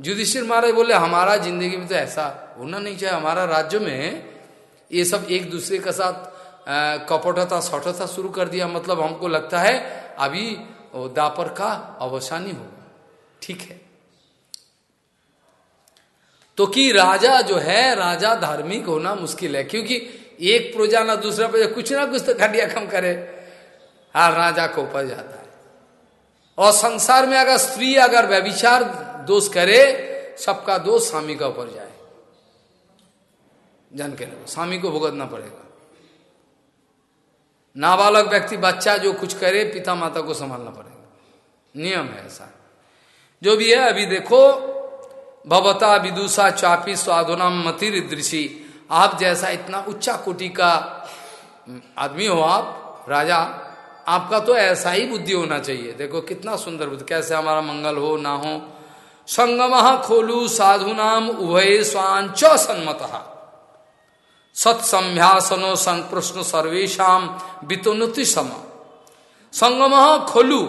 युधिष्ठिर महाराज बोले, हमारा ज़िंदगी में तो ऐसा होना नहीं चाहिए। हमारा राज्य में ये सब एक दूसरे के साथ कपटता सठता शुरू कर दिया। मतलब हमको लगता है, अभी दापर का अवसान होगा। ठीक है। तो कि राजा जो है, राजा धार्मिक होना मुश्किल है, क्योंकि एक प्रजा ना दूसरा प्रजा कुछ ना कुछ तो घटिया कम करे। हर राजा को ऊपर जाता है। और संसार में अगर स्त्री अगर व्यभिचार दोष करे, सबका दोष स्वामी का ऊपर जाए। जान के लो स्वामी को भुगतना पड़ेगा। नाबालक व्यक्ति, बच्चा जो कुछ करे पिता माता को संभालना पड़ेगा। नियम है ऐसा। जो भी है, अभी देखो, भवता विदुषा चापी स्वाधुनाम मतिर दृषि आप जैसा इतना उच्चा कोटि का आदमी हो आप, राजा आपका तो ऐसा ही बुद्धि होना चाहिए। देखो कितना सुंदर बुद्धि, कैसे हमारा मंगल हो ना हो। संगम खोलू साधुनाम उभय स्वांच सन्मत। सत्संभ्यासनो संप्रश्न सर्वेशा वितोन्नति सम। संगम खोलू,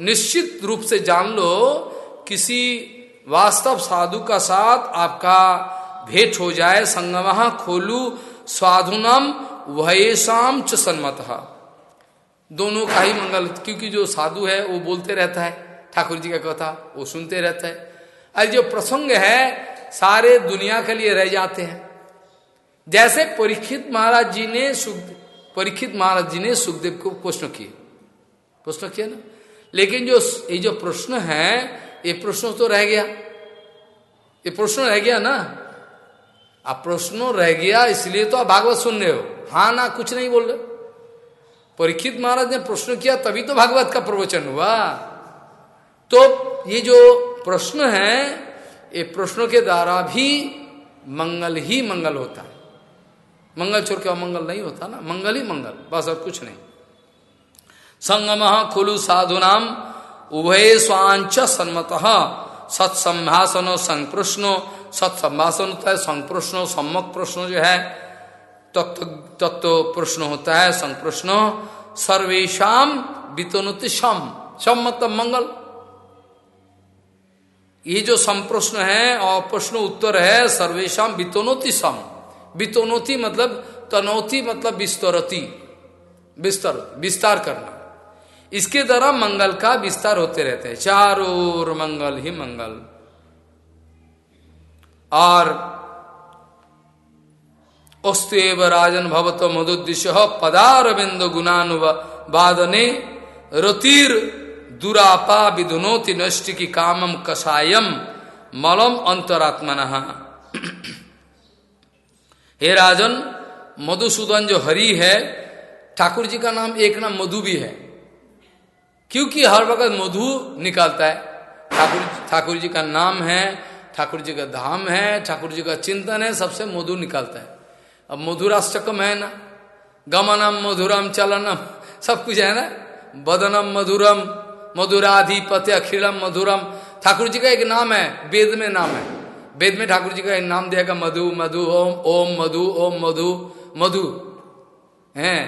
निश्चित रूप से जान लो किसी वास्तव साधु का साथ आपका भेंट हो जाए। संगम खोलू साधुनम वहेशम च सन्मत। दोनों का ही मंगल, क्योंकि जो साधु है, वो बोलते रहता है, ठाकुर जी का कथा, वो सुनते रहता है। अरे जो प्रसंग है, सारे दुनिया के लिए रह जाते हैं। जैसे परीक्षित महाराज जी ने सुख, परीक्षित महाराज जी ने सुखदेव को प्रश्न किए। प्रश्न किया ना? लेकिन जो ये जो प्रश्न है, ये प्रश्न तो रह गया। ये प्रश्न रह गया ना? आप प्रश्न रह गया, इसलिए तो आप भागवत सुन रहे हो। हाँ ना, कुछ नहीं बोल रहे। परीक्षित महाराज ने प्रश्न किया, तभी तो भागवत का प्रवचन हुआ। तो ये जो प्रश्न है, ये प्रश्नों के द्वारा भी मंगल ही मंगल होता है। मंगल छोड़ के अमंगल नहीं होता ना, मंगल ही मंगल, बस और कुछ नहीं। संगम खुलु साधुनाम, उभय स्वांच सन्मत। सत्संभाषण संप्रश्नो सत्संभाषण होता है संप्रश्नो सम्मक प्रश्न जो है तत्व तत्व प्रश्न होता है, संप्रश्न। सर्वेशम वितोनुति सम सम मतलब मंगल। ये जो संप्रश्न है और प्रश्न उत्तर है सर्वेशम वितोनोति सम वितोनोति मतलब तनौती मतलब विस्तरती। विस्तर, विस्तार करना। इसके द्वारा मंगल का विस्तार होते रहते हैं। चारों मंगल ही मंगल। और अस्तव राजन भवत मधुद्देश्य पदारविंद गुणानुवादने रतिर दुरापा विधुनोति नष्ट की कामम कसायम मलम अंतरात्मन हे राजन, मधुसूदन जो हरि है ठाकुर जी का नाम एक नाम मधु भी है। क्योंकि हर वक्त मधु निकालता है। ठाकुर ठाकुर जी का नाम है ठाकुर जी का धाम है ठाकुर जी का चिंतन है, सबसे मधु निकालता है। अब मधुराष्टकम है ना? गमनम, मधुरम, चलनम, सब कुछ है ना? बदनम, मधुरम, मधुराधिपत्य, अखिलम, मधुरम। ठाकुर जी का एक नाम है, वेद में नाम है। वेद में ठाकुर जी का एक नाम दिया मधु मधु, ओम ओम, मधु ओम, मधु मधु। है?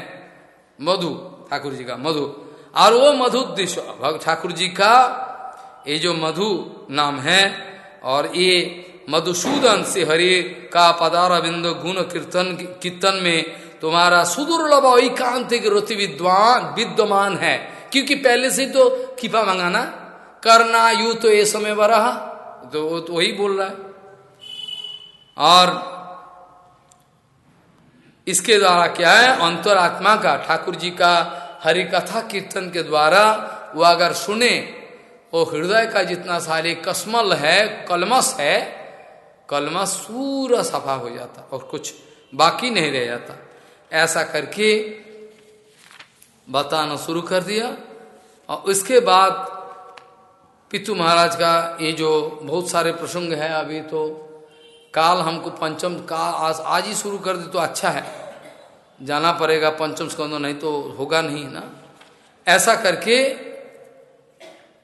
मधु ठाकुर जी का, मधु। और वो मधु भग ठाकुर जी का ये जो मधु नाम है, और ये मधुसूदन से हरे का पदार बिंदु गुण कीर्तन कीर्तन में तुम्हारा सुदुर्लभ एकांतिक रति विद्वान विद्यमान है। क्योंकि पहले से तो कृपा मंगाना, करना यू तो ये समय बरहा तो वो तो वही बोल रहा है। और इसके द्वारा क्या है? अंतरात्मा का, ठाकुर जी का हरि कथा कीर्तन के द्वारा वो अगर सुने, वो हृदय का जितना सारे कसमल है, कलमस है कलमस पूरा सफ़ा हो जाता और कुछ बाकी नहीं रह जाता। ऐसा करके बताना शुरू कर दिया और उसके बाद पितु महाराज का ये जो बहुत सारे प्रसंग है अभी तो काल हमको पंचम का आज आज ही शुरू कर दे तो अच्छा है। जाना पड़ेगा पंचम स्कंद, नहीं तो होगा नहीं ना। ऐसा करके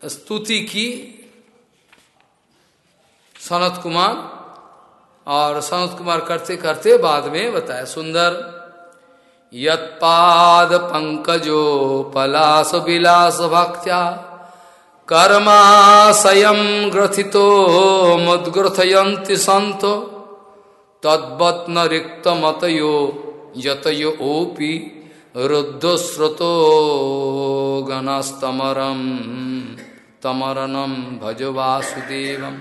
स्तुति की सनत कुमार और सनत कुमार करते करते बाद में बताया, सुंदर, यत्पाद पंकजो पलास विलास भक्त्या कर्माशयम ग्रथितो मुद्ग्रथयंति संत तद्वत न रिक्त मतयो यतयो ओपी रुद्धश्रुतो गणस्तमरम तमरनम भज वासुदेवम।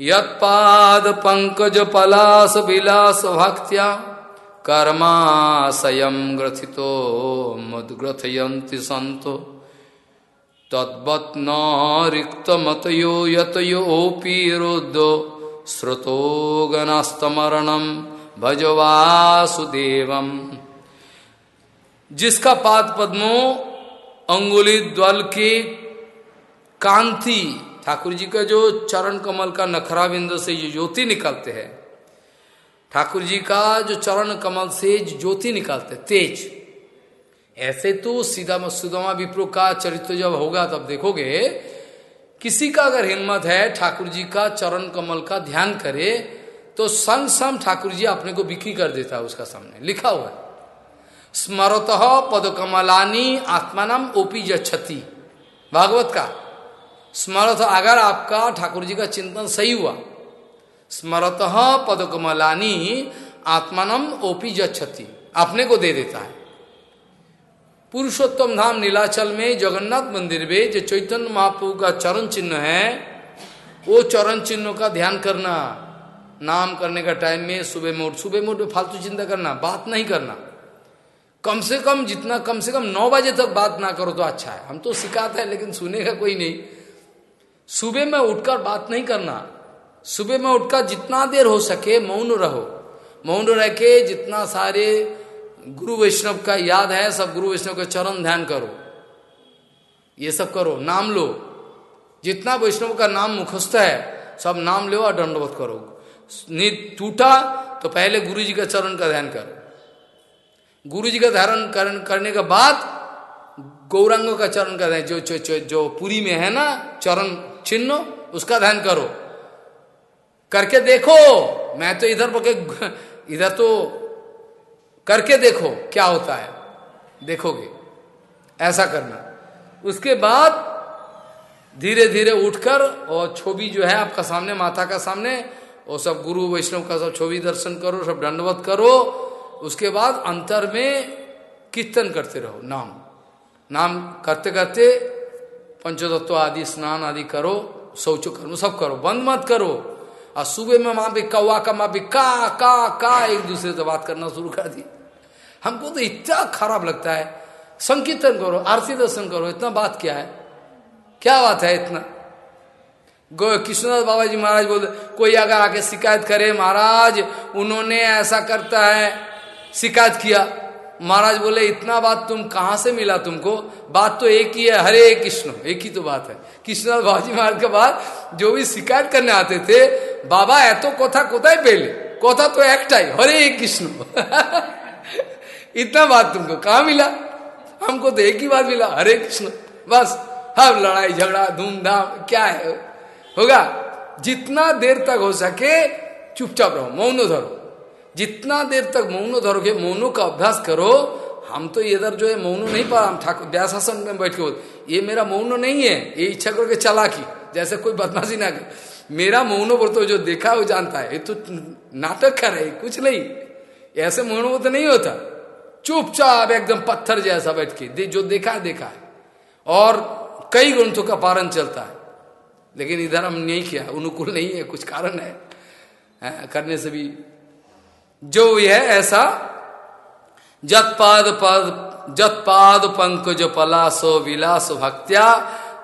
यत्पाद पंकज पलास विलास भक्त्या कर्माशयम ग्रथितो मुद्ग्रथयंति संतो तद्वत न रिक्त मतयो यतयोपी रुद्धो श्रुतो गणस्तमरणम भजवासुदेवम। जिसका पाद पद्मो, अंगुली द्वल के कांति ठाकुर जी का जो चरण कमल का नखरा बिंदु से जो ज्योति निकलते हैं, ठाकुर जी का जो चरण कमल से ज्योति निकलते तेज। ऐसे तो सीधा सुदामा विप्रो का चरित्र जब होगा तब देखोगे, किसी का अगर हिम्मत है ठाकुर जी का चरण कमल का ध्यान करे तो संग सम ठाकुर जी अपने को बिक्री कर देता है उसका सामने। लिखा हुआ है, स्मरत पद कमलानी आत्मानम ओपी जति भागवत का स्मरत, अगर आपका ठाकुर जी का चिंतन सही हुआ। स्मरत पद कमलानी आत्मानम ओपी जति अपने को दे देता है। पुरुषोत्तम धाम नीलाचल में जगन्नाथ मंदिर में जो चैतन्य महाप्रभु का चरण चिन्ह है, वो चरण चिन्ह का ध्यान करना, नाम करने का टाइम में, सुबह मोड सुबह मोड में फालतू चिंता करना, बात नहीं करना। कम से कम जितना, कम से कम नौ बजे तक बात ना करो तो अच्छा है। हम तो सिखाते हैं, लेकिन सुनेगा कोई नहीं। सुबह में उठकर बात नहीं करना। सुबह में उठकर जितना देर हो सके मौन रहो। मौन रह के जितना सारे गुरु वैष्णव का याद है सब गुरु वैष्णव का चरण ध्यान करो। ये सब करो। नाम लो। जितना वैष्णव का नाम मुखस्त है सब नाम लो और दंडवत करो। नींद टूटा तो पहले गुरु जी का चरण का ध्यान करो। गुरु जी का धारण करने के बाद गौरांगों का चरण का ध्यान जो जो, जो पुरी में है ना चरण चिन्ह उसका ध्यान करो। करके देखो, मैं तो इधर पके इधर तो करके देखो क्या होता है। देखोगे, ऐसा करना। उसके बाद धीरे धीरे उठकर और छवि जो है आपका सामने, माता का सामने वो सब गुरु वैष्णव का सब छवि दर्शन करो, सब दंडवत करो। उसके बाद अंतर में कीर्तन करते रहो, नाम। नाम करते करते पंचतत्व आदि, स्नान आदि करो, शौच कर्म सब करो, बंद मत करो। और सुबह में वहाँ भी कौआ का माँ भी का का का, एक दूसरे से बात करना शुरू कर दी। हमको तो इतना खराब लगता है। संकीर्तन करो, आरती दर्शन करो, इतना बात क्या है? क्या बात है इतना? कृष्णदास बाबा जी महाराज बोलते, कोई अगर आके शिकायत करे महाराज, उन्होंने ऐसा करता है, शिकायत किया। महाराज बोले, इतना बात तुम कहाँ से मिला तुमको? बात तो एक ही है, हरे कृष्ण, एक ही तो बात है। कृष्णदास बाबा जी महाराज के बाद जो भी शिकायत करने आते थे, बाबा है तो कोथा कोथा पहले? कोथा तो एक टाइम हरे कृष्ण। इतना बात तुमको कहा मिला? हमको तो एक ही बात मिला, हरे कृष्ण। बस, हर लड़ाई, झगड़ा, धूमधाम, क्या है? होगा, जितना देर तक हो सके चुपचाप रहो, मौन धरो। जितना देर तक मौन धरोगे मौनों का अभ्यास करो। हम तो इधर जो है मौन नहीं पा हम ठाकुर में बैठ के ये मेरा मौन नहीं है ये इच्छा करके चला की जैसे कोई बदमाशी ना कर। मेरा मौनो बोल तो जो देखा वो जानता है। ये तो नाटक कर रहे कुछ नहीं। ऐसे मौनो तो नहीं होता। चुपचाप एकदम पत्थर जैसा बैठ के दे, जो देखा है देखा है। और कई ग्रंथों का पारण चलता है। लेकिन इधर हम नहीं किया अनुकूल नहीं है कुछ कारण है, है करने से भी जो यह ऐसा जतपाद पद जतपाद पंकज पलासो विलास भक्त्या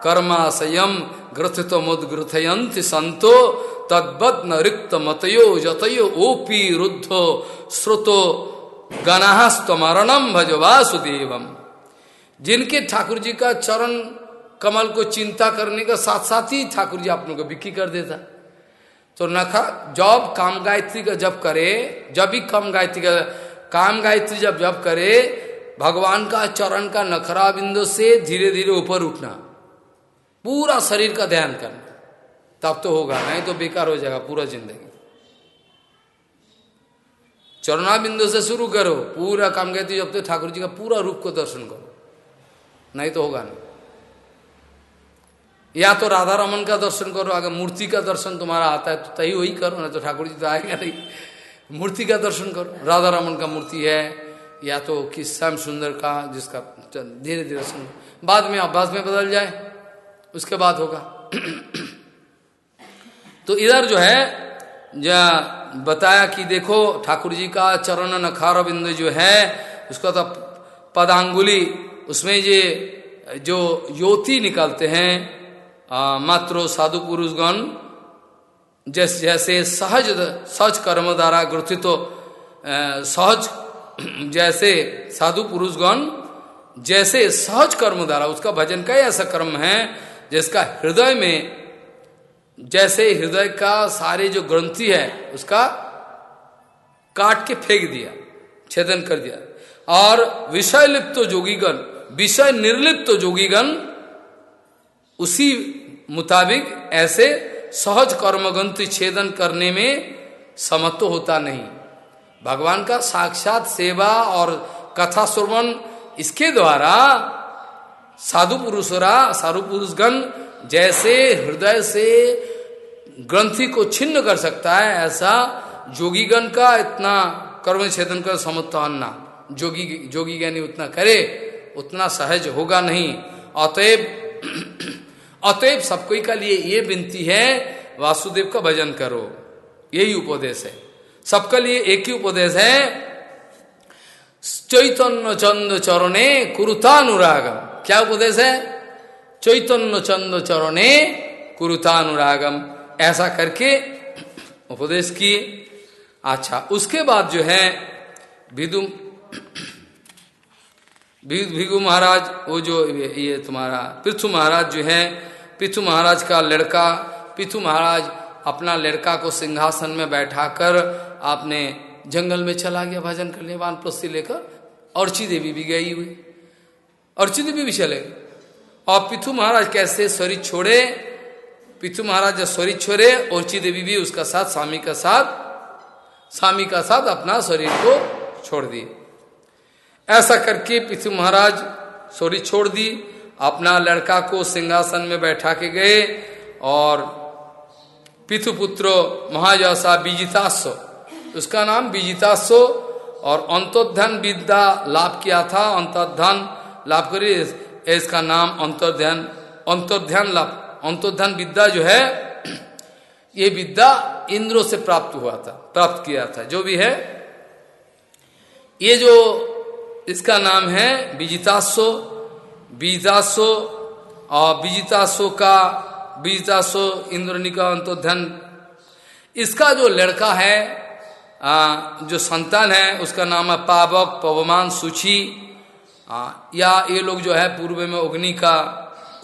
कर्माशयम ग्रथित मुदग्रथयंत संतो तद्वत न रिक्त मतयो जतयो ओपी रुद्धो श्रुतो गणाहस्तमरणम भजो वासुदेवम। जिनके ठाकुर जी का चरण कमल को चिंता करने का साथ साथ ही ठाकुर जी आप लोग को बिक्री कर देता। तो नखा जब काम गायत्री का जब करे, जब भी कम गायत्री का, काम गायत्री जब जब करे, भगवान का चरण का नखरा बिंदु से धीरे धीरे ऊपर उठना। पूरा शरीर का ध्यान करना। तब तो होगा, नहीं तो बेकार हो जाएगा पूरा ज़िंदगी। चरणा बिंदु से शुरू करो, पूरा काम कहती जब तो ठाकुर जी का पूरा रूप को दर्शन करो। नहीं तो होगा नहीं। या तो राधा रमन का दर्शन करो, अगर मूर्ति का दर्शन तुम्हारा आता है तो तही वही करो ना तो ठाकुर जी तो आएगा नहीं। मूर्ति का दर्शन करो। राधा रमन का मूर्ति है, या तो किस श्याम सुंदर का, जिसका धीरे धीरे सुन। बाद में अभ्यास में बदल जाए, उसके बाद होगा। तो इधर जो है बताया कि देखो, ठाकुर जी का चरण नखार बिंदु जो है, उसका तो पदांगुली, उसमें ये, जो योति निकलते हैं मात्र साधु पुरुषगण, जैसे जैसे सहज सहज कर्म द्वारा ग्रथित सहज, जैसे साधु पुरुषगण, जैसे सहज कर्म द्वारा, उसका भजन का ऐसा कर्म है, जिसका हृदय में, जैसे हृदय का सारे जो ग्रंथि है, उसका काट के फेंक दिया, छेदन कर दिया। और विषय लिप्त जोगीगण, विषय निर्लिप्त जोगीगण, उसी मुताबिक ऐसे सहज कर्मगंत छेदन करने में समत्व होता नहीं। भगवान का साक्षात सेवा और कथा श्रवण इसके द्वारा साधु पुरुषरा, साधु पुरुषगण जैसे हृदय से ग्रंथि को छिन्न कर सकता है, ऐसा जोगीगण का इतना कर्म छेदन कर समत्वान्ना जोगी जोगी ज्ञानी उतना करे, उतना सहज होगा नहीं। अतएव अतएव सबको का लिए ये विनती है, वासुदेव का भजन करो। यही उपदेश है। सबके लिए एक ही उपदेश है, चैतन्य चंद चरणे कुरुतानुरागम। क्या उपदेश है? चैतन्य चंद चरणे कुरुतानुरागम। ऐसा करके उपदेश किए। अच्छा उसके बाद जो है विदु भिगु महाराज, वो जो ये तुम्हारा पृथु महाराज जो है पृथु महाराज का लड़का पिथु महाराज अपना लड़का को सिंहासन में बैठाकर आपने जंगल में चला गया, भजन करने वानप्रस्थी लेकर अर्ची देवी भी गई हुई। अर्ची देवी भी चले और पिथु महाराज कैसे शरीर छोड़े? पिथु महाराज जब शरीर छोड़े, अर्ची देवी भी उसका साथ, स्वामी का साथ, स्वामी का साथ अपना शरीर को छोड़ दिए। ऐसा करके पिथु महाराज शरीर छोड़ दी अपना लड़का को सिंहासन में बैठा के गए और पितुपुत्र महाजसा बीजितास्व उसका नाम बीजितास्व और अंतोध्यान विद्या लाभ किया था, अंतोध्यान लाभ करिए इसका नाम अंतोध्यान अंतोध्यान लाभ, अंतोध्यान विद्या जो है, ये विद्या इंद्रों से प्राप्त हुआ था, प्राप्त किया था। जो भी है, ये जो इसका नाम है बीजितास्व बीजितास्व और बीजितास्व का बीजासो इंद्रनिका अंतोधन इसका जो लड़का है आ, जो संतान है उसका नाम है पावक पवमान सुची। या ये लोग जो है पूर्व में अग्नि का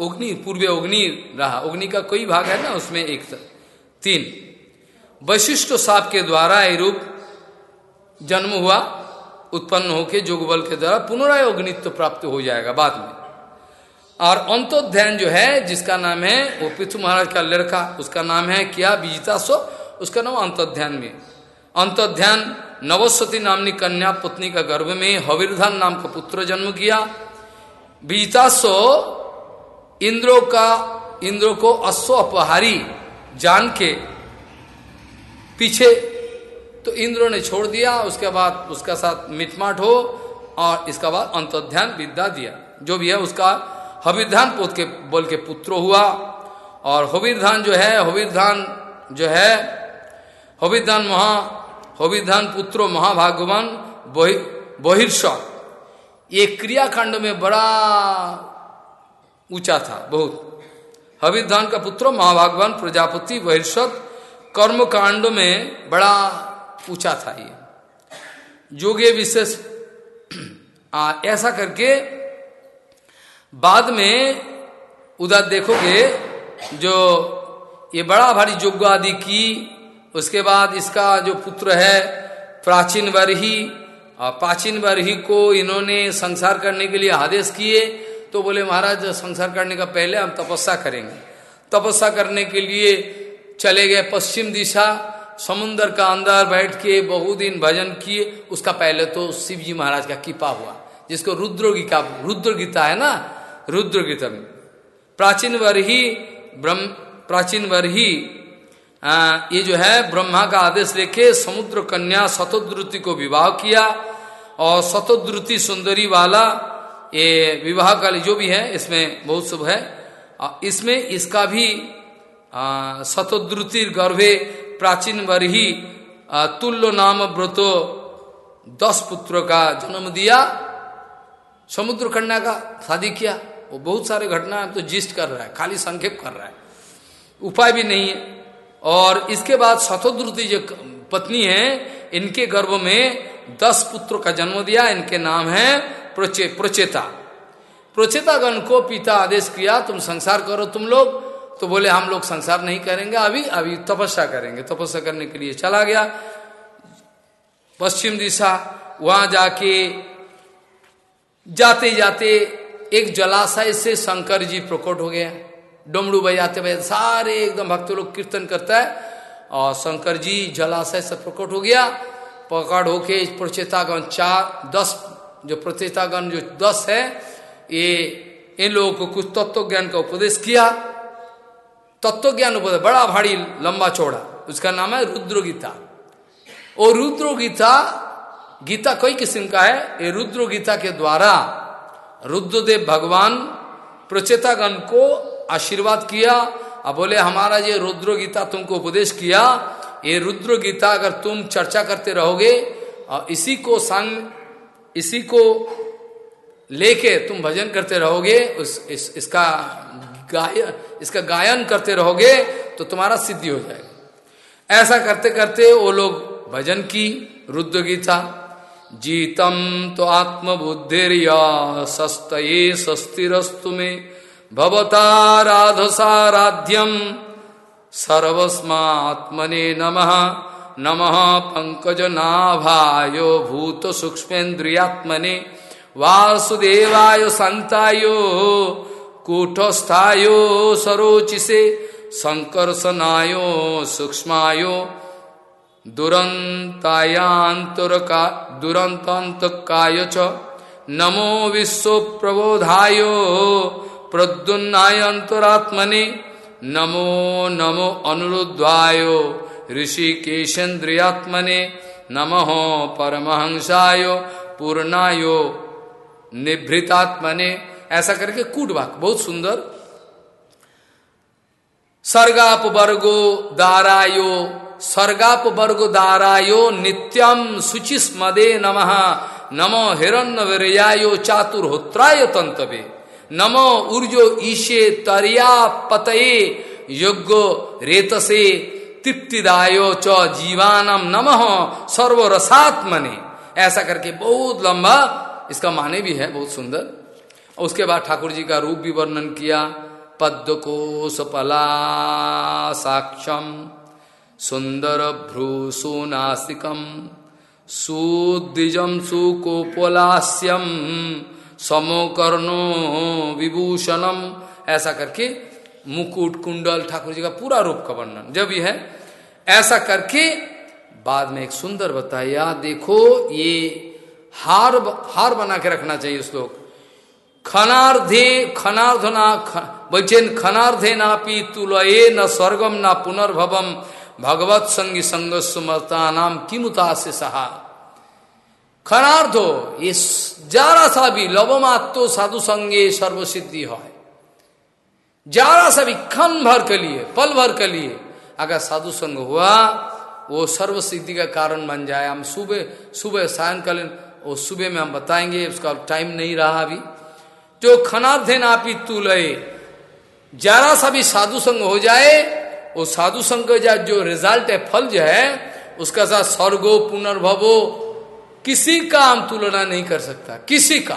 अग्नि पूर्व अग्नि रहा। अग्नि का कोई भाग है ना उसमें एक तीन। वशिष्ठ साप के द्वारा ये रूप जन्म हुआ उत्पन्न होके जोगबल के द्वारा पुनराय अग्नित्व प्राप्त हो जाएगा बाद में। और अंतोध्यान जो है, जिसका नाम है, वो पृथ्वी महाराज का लड़का, उसका नाम है क्या बीजिता सो, उसका नाम अंतोध्यान में। अंतोध्यान नवस्वती नामनी कन्या पुतनी का गर्भ में हविर्धन नाम का पुत्र जन्म किया। बीजितासो इंद्रो का, इंद्रो को अश्व अपहारी जान के पीछे तो इंद्रो ने छोड़ दिया, उसके बाद उसका साथ मिटमाट हो, और इसका बाद अंतोध्यान विद्या दिया। जो भी है, उसका हबीरधान पोत के, बोल के पुत्र हुआ। और हबीरधान जो है हबीरधान जो है हबीरधान महा हबीरधान पुत्रो महाभागवान बहिर्ष। ये क्रियाकांड में बड़ा ऊँचा था, बहुत। हबीरधान का पुत्र महाभागवान प्रजापति बहिर्षद कर्म कांड में बड़ा ऊँचा था ये। जोगे विशेष ऐसा करके बाद में उधर देखोगे जो ये बड़ा भारी योग्य आदि की, उसके बाद इसका जो पुत्र है, प्राचीन वर्ही, और प्राचीन वर्ही को इन्होंने संसार करने के लिए आदेश किए तो बोले, महाराज, संसार करने का पहले हम तपस्या करेंगे। तपस्या करने के लिए चले गए पश्चिम दिशा समुन्द्र का अंदर बैठ के बहुदिन भजन किए। उसका पहले तो शिव जी महाराज का कृपा हुआ, जिसको रुद्र गीता रुद्र गीता है ना रुद्र गीता में प्राचीन वर्ही ब्रह्म, प्राचीन वर्ही ये जो है, ब्रह्मा का आदेश लेके समुद्र कन्या सतोद्रुति को विवाह किया और सतोद्रुति सुंदरी वाला ये विवाह का जो भी है, इसमें बहुत शुभ है। इसमें इसका भी सतोद्रुति गर्भे प्राचीन वर्ही तुल्य नाम व्रतो दस पुत्र का जन्म दिया, समुद्र कन्या का शादी किया। वो बहुत सारे घटना तो जिस्ट कर रहा है, खाली संक्षेप कर रहा है। उपाय भी नहीं है। और इसके बाद शतोद्रुति जो पत्नी है, इनके गर्भ में दस पुत्र का जन्म दिया, इनके नाम है प्रोचे, प्रोचेता। प्रोचेतागण को पिता आदेश किया, तुम संसार करो, तुम लोग। तो बोले, हम लोग संसार नहीं करेंगे, अभी अभी तपस्या करेंगे। तपस्या करने के लिए चला गया। पश्चिम दिशा, वहाँ जाके जाते जाते एक जलाशय से शंकर जी प्रकट हो गया डमरू बजाते बजाते सारे एकदम भक्त लोग कीर्तन करता है और शंकर जी जलाशय से प्रकट हो गया। पकड़ होके प्रचेतागण चार, दस, जो प्रचेतागण जो दस है, ये, इन लोगों को कुछ तत्व ज्ञान का उपदेश किया। तत्व ज्ञान उपदेश, बड़ा भारी लंबा चौड़ा, उसका नाम है रुद्र गीता और रुद्र गीता गीता कई किस्म का है। ये रुद्र गीता के द्वारा रुद्रदेव भगवान प्रचेतागण को आशीर्वाद किया। और बोले हमारा ये रुद्र गीता तुमको उपदेश किया। ये रुद्र गीता अगर तुम चर्चा करते रहोगे और इसी को संग इसी को लेके तुम भजन करते रहोगे उस इस, इसका गाय इसका गायन करते रहोगे तो तुम्हारा सिद्धि हो जाएगा। ऐसा करते करते वो लोग भजन की रुद्र गीता जीतम तो आत्मबुद्धिर्या सस्त सस्तिरस्तु में। भवताराधसाराध्यम सर्वस्मात्मने नमः। नमः पंकजनाभायो भूत सूक्ष्मेन्द्रियात्मने वासुदेवाय संतायो, कूटस्थायो सरोचिसे, संकर्षणायो सूक्ष्मायो। दुरंतायांतरका दुरंतांतकाय च नमो विश्व प्रबोधायो प्रद्युन्नाय अंतरात्मने नमो नमो अनुरुद्धाय ऋषिकेशेन्द्रियात्मने। नमः परमहंसाय, पूर्णायो, निभृतात्मने। ऐसा करके कूट वाक बहुत सुंदर। सर्गाप वर्गो दारायो सर्गाप वर्गो दारायो नित्यम शुचिस्मदे नमः। नमो हिरण्य वीरयायो चातुर्होत्राय तंतवे नमो ऊर्जो ईशे तरिया पतये योग्यो रेतसे तृप्तिदायो च जीवानम नमः सर्वरसात्मने। ऐसा करके बहुत लंबा इसका माने भी है, बहुत सुंदर। उसके बाद ठाकुर जी का रूप भी वर्णन किया पद्म कोश पला साक्षम। सुंदर भ्रू सुनासिकम सुद्विजम सुकोपलास्यम, समोकर्णो विभूषणम, ऐसा करके मुकुट, कुंडल, ठाकुर जी का पूरा रूप का वर्णन। जब यह है ऐसा करके बाद में एक सुंदर बताया देखो, ये हार हार बना के रखना चाहिए श्लोक। खनार्धे, खनार्धना बोलचेन खनार्धे ना पी तुलये न स्वर्गम ना पुनर्भवम भगवत संगी संग सुमता नाम किमुता से सहा खरार्थो ये जारा सा भी लवमात्र साधु संगे सर्वसिद्धि हो जारा सा भी खन भर के लिए, पल भर के लिए, अगर साधु संग हुआ, वो सर्व सिद्धि का कारण बन जाए। हम सुबह सुबह सायंकालीन, वो सुबह में हम बताएँगे, उसका टाइम नहीं रहा अभी। जो खनाधे नापी लय जरा सा भी साधु संग हो जाए वो साधु संघ का जो रिज़ल्ट है, फल जो है, उसका साथ स्वर्गो पुनर्भवो किसी का हम तुलना नहीं कर सकता, किसी का।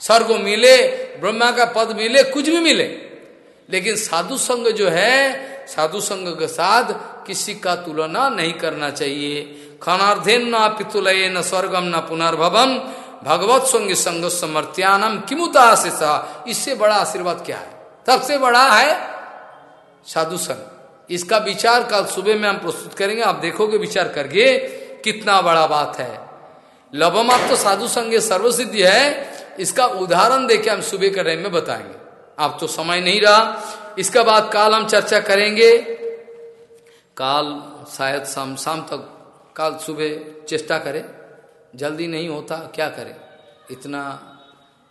स्वर्ग मिले, ब्रह्मा का पद मिले, कुछ भी मिले। लेकिन साधु संघ जो है, साधु संघ के साथ किसी का तुलना नहीं करना चाहिए। खनार्धेन न पितुलय, न स्वर्गम, न पुनर्भवम, भगवत संग संग समर्थ्यानम किमुता इससे बड़ा आशीर्वाद क्या है? सबसे बड़ा है साधु संग इसका विचार कल सुबह में हम प्रस्तुत करेंगे। आप देखोगे विचार करके कितना बड़ा बात है। लवम आप तो साधु संग सर्वसिद्धि है। इसका उदाहरण देके हम सुबह के टाइम में बताएँगे। आप तो समय नहीं रहा। इसका बाद काल हम चर्चा करेंगे। काल शायद शाम शाम तक काल सुबह चेष्टा करें। जल्दी नहीं होता, क्या करें? इतना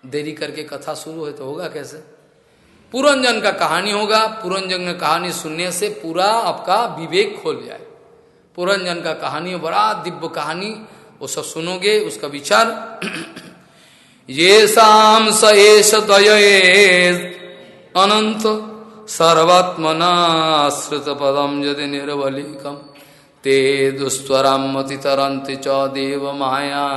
देरी करके कथा शुरू है तो होगा कैसे? पुरंजन का कहानी होगा। पुरंजन का कहानी सुनने से पूरा आपका विवेक खोल जाए पुरंजन का कहानी बड़ा दिव्य कहानी, वो सब सुनोगे, उसका विचार। ये शाम सएश दये अनंत सर्वात्मनाश्रित पदम यदि निर्वलिकम ते दुस्वरम मतितरंति च देव माया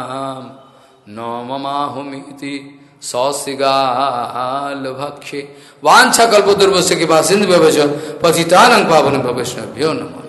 न ममाहुमिति सौसिगाल भक्षे। वांछा कल्प दुर्वश्य के पास सिंधु पति पतितानंग पावन भवैष्णव्यो नमो।